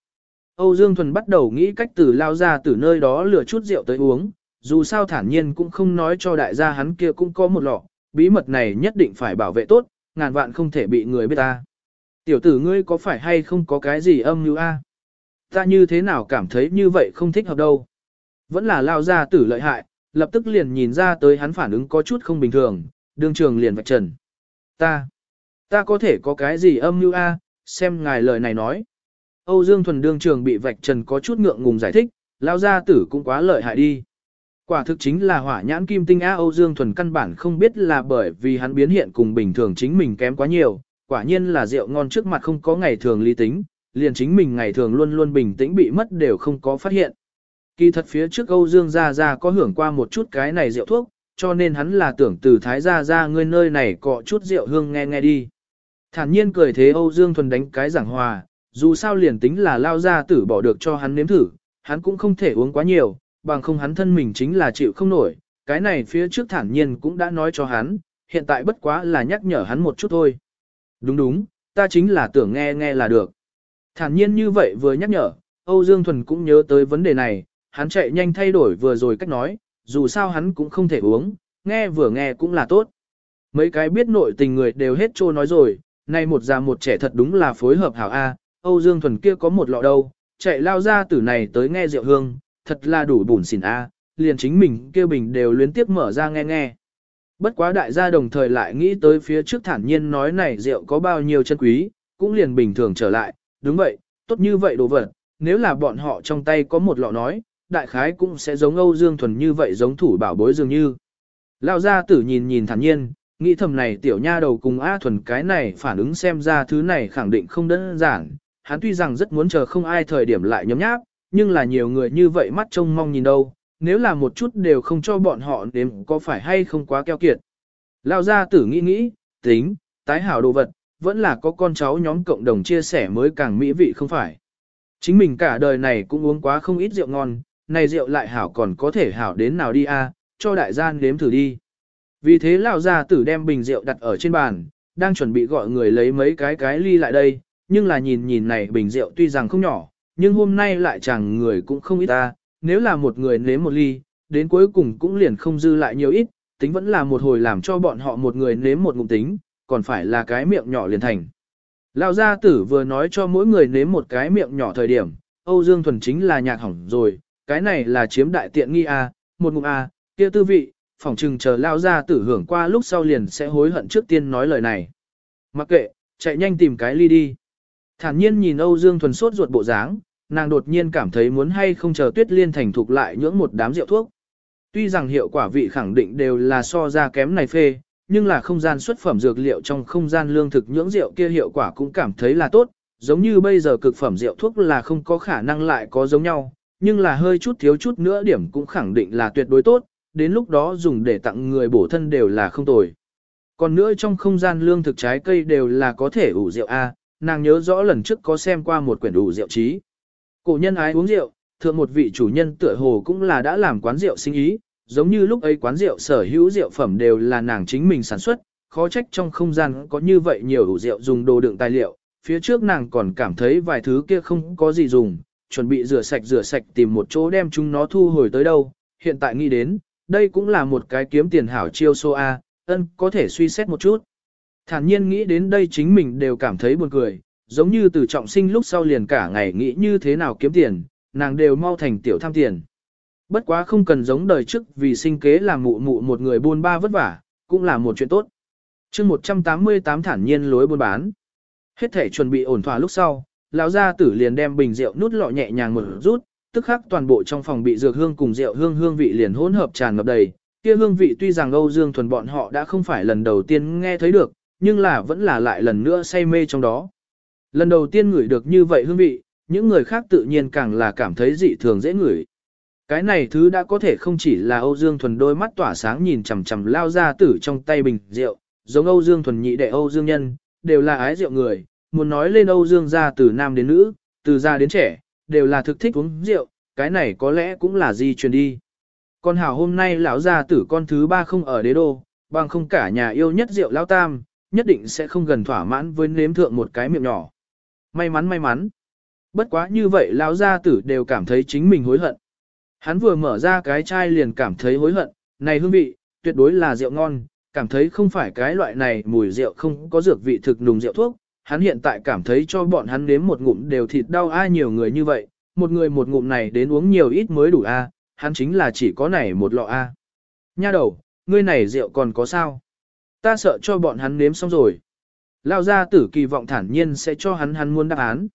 Âu Dương Thuần bắt đầu nghĩ cách từ lao ra từ nơi đó lừa chút rượu tới uống, dù sao thản nhiên cũng không nói cho đại gia hắn kia cũng có một lọ, bí mật này nhất định phải bảo vệ tốt, ngàn vạn không thể bị người biết ta. Tiểu tử ngươi có phải hay không có cái gì âm như a? Ta như thế nào cảm thấy như vậy không thích hợp đâu. Vẫn là lao ra tử lợi hại, lập tức liền nhìn ra tới hắn phản ứng có chút không bình thường, đương trường liền vạch trần. Ta, ta có thể có cái gì âm như a? xem ngài lời này nói. Âu Dương Thuần đương trường bị vạch trần có chút ngượng ngùng giải thích, lao ra tử cũng quá lợi hại đi. Quả thực chính là hỏa nhãn kim tinh A Âu Dương Thuần căn bản không biết là bởi vì hắn biến hiện cùng bình thường chính mình kém quá nhiều, quả nhiên là rượu ngon trước mặt không có ngày thường lý tính, liền chính mình ngày thường luôn luôn bình tĩnh bị mất đều không có phát hiện. Kỳ thật phía trước Âu Dương Gia Gia có hưởng qua một chút cái này rượu thuốc, cho nên hắn là tưởng từ Thái Gia Gia ngươi nơi này có chút rượu hương nghe nghe đi. Thản nhiên cười thế Âu Dương Thuần đánh cái giảng hòa, dù sao liền tính là lao gia tử bỏ được cho hắn nếm thử, hắn cũng không thể uống quá nhiều, bằng không hắn thân mình chính là chịu không nổi, cái này phía trước thản nhiên cũng đã nói cho hắn, hiện tại bất quá là nhắc nhở hắn một chút thôi. Đúng đúng, ta chính là tưởng nghe nghe là được. Thản nhiên như vậy vừa nhắc nhở, Âu Dương Thuần cũng nhớ tới vấn đề này, hắn chạy nhanh thay đổi vừa rồi cách nói, dù sao hắn cũng không thể uống, nghe vừa nghe cũng là tốt. Mấy cái biết nội tình người đều hết trô nói rồi, nay một già một trẻ thật đúng là phối hợp hảo A, Âu Dương Thuần kia có một lọ đâu, chạy lao ra từ này tới nghe rượu hương, thật là đủ bùn xỉn A, liền chính mình kêu bình đều luyến tiếp mở ra nghe nghe. Bất quá đại gia đồng thời lại nghĩ tới phía trước thản nhiên nói này rượu có bao nhiêu chân quý, cũng liền bình thường trở lại, đúng vậy, tốt như vậy đồ vật, nếu là bọn họ trong tay có một lọ nói, đại khái cũng sẽ giống Âu Dương Thuần như vậy giống thủ bảo bối dường như. Lao gia tử nhìn nhìn thản nhiên, nghĩ thầm này tiểu nha đầu cùng A Thuần cái này phản ứng xem ra thứ này khẳng định không đơn giản, hắn tuy rằng rất muốn chờ không ai thời điểm lại nhấm nháp, nhưng là nhiều người như vậy mắt trông mong nhìn đâu, nếu là một chút đều không cho bọn họ đếm có phải hay không quá keo kiệt. Lao gia tử nghĩ nghĩ, tính, tái hảo đồ vật, vẫn là có con cháu nhóm cộng đồng chia sẻ mới càng mỹ vị không phải. Chính mình cả đời này cũng uống quá không ít rượu ngon, này rượu lại hảo còn có thể hảo đến nào đi a, cho đại gian nếm thử đi. Vì thế lão gia tử đem bình rượu đặt ở trên bàn, đang chuẩn bị gọi người lấy mấy cái cái ly lại đây, nhưng là nhìn nhìn này bình rượu tuy rằng không nhỏ, nhưng hôm nay lại chẳng người cũng không ít ta, nếu là một người nếm một ly, đến cuối cùng cũng liền không dư lại nhiều ít, tính vẫn là một hồi làm cho bọn họ một người nếm một ngụm tính, còn phải là cái miệng nhỏ liền thành. Lão gia tử vừa nói cho mỗi người nếm một cái miệng nhỏ thời điểm, Âu Dương Thuần chính là nhạc hỏng rồi, cái này là chiếm đại tiện nghi a, một ngụm a, kia tư vị, phỏng chừng chờ lao ra tử hưởng qua lúc sau liền sẽ hối hận trước tiên nói lời này. Mặc kệ, chạy nhanh tìm cái ly đi. Thản nhiên nhìn Âu Dương Thuần sốt ruột bộ dáng, nàng đột nhiên cảm thấy muốn hay không chờ tuyết liên thành thục lại nhưỡng một đám rượu thuốc. Tuy rằng hiệu quả vị khẳng định đều là so ra kém này phê, nhưng là không gian xuất phẩm dược liệu trong không gian lương thực nhưỡng rượu kia hiệu quả cũng cảm thấy là tốt, giống như bây giờ cực phẩm rượu thuốc là không có khả năng lại có giống nhau, nhưng là hơi chút thiếu chút nữa điểm cũng khẳng định là tuyệt đối tốt, đến lúc đó dùng để tặng người bổ thân đều là không tồi. Còn nữa trong không gian lương thực trái cây đều là có thể ủ rượu A, nàng nhớ rõ lần trước có xem qua một quyển ủ rượu trí. Cổ nhân ái uống rượu, thượng một vị chủ nhân tựa hồ cũng là đã làm quán rượu sinh ý, giống như lúc ấy quán rượu sở hữu rượu phẩm đều là nàng chính mình sản xuất, khó trách trong không gian có như vậy nhiều ủ rượu dùng đồ đựng tài liệu, phía trước nàng còn cảm thấy vài thứ kia không có gì dùng, chuẩn bị rửa sạch rửa sạch tìm một chỗ đem chúng nó thu hồi tới đâu, hiện tại nghĩ đến, đây cũng là một cái kiếm tiền hảo chiêu số A, ân có thể suy xét một chút. Thản nhiên nghĩ đến đây chính mình đều cảm thấy buồn cười, giống như từ trọng sinh lúc sau liền cả ngày nghĩ như thế nào kiếm tiền, nàng đều mau thành tiểu tham tiền. Bất quá không cần giống đời trước vì sinh kế làm mụ mụ một người buôn ba vất vả, cũng là một chuyện tốt. chương 188 thản nhiên lối buôn bán. Hết thể chuẩn bị ổn thỏa lúc sau, lão gia tử liền đem bình rượu nút lọ nhẹ nhàng mở rút, tức khắc toàn bộ trong phòng bị dược hương cùng rượu hương hương vị liền hỗn hợp tràn ngập đầy. Kia hương vị tuy rằng Âu Dương thuần bọn họ đã không phải lần đầu tiên nghe thấy được, nhưng là vẫn là lại lần nữa say mê trong đó. Lần đầu tiên ngửi được như vậy hương vị, những người khác tự nhiên càng là cảm thấy dị thường dễ ngửi. Cái này thứ đã có thể không chỉ là Âu Dương Thuần đôi mắt tỏa sáng nhìn chằm chằm lao ra tử trong tay bình rượu, giống Âu Dương Thuần nhị đệ Âu Dương Nhân, đều là ái rượu người, muốn nói lên Âu Dương gia từ nam đến nữ, từ già đến trẻ, đều là thực thích uống rượu, cái này có lẽ cũng là di truyền đi. Con hảo hôm nay lão gia tử con thứ ba không ở đế đô, bằng không cả nhà yêu nhất rượu lão tam, nhất định sẽ không gần thỏa mãn với nếm thượng một cái miệng nhỏ. May mắn may mắn. Bất quá như vậy lão gia tử đều cảm thấy chính mình hối hận. Hắn vừa mở ra cái chai liền cảm thấy hối hận, này hương vị, tuyệt đối là rượu ngon, cảm thấy không phải cái loại này mùi rượu không có dược vị thực nùng rượu thuốc. Hắn hiện tại cảm thấy cho bọn hắn nếm một ngụm đều thịt đau ai nhiều người như vậy, một người một ngụm này đến uống nhiều ít mới đủ a, hắn chính là chỉ có này một lọ a. Nha đầu, ngươi này rượu còn có sao? Ta sợ cho bọn hắn nếm xong rồi. Lao gia tử kỳ vọng thản nhiên sẽ cho hắn hắn muốn đáp án.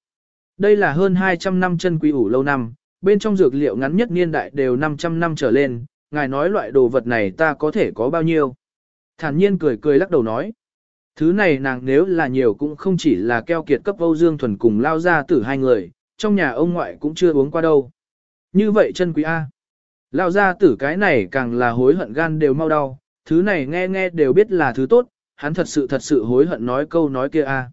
Đây là hơn 200 năm chân quý ủ lâu năm, bên trong dược liệu ngắn nhất niên đại đều 500 năm trở lên, ngài nói loại đồ vật này ta có thể có bao nhiêu. Thản nhiên cười cười lắc đầu nói. Thứ này nàng nếu là nhiều cũng không chỉ là keo kiệt cấp Âu Dương Thuần cùng lao ra tử hai người, trong nhà ông ngoại cũng chưa uống qua đâu. Như vậy chân quý A. Lao ra tử cái này càng là hối hận gan đều mau đau, thứ này nghe nghe đều biết là thứ tốt, hắn thật sự thật sự hối hận nói câu nói kia A.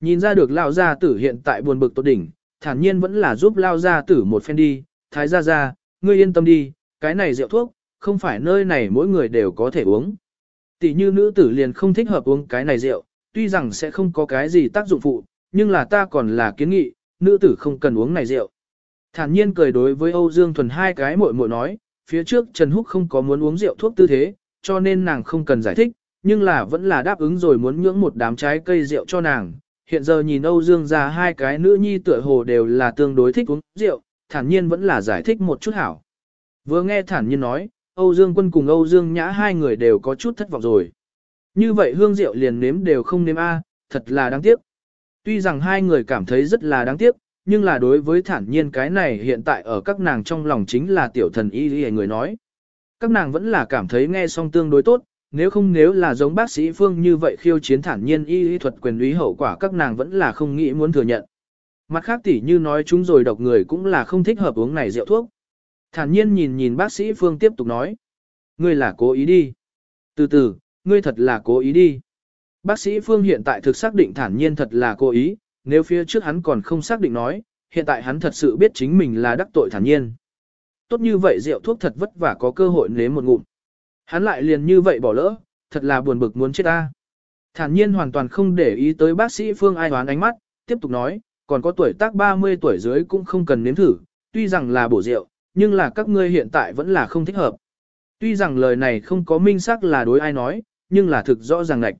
Nhìn ra được lao gia tử hiện tại buồn bực tốt đỉnh, thản nhiên vẫn là giúp lao gia tử một phen đi, thái gia gia, ngươi yên tâm đi, cái này rượu thuốc, không phải nơi này mỗi người đều có thể uống. Tỷ như nữ tử liền không thích hợp uống cái này rượu, tuy rằng sẽ không có cái gì tác dụng phụ, nhưng là ta còn là kiến nghị, nữ tử không cần uống này rượu. Thản nhiên cười đối với Âu Dương Thuần hai cái muội muội nói, phía trước Trần Húc không có muốn uống rượu thuốc tư thế, cho nên nàng không cần giải thích, nhưng là vẫn là đáp ứng rồi muốn nhưỡng một đám trái cây rượu cho nàng, hiện giờ nhìn Âu Dương ra hai cái nữ nhi tựa hồ đều là tương đối thích uống rượu, thản nhiên vẫn là giải thích một chút hảo. Vừa nghe thản nhiên nói, Âu Dương quân cùng Âu Dương nhã hai người đều có chút thất vọng rồi. Như vậy hương rượu liền nếm đều không nếm A, thật là đáng tiếc. Tuy rằng hai người cảm thấy rất là đáng tiếc, nhưng là đối với thản nhiên cái này hiện tại ở các nàng trong lòng chính là tiểu thần y y người nói. Các nàng vẫn là cảm thấy nghe xong tương đối tốt, nếu không nếu là giống bác sĩ Phương như vậy khiêu chiến thản nhiên y y thuật quyền lý hậu quả các nàng vẫn là không nghĩ muốn thừa nhận. Mặt khác tỉ như nói chúng rồi độc người cũng là không thích hợp uống này rượu thuốc. Thản nhiên nhìn nhìn bác sĩ Phương tiếp tục nói. Ngươi là cố ý đi. Từ từ, ngươi thật là cố ý đi. Bác sĩ Phương hiện tại thực xác định thản nhiên thật là cố ý, nếu phía trước hắn còn không xác định nói, hiện tại hắn thật sự biết chính mình là đắc tội thản nhiên. Tốt như vậy rượu thuốc thật vất vả có cơ hội nếm một ngụm. Hắn lại liền như vậy bỏ lỡ, thật là buồn bực muốn chết ta. Thản nhiên hoàn toàn không để ý tới bác sĩ Phương ai đoán ánh mắt, tiếp tục nói, còn có tuổi tác 30 tuổi dưới cũng không cần nếm thử, tuy rằng là bổ rượu, nhưng là các ngươi hiện tại vẫn là không thích hợp. Tuy rằng lời này không có minh xác là đối ai nói, nhưng là thực rõ ràng ngạch.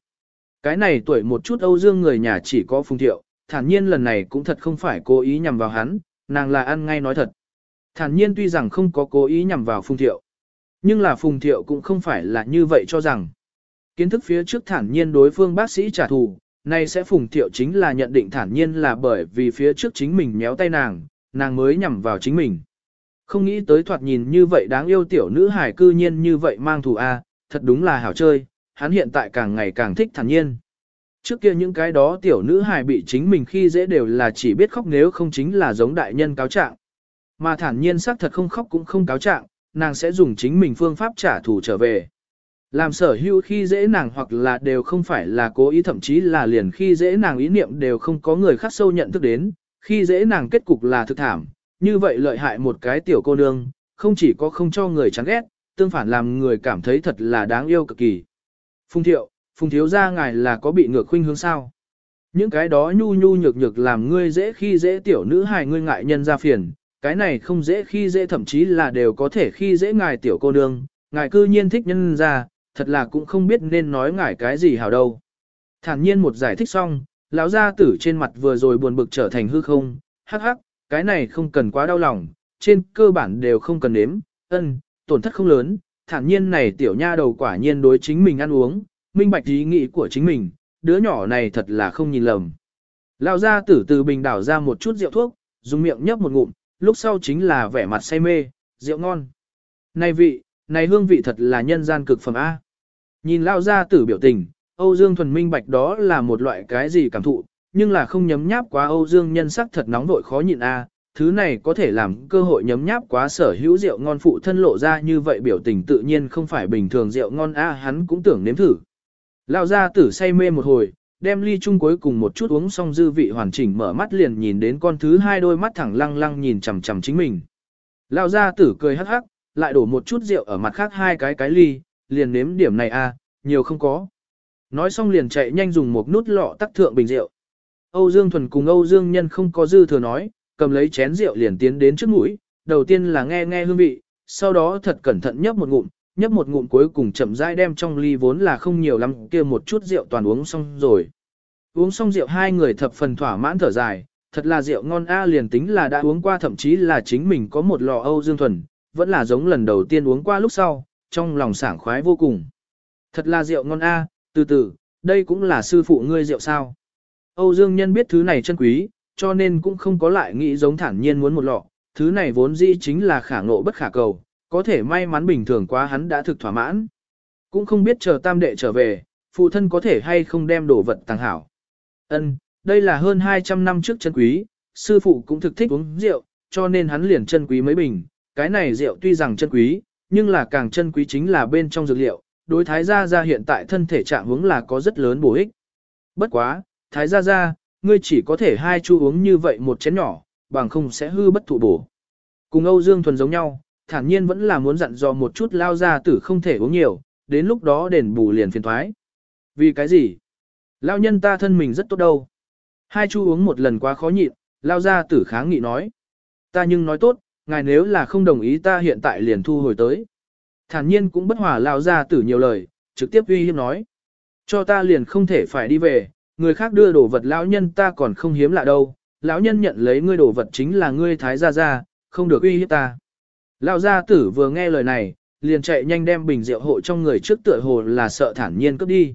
Cái này tuổi một chút Âu Dương người nhà chỉ có phùng thiệu, thản nhiên lần này cũng thật không phải cố ý nhằm vào hắn, nàng là ăn ngay nói thật. Thản nhiên tuy rằng không có cố ý nhằm vào phùng thiệu, nhưng là phùng thiệu cũng không phải là như vậy cho rằng. Kiến thức phía trước thản nhiên đối phương bác sĩ trả thù, nay sẽ phùng thiệu chính là nhận định thản nhiên là bởi vì phía trước chính mình méo tay nàng, nàng mới nhằm vào chính mình. Không nghĩ tới thoạt nhìn như vậy đáng yêu tiểu nữ hải cư nhiên như vậy mang thù A, thật đúng là hảo chơi, hắn hiện tại càng ngày càng thích thản nhiên. Trước kia những cái đó tiểu nữ hài bị chính mình khi dễ đều là chỉ biết khóc nếu không chính là giống đại nhân cáo trạng. Mà thản nhiên xác thật không khóc cũng không cáo trạng, nàng sẽ dùng chính mình phương pháp trả thù trở về. Làm sở hữu khi dễ nàng hoặc là đều không phải là cố ý thậm chí là liền khi dễ nàng ý niệm đều không có người khác sâu nhận thức đến, khi dễ nàng kết cục là thực thảm, như vậy lợi hại một cái tiểu cô nương, không chỉ có không cho người chán ghét, tương phản làm người cảm thấy thật là đáng yêu cực kỳ. Phùng thiệu, phùng thiếu ra ngài là có bị ngược khuynh hướng sao? Những cái đó nhu nhu nhược nhược làm ngươi dễ khi dễ tiểu nữ hài ngươi ngại nhân ra phiền, cái này không dễ khi dễ thậm chí là đều có thể khi dễ ngài tiểu cô nương, ngài cư nhiên thích nhân ra, thật là cũng không biết nên nói ngài cái gì hảo đâu. Thản nhiên một giải thích xong, lão gia tử trên mặt vừa rồi buồn bực trở thành hư không, hắc hắc, cái này không cần quá đau lòng, trên cơ bản đều không cần nếm, ân, tổn thất không lớn, thản nhiên này tiểu nha đầu quả nhiên đối chính mình ăn uống, minh bạch ý nghĩ của chính mình, đứa nhỏ này thật là không nhìn lầm. Lão gia tử từ bình đảo ra một chút rượu thuốc, dùng miệng nhấp một ngụm, lúc sau chính là vẻ mặt say mê, rượu ngon. Này vị, này hương vị thật là nhân gian cực phẩm A. Nhìn lão gia tử biểu tình, Âu Dương thuần minh bạch đó là một loại cái gì cảm thụ, nhưng là không nhấm nháp quá Âu Dương nhân sắc thật nóng vội khó nhịn A, thứ này có thể làm cơ hội nhấm nháp quá sở hữu rượu ngon phụ thân lộ ra như vậy biểu tình tự nhiên không phải bình thường rượu ngon a hắn cũng tưởng nếm thử. Lão gia tử say mê một hồi, đem ly chung cuối cùng một chút uống xong dư vị hoàn chỉnh mở mắt liền nhìn đến con thứ hai đôi mắt thẳng lăng lăng nhìn chằm chằm chính mình. Lão gia tử cười hắc hắc, lại đổ một chút rượu ở mặt khác hai cái cái ly, liền nếm điểm này a, nhiều không có. Nói xong liền chạy nhanh dùng một nút lọ tắc thượng bình rượu. Âu Dương Thuần cùng Âu Dương Nhân không có dư thừa nói, cầm lấy chén rượu liền tiến đến trước mũi, đầu tiên là nghe nghe hương vị, sau đó thật cẩn thận nhấp một ngụm, nhấp một ngụm cuối cùng chậm rãi đem trong ly vốn là không nhiều lắm kia một chút rượu toàn uống xong rồi. Uống xong rượu hai người thập phần thỏa mãn thở dài, thật là rượu ngon a liền tính là đã uống qua thậm chí là chính mình có một lò Âu Dương Thuần, vẫn là giống lần đầu tiên uống qua lúc sau, trong lòng sảng khoái vô cùng. Thật là rượu ngon a, từ từ, đây cũng là sư phụ ngươi rượu sao. Âu Dương Nhân biết thứ này chân quý, cho nên cũng không có lại nghĩ giống thản nhiên muốn một lọ, thứ này vốn dĩ chính là khả ngộ bất khả cầu, có thể may mắn bình thường quá hắn đã thực thỏa mãn. Cũng không biết chờ tam đệ trở về, phụ thân có thể hay không đem đồ vật tàng hảo. Ân, đây là hơn 200 năm trước chân quý, sư phụ cũng thực thích uống rượu, cho nên hắn liền chân quý mấy bình. Cái này rượu tuy rằng chân quý, nhưng là càng chân quý chính là bên trong dược liệu, đối thái gia gia hiện tại thân thể trạng hướng là có rất lớn bổ ích. Bất quá, thái gia gia, ngươi chỉ có thể hai chu uống như vậy một chén nhỏ, bằng không sẽ hư bất thụ bổ. Cùng Âu Dương Thuần giống nhau, thản nhiên vẫn là muốn dặn dò một chút lao gia tử không thể uống nhiều, đến lúc đó đền bù liền phiền thoái. Vì cái gì? Lao nhân ta thân mình rất tốt đâu. Hai chu uống một lần quá khó nhịn, lao gia tử kháng nghị nói. Ta nhưng nói tốt, ngài nếu là không đồng ý ta hiện tại liền thu hồi tới. Thản nhiên cũng bất hòa lao gia tử nhiều lời, trực tiếp uy hiếp nói. Cho ta liền không thể phải đi về, người khác đưa đồ vật lão nhân ta còn không hiếm lạ đâu, lão nhân nhận lấy ngươi đồ vật chính là ngươi thái gia gia, không được uy hiếp ta. Lão gia tử vừa nghe lời này, liền chạy nhanh đem bình rượu hộ trong người trước tựa hồ là sợ thản nhiên cướp đi.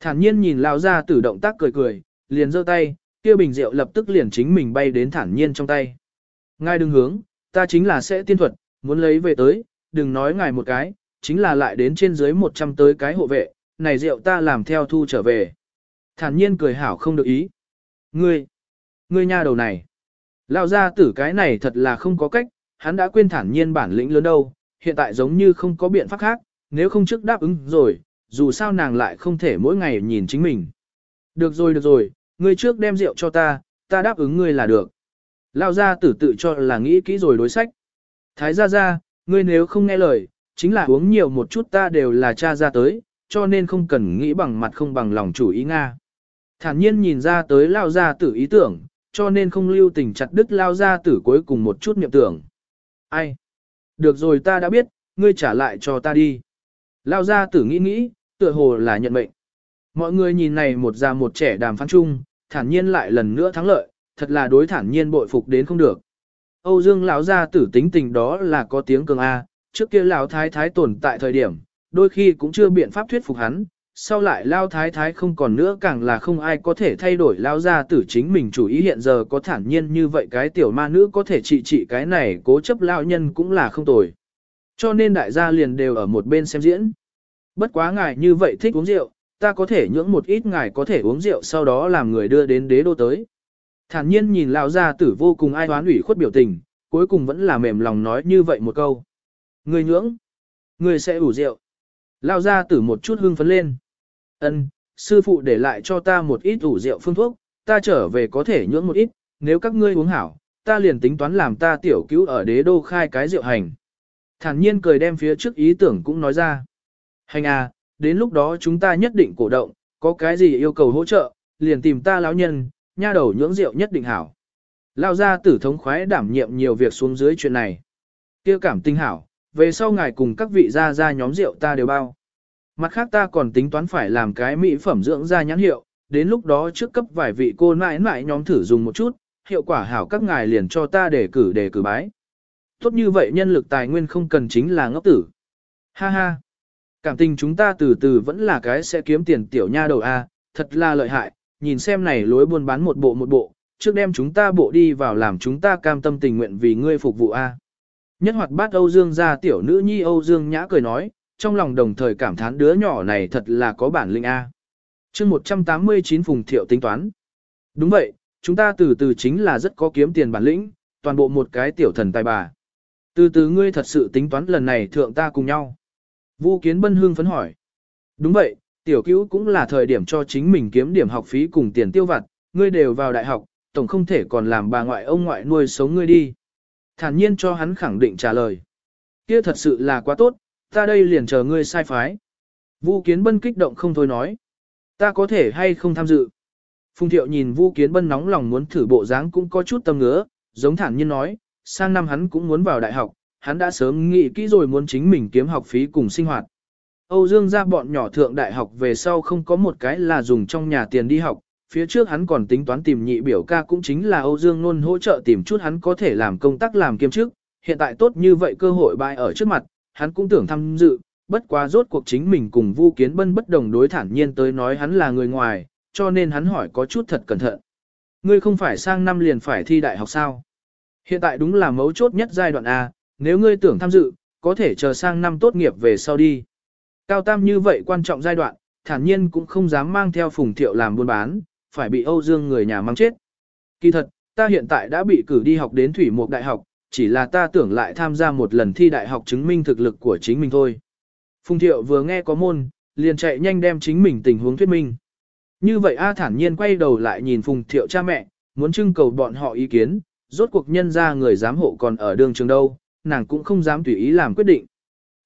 Thản nhiên nhìn lão gia tử động tác cười cười, liền giơ tay, kia bình rượu lập tức liền chính mình bay đến thản nhiên trong tay. Ngài đừng hướng, ta chính là sẽ tiên thuật, muốn lấy về tới, đừng nói ngài một cái, chính là lại đến trên dưới 100 tới cái hộ vệ, này rượu ta làm theo thu trở về. Thản nhiên cười hảo không được ý. Ngươi, ngươi nha đầu này. Lão gia tử cái này thật là không có cách, hắn đã quên thản nhiên bản lĩnh lớn đâu, hiện tại giống như không có biện pháp khác, nếu không trước đáp ứng rồi, dù sao nàng lại không thể mỗi ngày nhìn chính mình. Được rồi được rồi, ngươi trước đem rượu cho ta, ta đáp ứng ngươi là được. Lão gia tử tự cho là nghĩ kỹ rồi đối sách. Thái gia gia, ngươi nếu không nghe lời, chính là uống nhiều một chút ta đều là cha ra tới, cho nên không cần nghĩ bằng mặt không bằng lòng chủ ý Nga. Thản nhiên nhìn ra tới lao gia tử ý tưởng, cho nên không lưu tình chặt đứt lao gia tử cuối cùng một chút niệm tưởng. Ai? Được rồi ta đã biết, ngươi trả lại cho ta đi. Lao gia tử nghĩ nghĩ, tựa hồ là nhận mệnh. Mọi người nhìn này một già một trẻ đàm phán chung, thản nhiên lại lần nữa thắng lợi, thật là đối thản nhiên bội phục đến không được. Âu Dương lão gia tử tính tình đó là có tiếng cường a, trước kia lão thái thái tồn tại thời điểm, đôi khi cũng chưa biện pháp thuyết phục hắn, sau lại lao thái thái không còn nữa càng là không ai có thể thay đổi lao ra tử chính mình chủ ý hiện giờ có thản nhiên như vậy cái tiểu ma nữ có thể trị trị cái này cố chấp lao nhân cũng là không tồi. Cho nên đại gia liền đều ở một bên xem diễn. Bất quá ngài như vậy thích uống rượu, ta có thể nhưỡng một ít ngài có thể uống rượu sau đó làm người đưa đến đế đô tới. Thản nhiên nhìn lao gia tử vô cùng ai hoán ủy khuất biểu tình, cuối cùng vẫn là mềm lòng nói như vậy một câu. Người nhưỡng, người sẽ ủ rượu. Lao ra tử một chút hưng phấn lên. Ân, sư phụ để lại cho ta một ít ủ rượu phương thuốc, ta trở về có thể nhưỡng một ít, nếu các ngươi uống hảo, ta liền tính toán làm ta tiểu cứu ở đế đô khai cái rượu hành. Thản nhiên cười đem phía trước ý tưởng cũng nói ra. Hành à, đến lúc đó chúng ta nhất định cổ động, có cái gì yêu cầu hỗ trợ, liền tìm ta lão nhân, nha đầu nhưỡng rượu nhất định hảo. Lao ra tử thống khoái đảm nhiệm nhiều việc xuống dưới chuyện này. kia cảm tinh hảo, về sau ngài cùng các vị gia gia nhóm rượu ta đều bao. Mặt khác ta còn tính toán phải làm cái mỹ phẩm dưỡng da nhãn hiệu, đến lúc đó trước cấp vài vị cô nãi nãi nhóm thử dùng một chút, hiệu quả hảo các ngài liền cho ta để cử để cử bái. Tốt như vậy nhân lực tài nguyên không cần chính là ngốc tử. Ha ha. Cảm tình chúng ta từ từ vẫn là cái sẽ kiếm tiền tiểu nha đầu A, thật là lợi hại, nhìn xem này lối buôn bán một bộ một bộ, trước đem chúng ta bộ đi vào làm chúng ta cam tâm tình nguyện vì ngươi phục vụ A. Nhất hoạt bát Âu Dương ra tiểu nữ nhi Âu Dương nhã cười nói, trong lòng đồng thời cảm thán đứa nhỏ này thật là có bản lĩnh A. chương 189 Phùng Thiệu tính toán. Đúng vậy, chúng ta từ từ chính là rất có kiếm tiền bản lĩnh, toàn bộ một cái tiểu thần tài bà. Từ từ ngươi thật sự tính toán lần này thượng ta cùng nhau. Vu Kiến Bân hương phấn hỏi. Đúng vậy, tiểu cứu cũng là thời điểm cho chính mình kiếm điểm học phí cùng tiền tiêu vặt, ngươi đều vào đại học, tổng không thể còn làm bà ngoại ông ngoại nuôi sống ngươi đi. Thản nhiên cho hắn khẳng định trả lời. Kia thật sự là quá tốt, ta đây liền chờ ngươi sai phái. Vu Kiến Bân kích động không thôi nói. Ta có thể hay không tham dự. Phùng Thiệu nhìn Vu Kiến Bân nóng lòng muốn thử bộ dáng cũng có chút tâm ngứa, giống thản nhiên nói, sang năm hắn cũng muốn vào đại học, hắn đã sớm nghĩ kỹ rồi muốn chính mình kiếm học phí cùng sinh hoạt. Âu Dương gia bọn nhỏ thượng đại học về sau không có một cái là dùng trong nhà tiền đi học, phía trước hắn còn tính toán tìm nhị biểu ca cũng chính là Âu Dương Nôn hỗ trợ tìm chút hắn có thể làm công tác làm kiêm chức, hiện tại tốt như vậy cơ hội bại ở trước mặt, hắn cũng tưởng tham dự, bất quá rốt cuộc chính mình cùng Vu Kiến Bân bất đồng đối thản nhiên tới nói hắn là người ngoài, cho nên hắn hỏi có chút thật cẩn thận. Ngươi không phải sang năm liền phải thi đại học sao? Hiện tại đúng là mấu chốt nhất giai đoạn A, nếu ngươi tưởng tham dự, có thể chờ sang năm tốt nghiệp về sau đi. Cao tam như vậy quan trọng giai đoạn, thản nhiên cũng không dám mang theo phùng thiệu làm buôn bán, phải bị Âu Dương người nhà mang chết. Kỳ thật, ta hiện tại đã bị cử đi học đến Thủy Mục Đại học, chỉ là ta tưởng lại tham gia một lần thi đại học chứng minh thực lực của chính mình thôi. Phùng thiệu vừa nghe có môn, liền chạy nhanh đem chính mình tình huống thuyết minh. Như vậy A thản nhiên quay đầu lại nhìn Phùng thiệu cha mẹ, muốn trưng cầu bọn họ ý kiến, rốt cuộc nhân ra người giám hộ còn ở đường trường đâu, nàng cũng không dám tùy ý làm quyết định.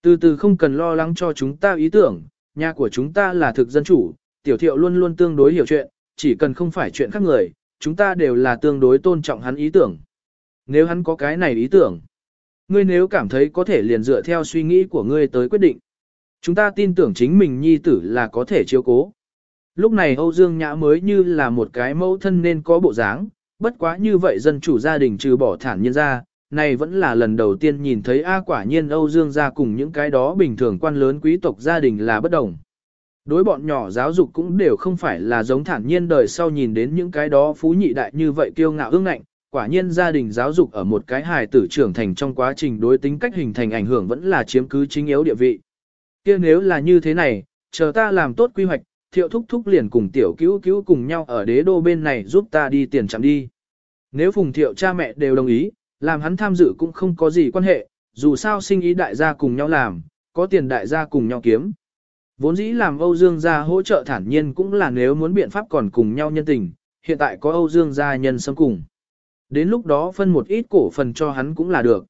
Từ từ không cần lo lắng cho chúng ta ý tưởng, nhà của chúng ta là thực dân chủ, tiểu thiệu luôn luôn tương đối hiểu chuyện, chỉ cần không phải chuyện khác người, chúng ta đều là tương đối tôn trọng hắn ý tưởng. Nếu hắn có cái này ý tưởng, ngươi nếu cảm thấy có thể liền dựa theo suy nghĩ của ngươi tới quyết định. Chúng ta tin tưởng chính mình nhi tử là có thể chiếu cố. Lúc này Âu Dương Nhã mới như là một cái mẫu thân nên có bộ dáng, bất quá như vậy dân chủ gia đình trừ bỏ thản nhiên ra, này vẫn là lần đầu tiên nhìn thấy A quả nhiên Âu Dương gia cùng những cái đó bình thường quan lớn quý tộc gia đình là bất đồng. Đối bọn nhỏ giáo dục cũng đều không phải là giống thản nhiên đời sau nhìn đến những cái đó phú nhị đại như vậy kiêu ngạo ương ngạnh, quả nhiên gia đình giáo dục ở một cái hài tử trưởng thành trong quá trình đối tính cách hình thành ảnh hưởng vẫn là chiếm cứ chính yếu địa vị. kia nếu là như thế này, chờ ta làm tốt quy hoạch, thiệu thúc thúc liền cùng tiểu cứu cứu cùng nhau ở đế đô bên này giúp ta đi tiền chạm đi. Nếu phùng thiệu cha mẹ đều đồng ý, làm hắn tham dự cũng không có gì quan hệ, dù sao sinh ý đại gia cùng nhau làm, có tiền đại gia cùng nhau kiếm. Vốn dĩ làm Âu Dương gia hỗ trợ thản nhiên cũng là nếu muốn biện pháp còn cùng nhau nhân tình, hiện tại có Âu Dương gia nhân xâm cùng. Đến lúc đó phân một ít cổ phần cho hắn cũng là được.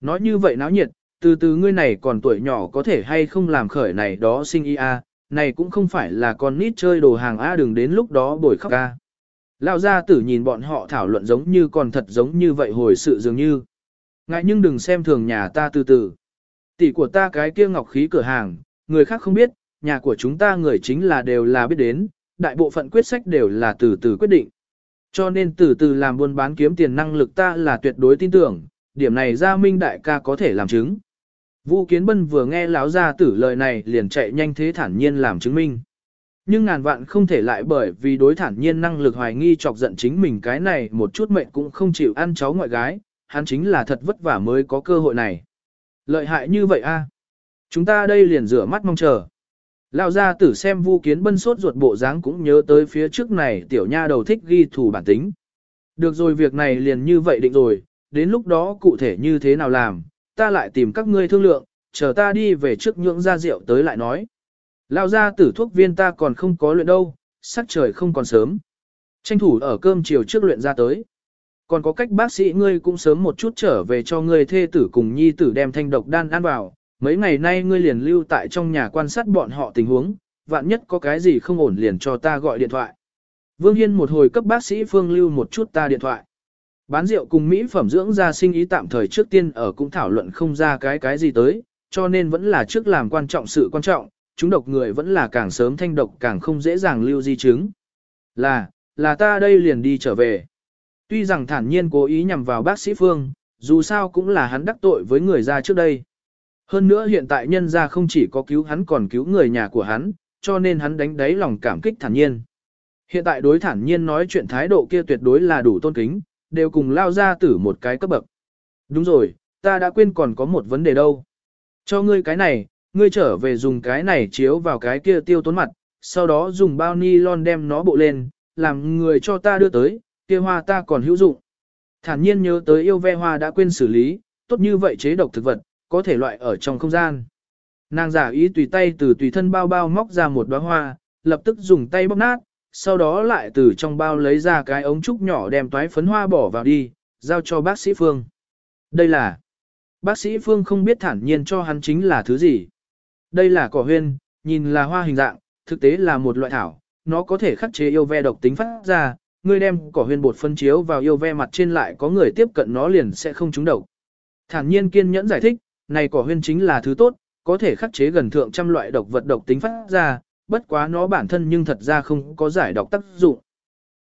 Nói như vậy náo nhiệt, từ từ ngươi này còn tuổi nhỏ có thể hay không làm khởi này đó sinh y a, à, này cũng không phải là con nít chơi đồ hàng a đừng đến lúc đó bồi khóc a. Lão gia tử nhìn bọn họ thảo luận giống như còn thật giống như vậy hồi sự dường như. Ngại nhưng đừng xem thường nhà ta từ từ. Tỷ của ta cái kia ngọc khí cửa hàng, người khác không biết, nhà của chúng ta người chính là đều là biết đến, đại bộ phận quyết sách đều là từ từ quyết định. Cho nên từ từ làm buôn bán kiếm tiền năng lực ta là tuyệt đối tin tưởng, điểm này gia minh đại ca có thể làm chứng. Vu Kiến Bân vừa nghe lão gia tử lời này liền chạy nhanh thế thản nhiên làm chứng minh. Nhưng ngàn vạn không thể lại bởi vì đối thản nhiên năng lực hoài nghi chọc giận chính mình cái này một chút mệnh cũng không chịu ăn cháu ngoại gái, hắn chính là thật vất vả mới có cơ hội này. Lợi hại như vậy a Chúng ta đây liền rửa mắt mong chờ. Lão gia tử xem Vu Kiến Bân sốt ruột bộ dáng cũng nhớ tới phía trước này tiểu nha đầu thích ghi thủ bản tính. Được rồi việc này liền như vậy định rồi, đến lúc đó cụ thể như thế nào làm, ta lại tìm các ngươi thương lượng, chờ ta đi về trước nhượng ra rượu tới lại nói. Lao ra tử thuốc viên ta còn không có luyện đâu, sắc trời không còn sớm. Tranh thủ ở cơm chiều trước luyện ra tới. Còn có cách bác sĩ ngươi cũng sớm một chút trở về cho ngươi thê tử cùng nhi tử đem thanh độc đan ăn vào. Mấy ngày nay ngươi liền lưu tại trong nhà quan sát bọn họ tình huống, vạn nhất có cái gì không ổn liền cho ta gọi điện thoại. Vương Hiên một hồi cấp bác sĩ Phương lưu một chút ta điện thoại. Bán rượu cùng Mỹ phẩm dưỡng ra sinh ý tạm thời trước tiên ở cũng thảo luận không ra cái cái gì tới, cho nên vẫn là trước làm quan trọng sự quan trọng, chúng độc người vẫn là càng sớm thanh độc càng không dễ dàng lưu di chứng. Là, là ta đây liền đi trở về. Tuy rằng thản nhiên cố ý nhằm vào bác sĩ Phương, dù sao cũng là hắn đắc tội với người ra trước đây. Hơn nữa hiện tại nhân ra không chỉ có cứu hắn còn cứu người nhà của hắn, cho nên hắn đánh đáy lòng cảm kích thản nhiên. Hiện tại đối thản nhiên nói chuyện thái độ kia tuyệt đối là đủ tôn kính, đều cùng lao ra tử một cái cấp bậc. Đúng rồi, ta đã quên còn có một vấn đề đâu. Cho ngươi cái này, ngươi trở về dùng cái này chiếu vào cái kia tiêu tốn mặt, sau đó dùng bao ni lon đem nó bộ lên, làm người cho ta đưa tới, kia hoa ta còn hữu dụng. Thản nhiên nhớ tới yêu ve hoa đã quên xử lý, tốt như vậy chế độc thực vật, có thể loại ở trong không gian. Nàng giả ý tùy tay từ tùy thân bao bao móc ra một đóa hoa, lập tức dùng tay bóp nát, sau đó lại từ trong bao lấy ra cái ống trúc nhỏ đem toái phấn hoa bỏ vào đi, giao cho bác sĩ Phương. Đây là... Bác sĩ Phương không biết thản nhiên cho hắn chính là thứ gì. Đây là cỏ huyên, nhìn là hoa hình dạng, thực tế là một loại thảo, nó có thể khắc chế yêu ve độc tính phát ra, ngươi đem cỏ huyên bột phân chiếu vào yêu ve mặt trên lại có người tiếp cận nó liền sẽ không trúng độc. Thản nhiên kiên nhẫn giải thích, này cỏ huyên chính là thứ tốt, có thể khắc chế gần thượng trăm loại độc vật độc tính phát ra, bất quá nó bản thân nhưng thật ra không có giải độc tác dụng.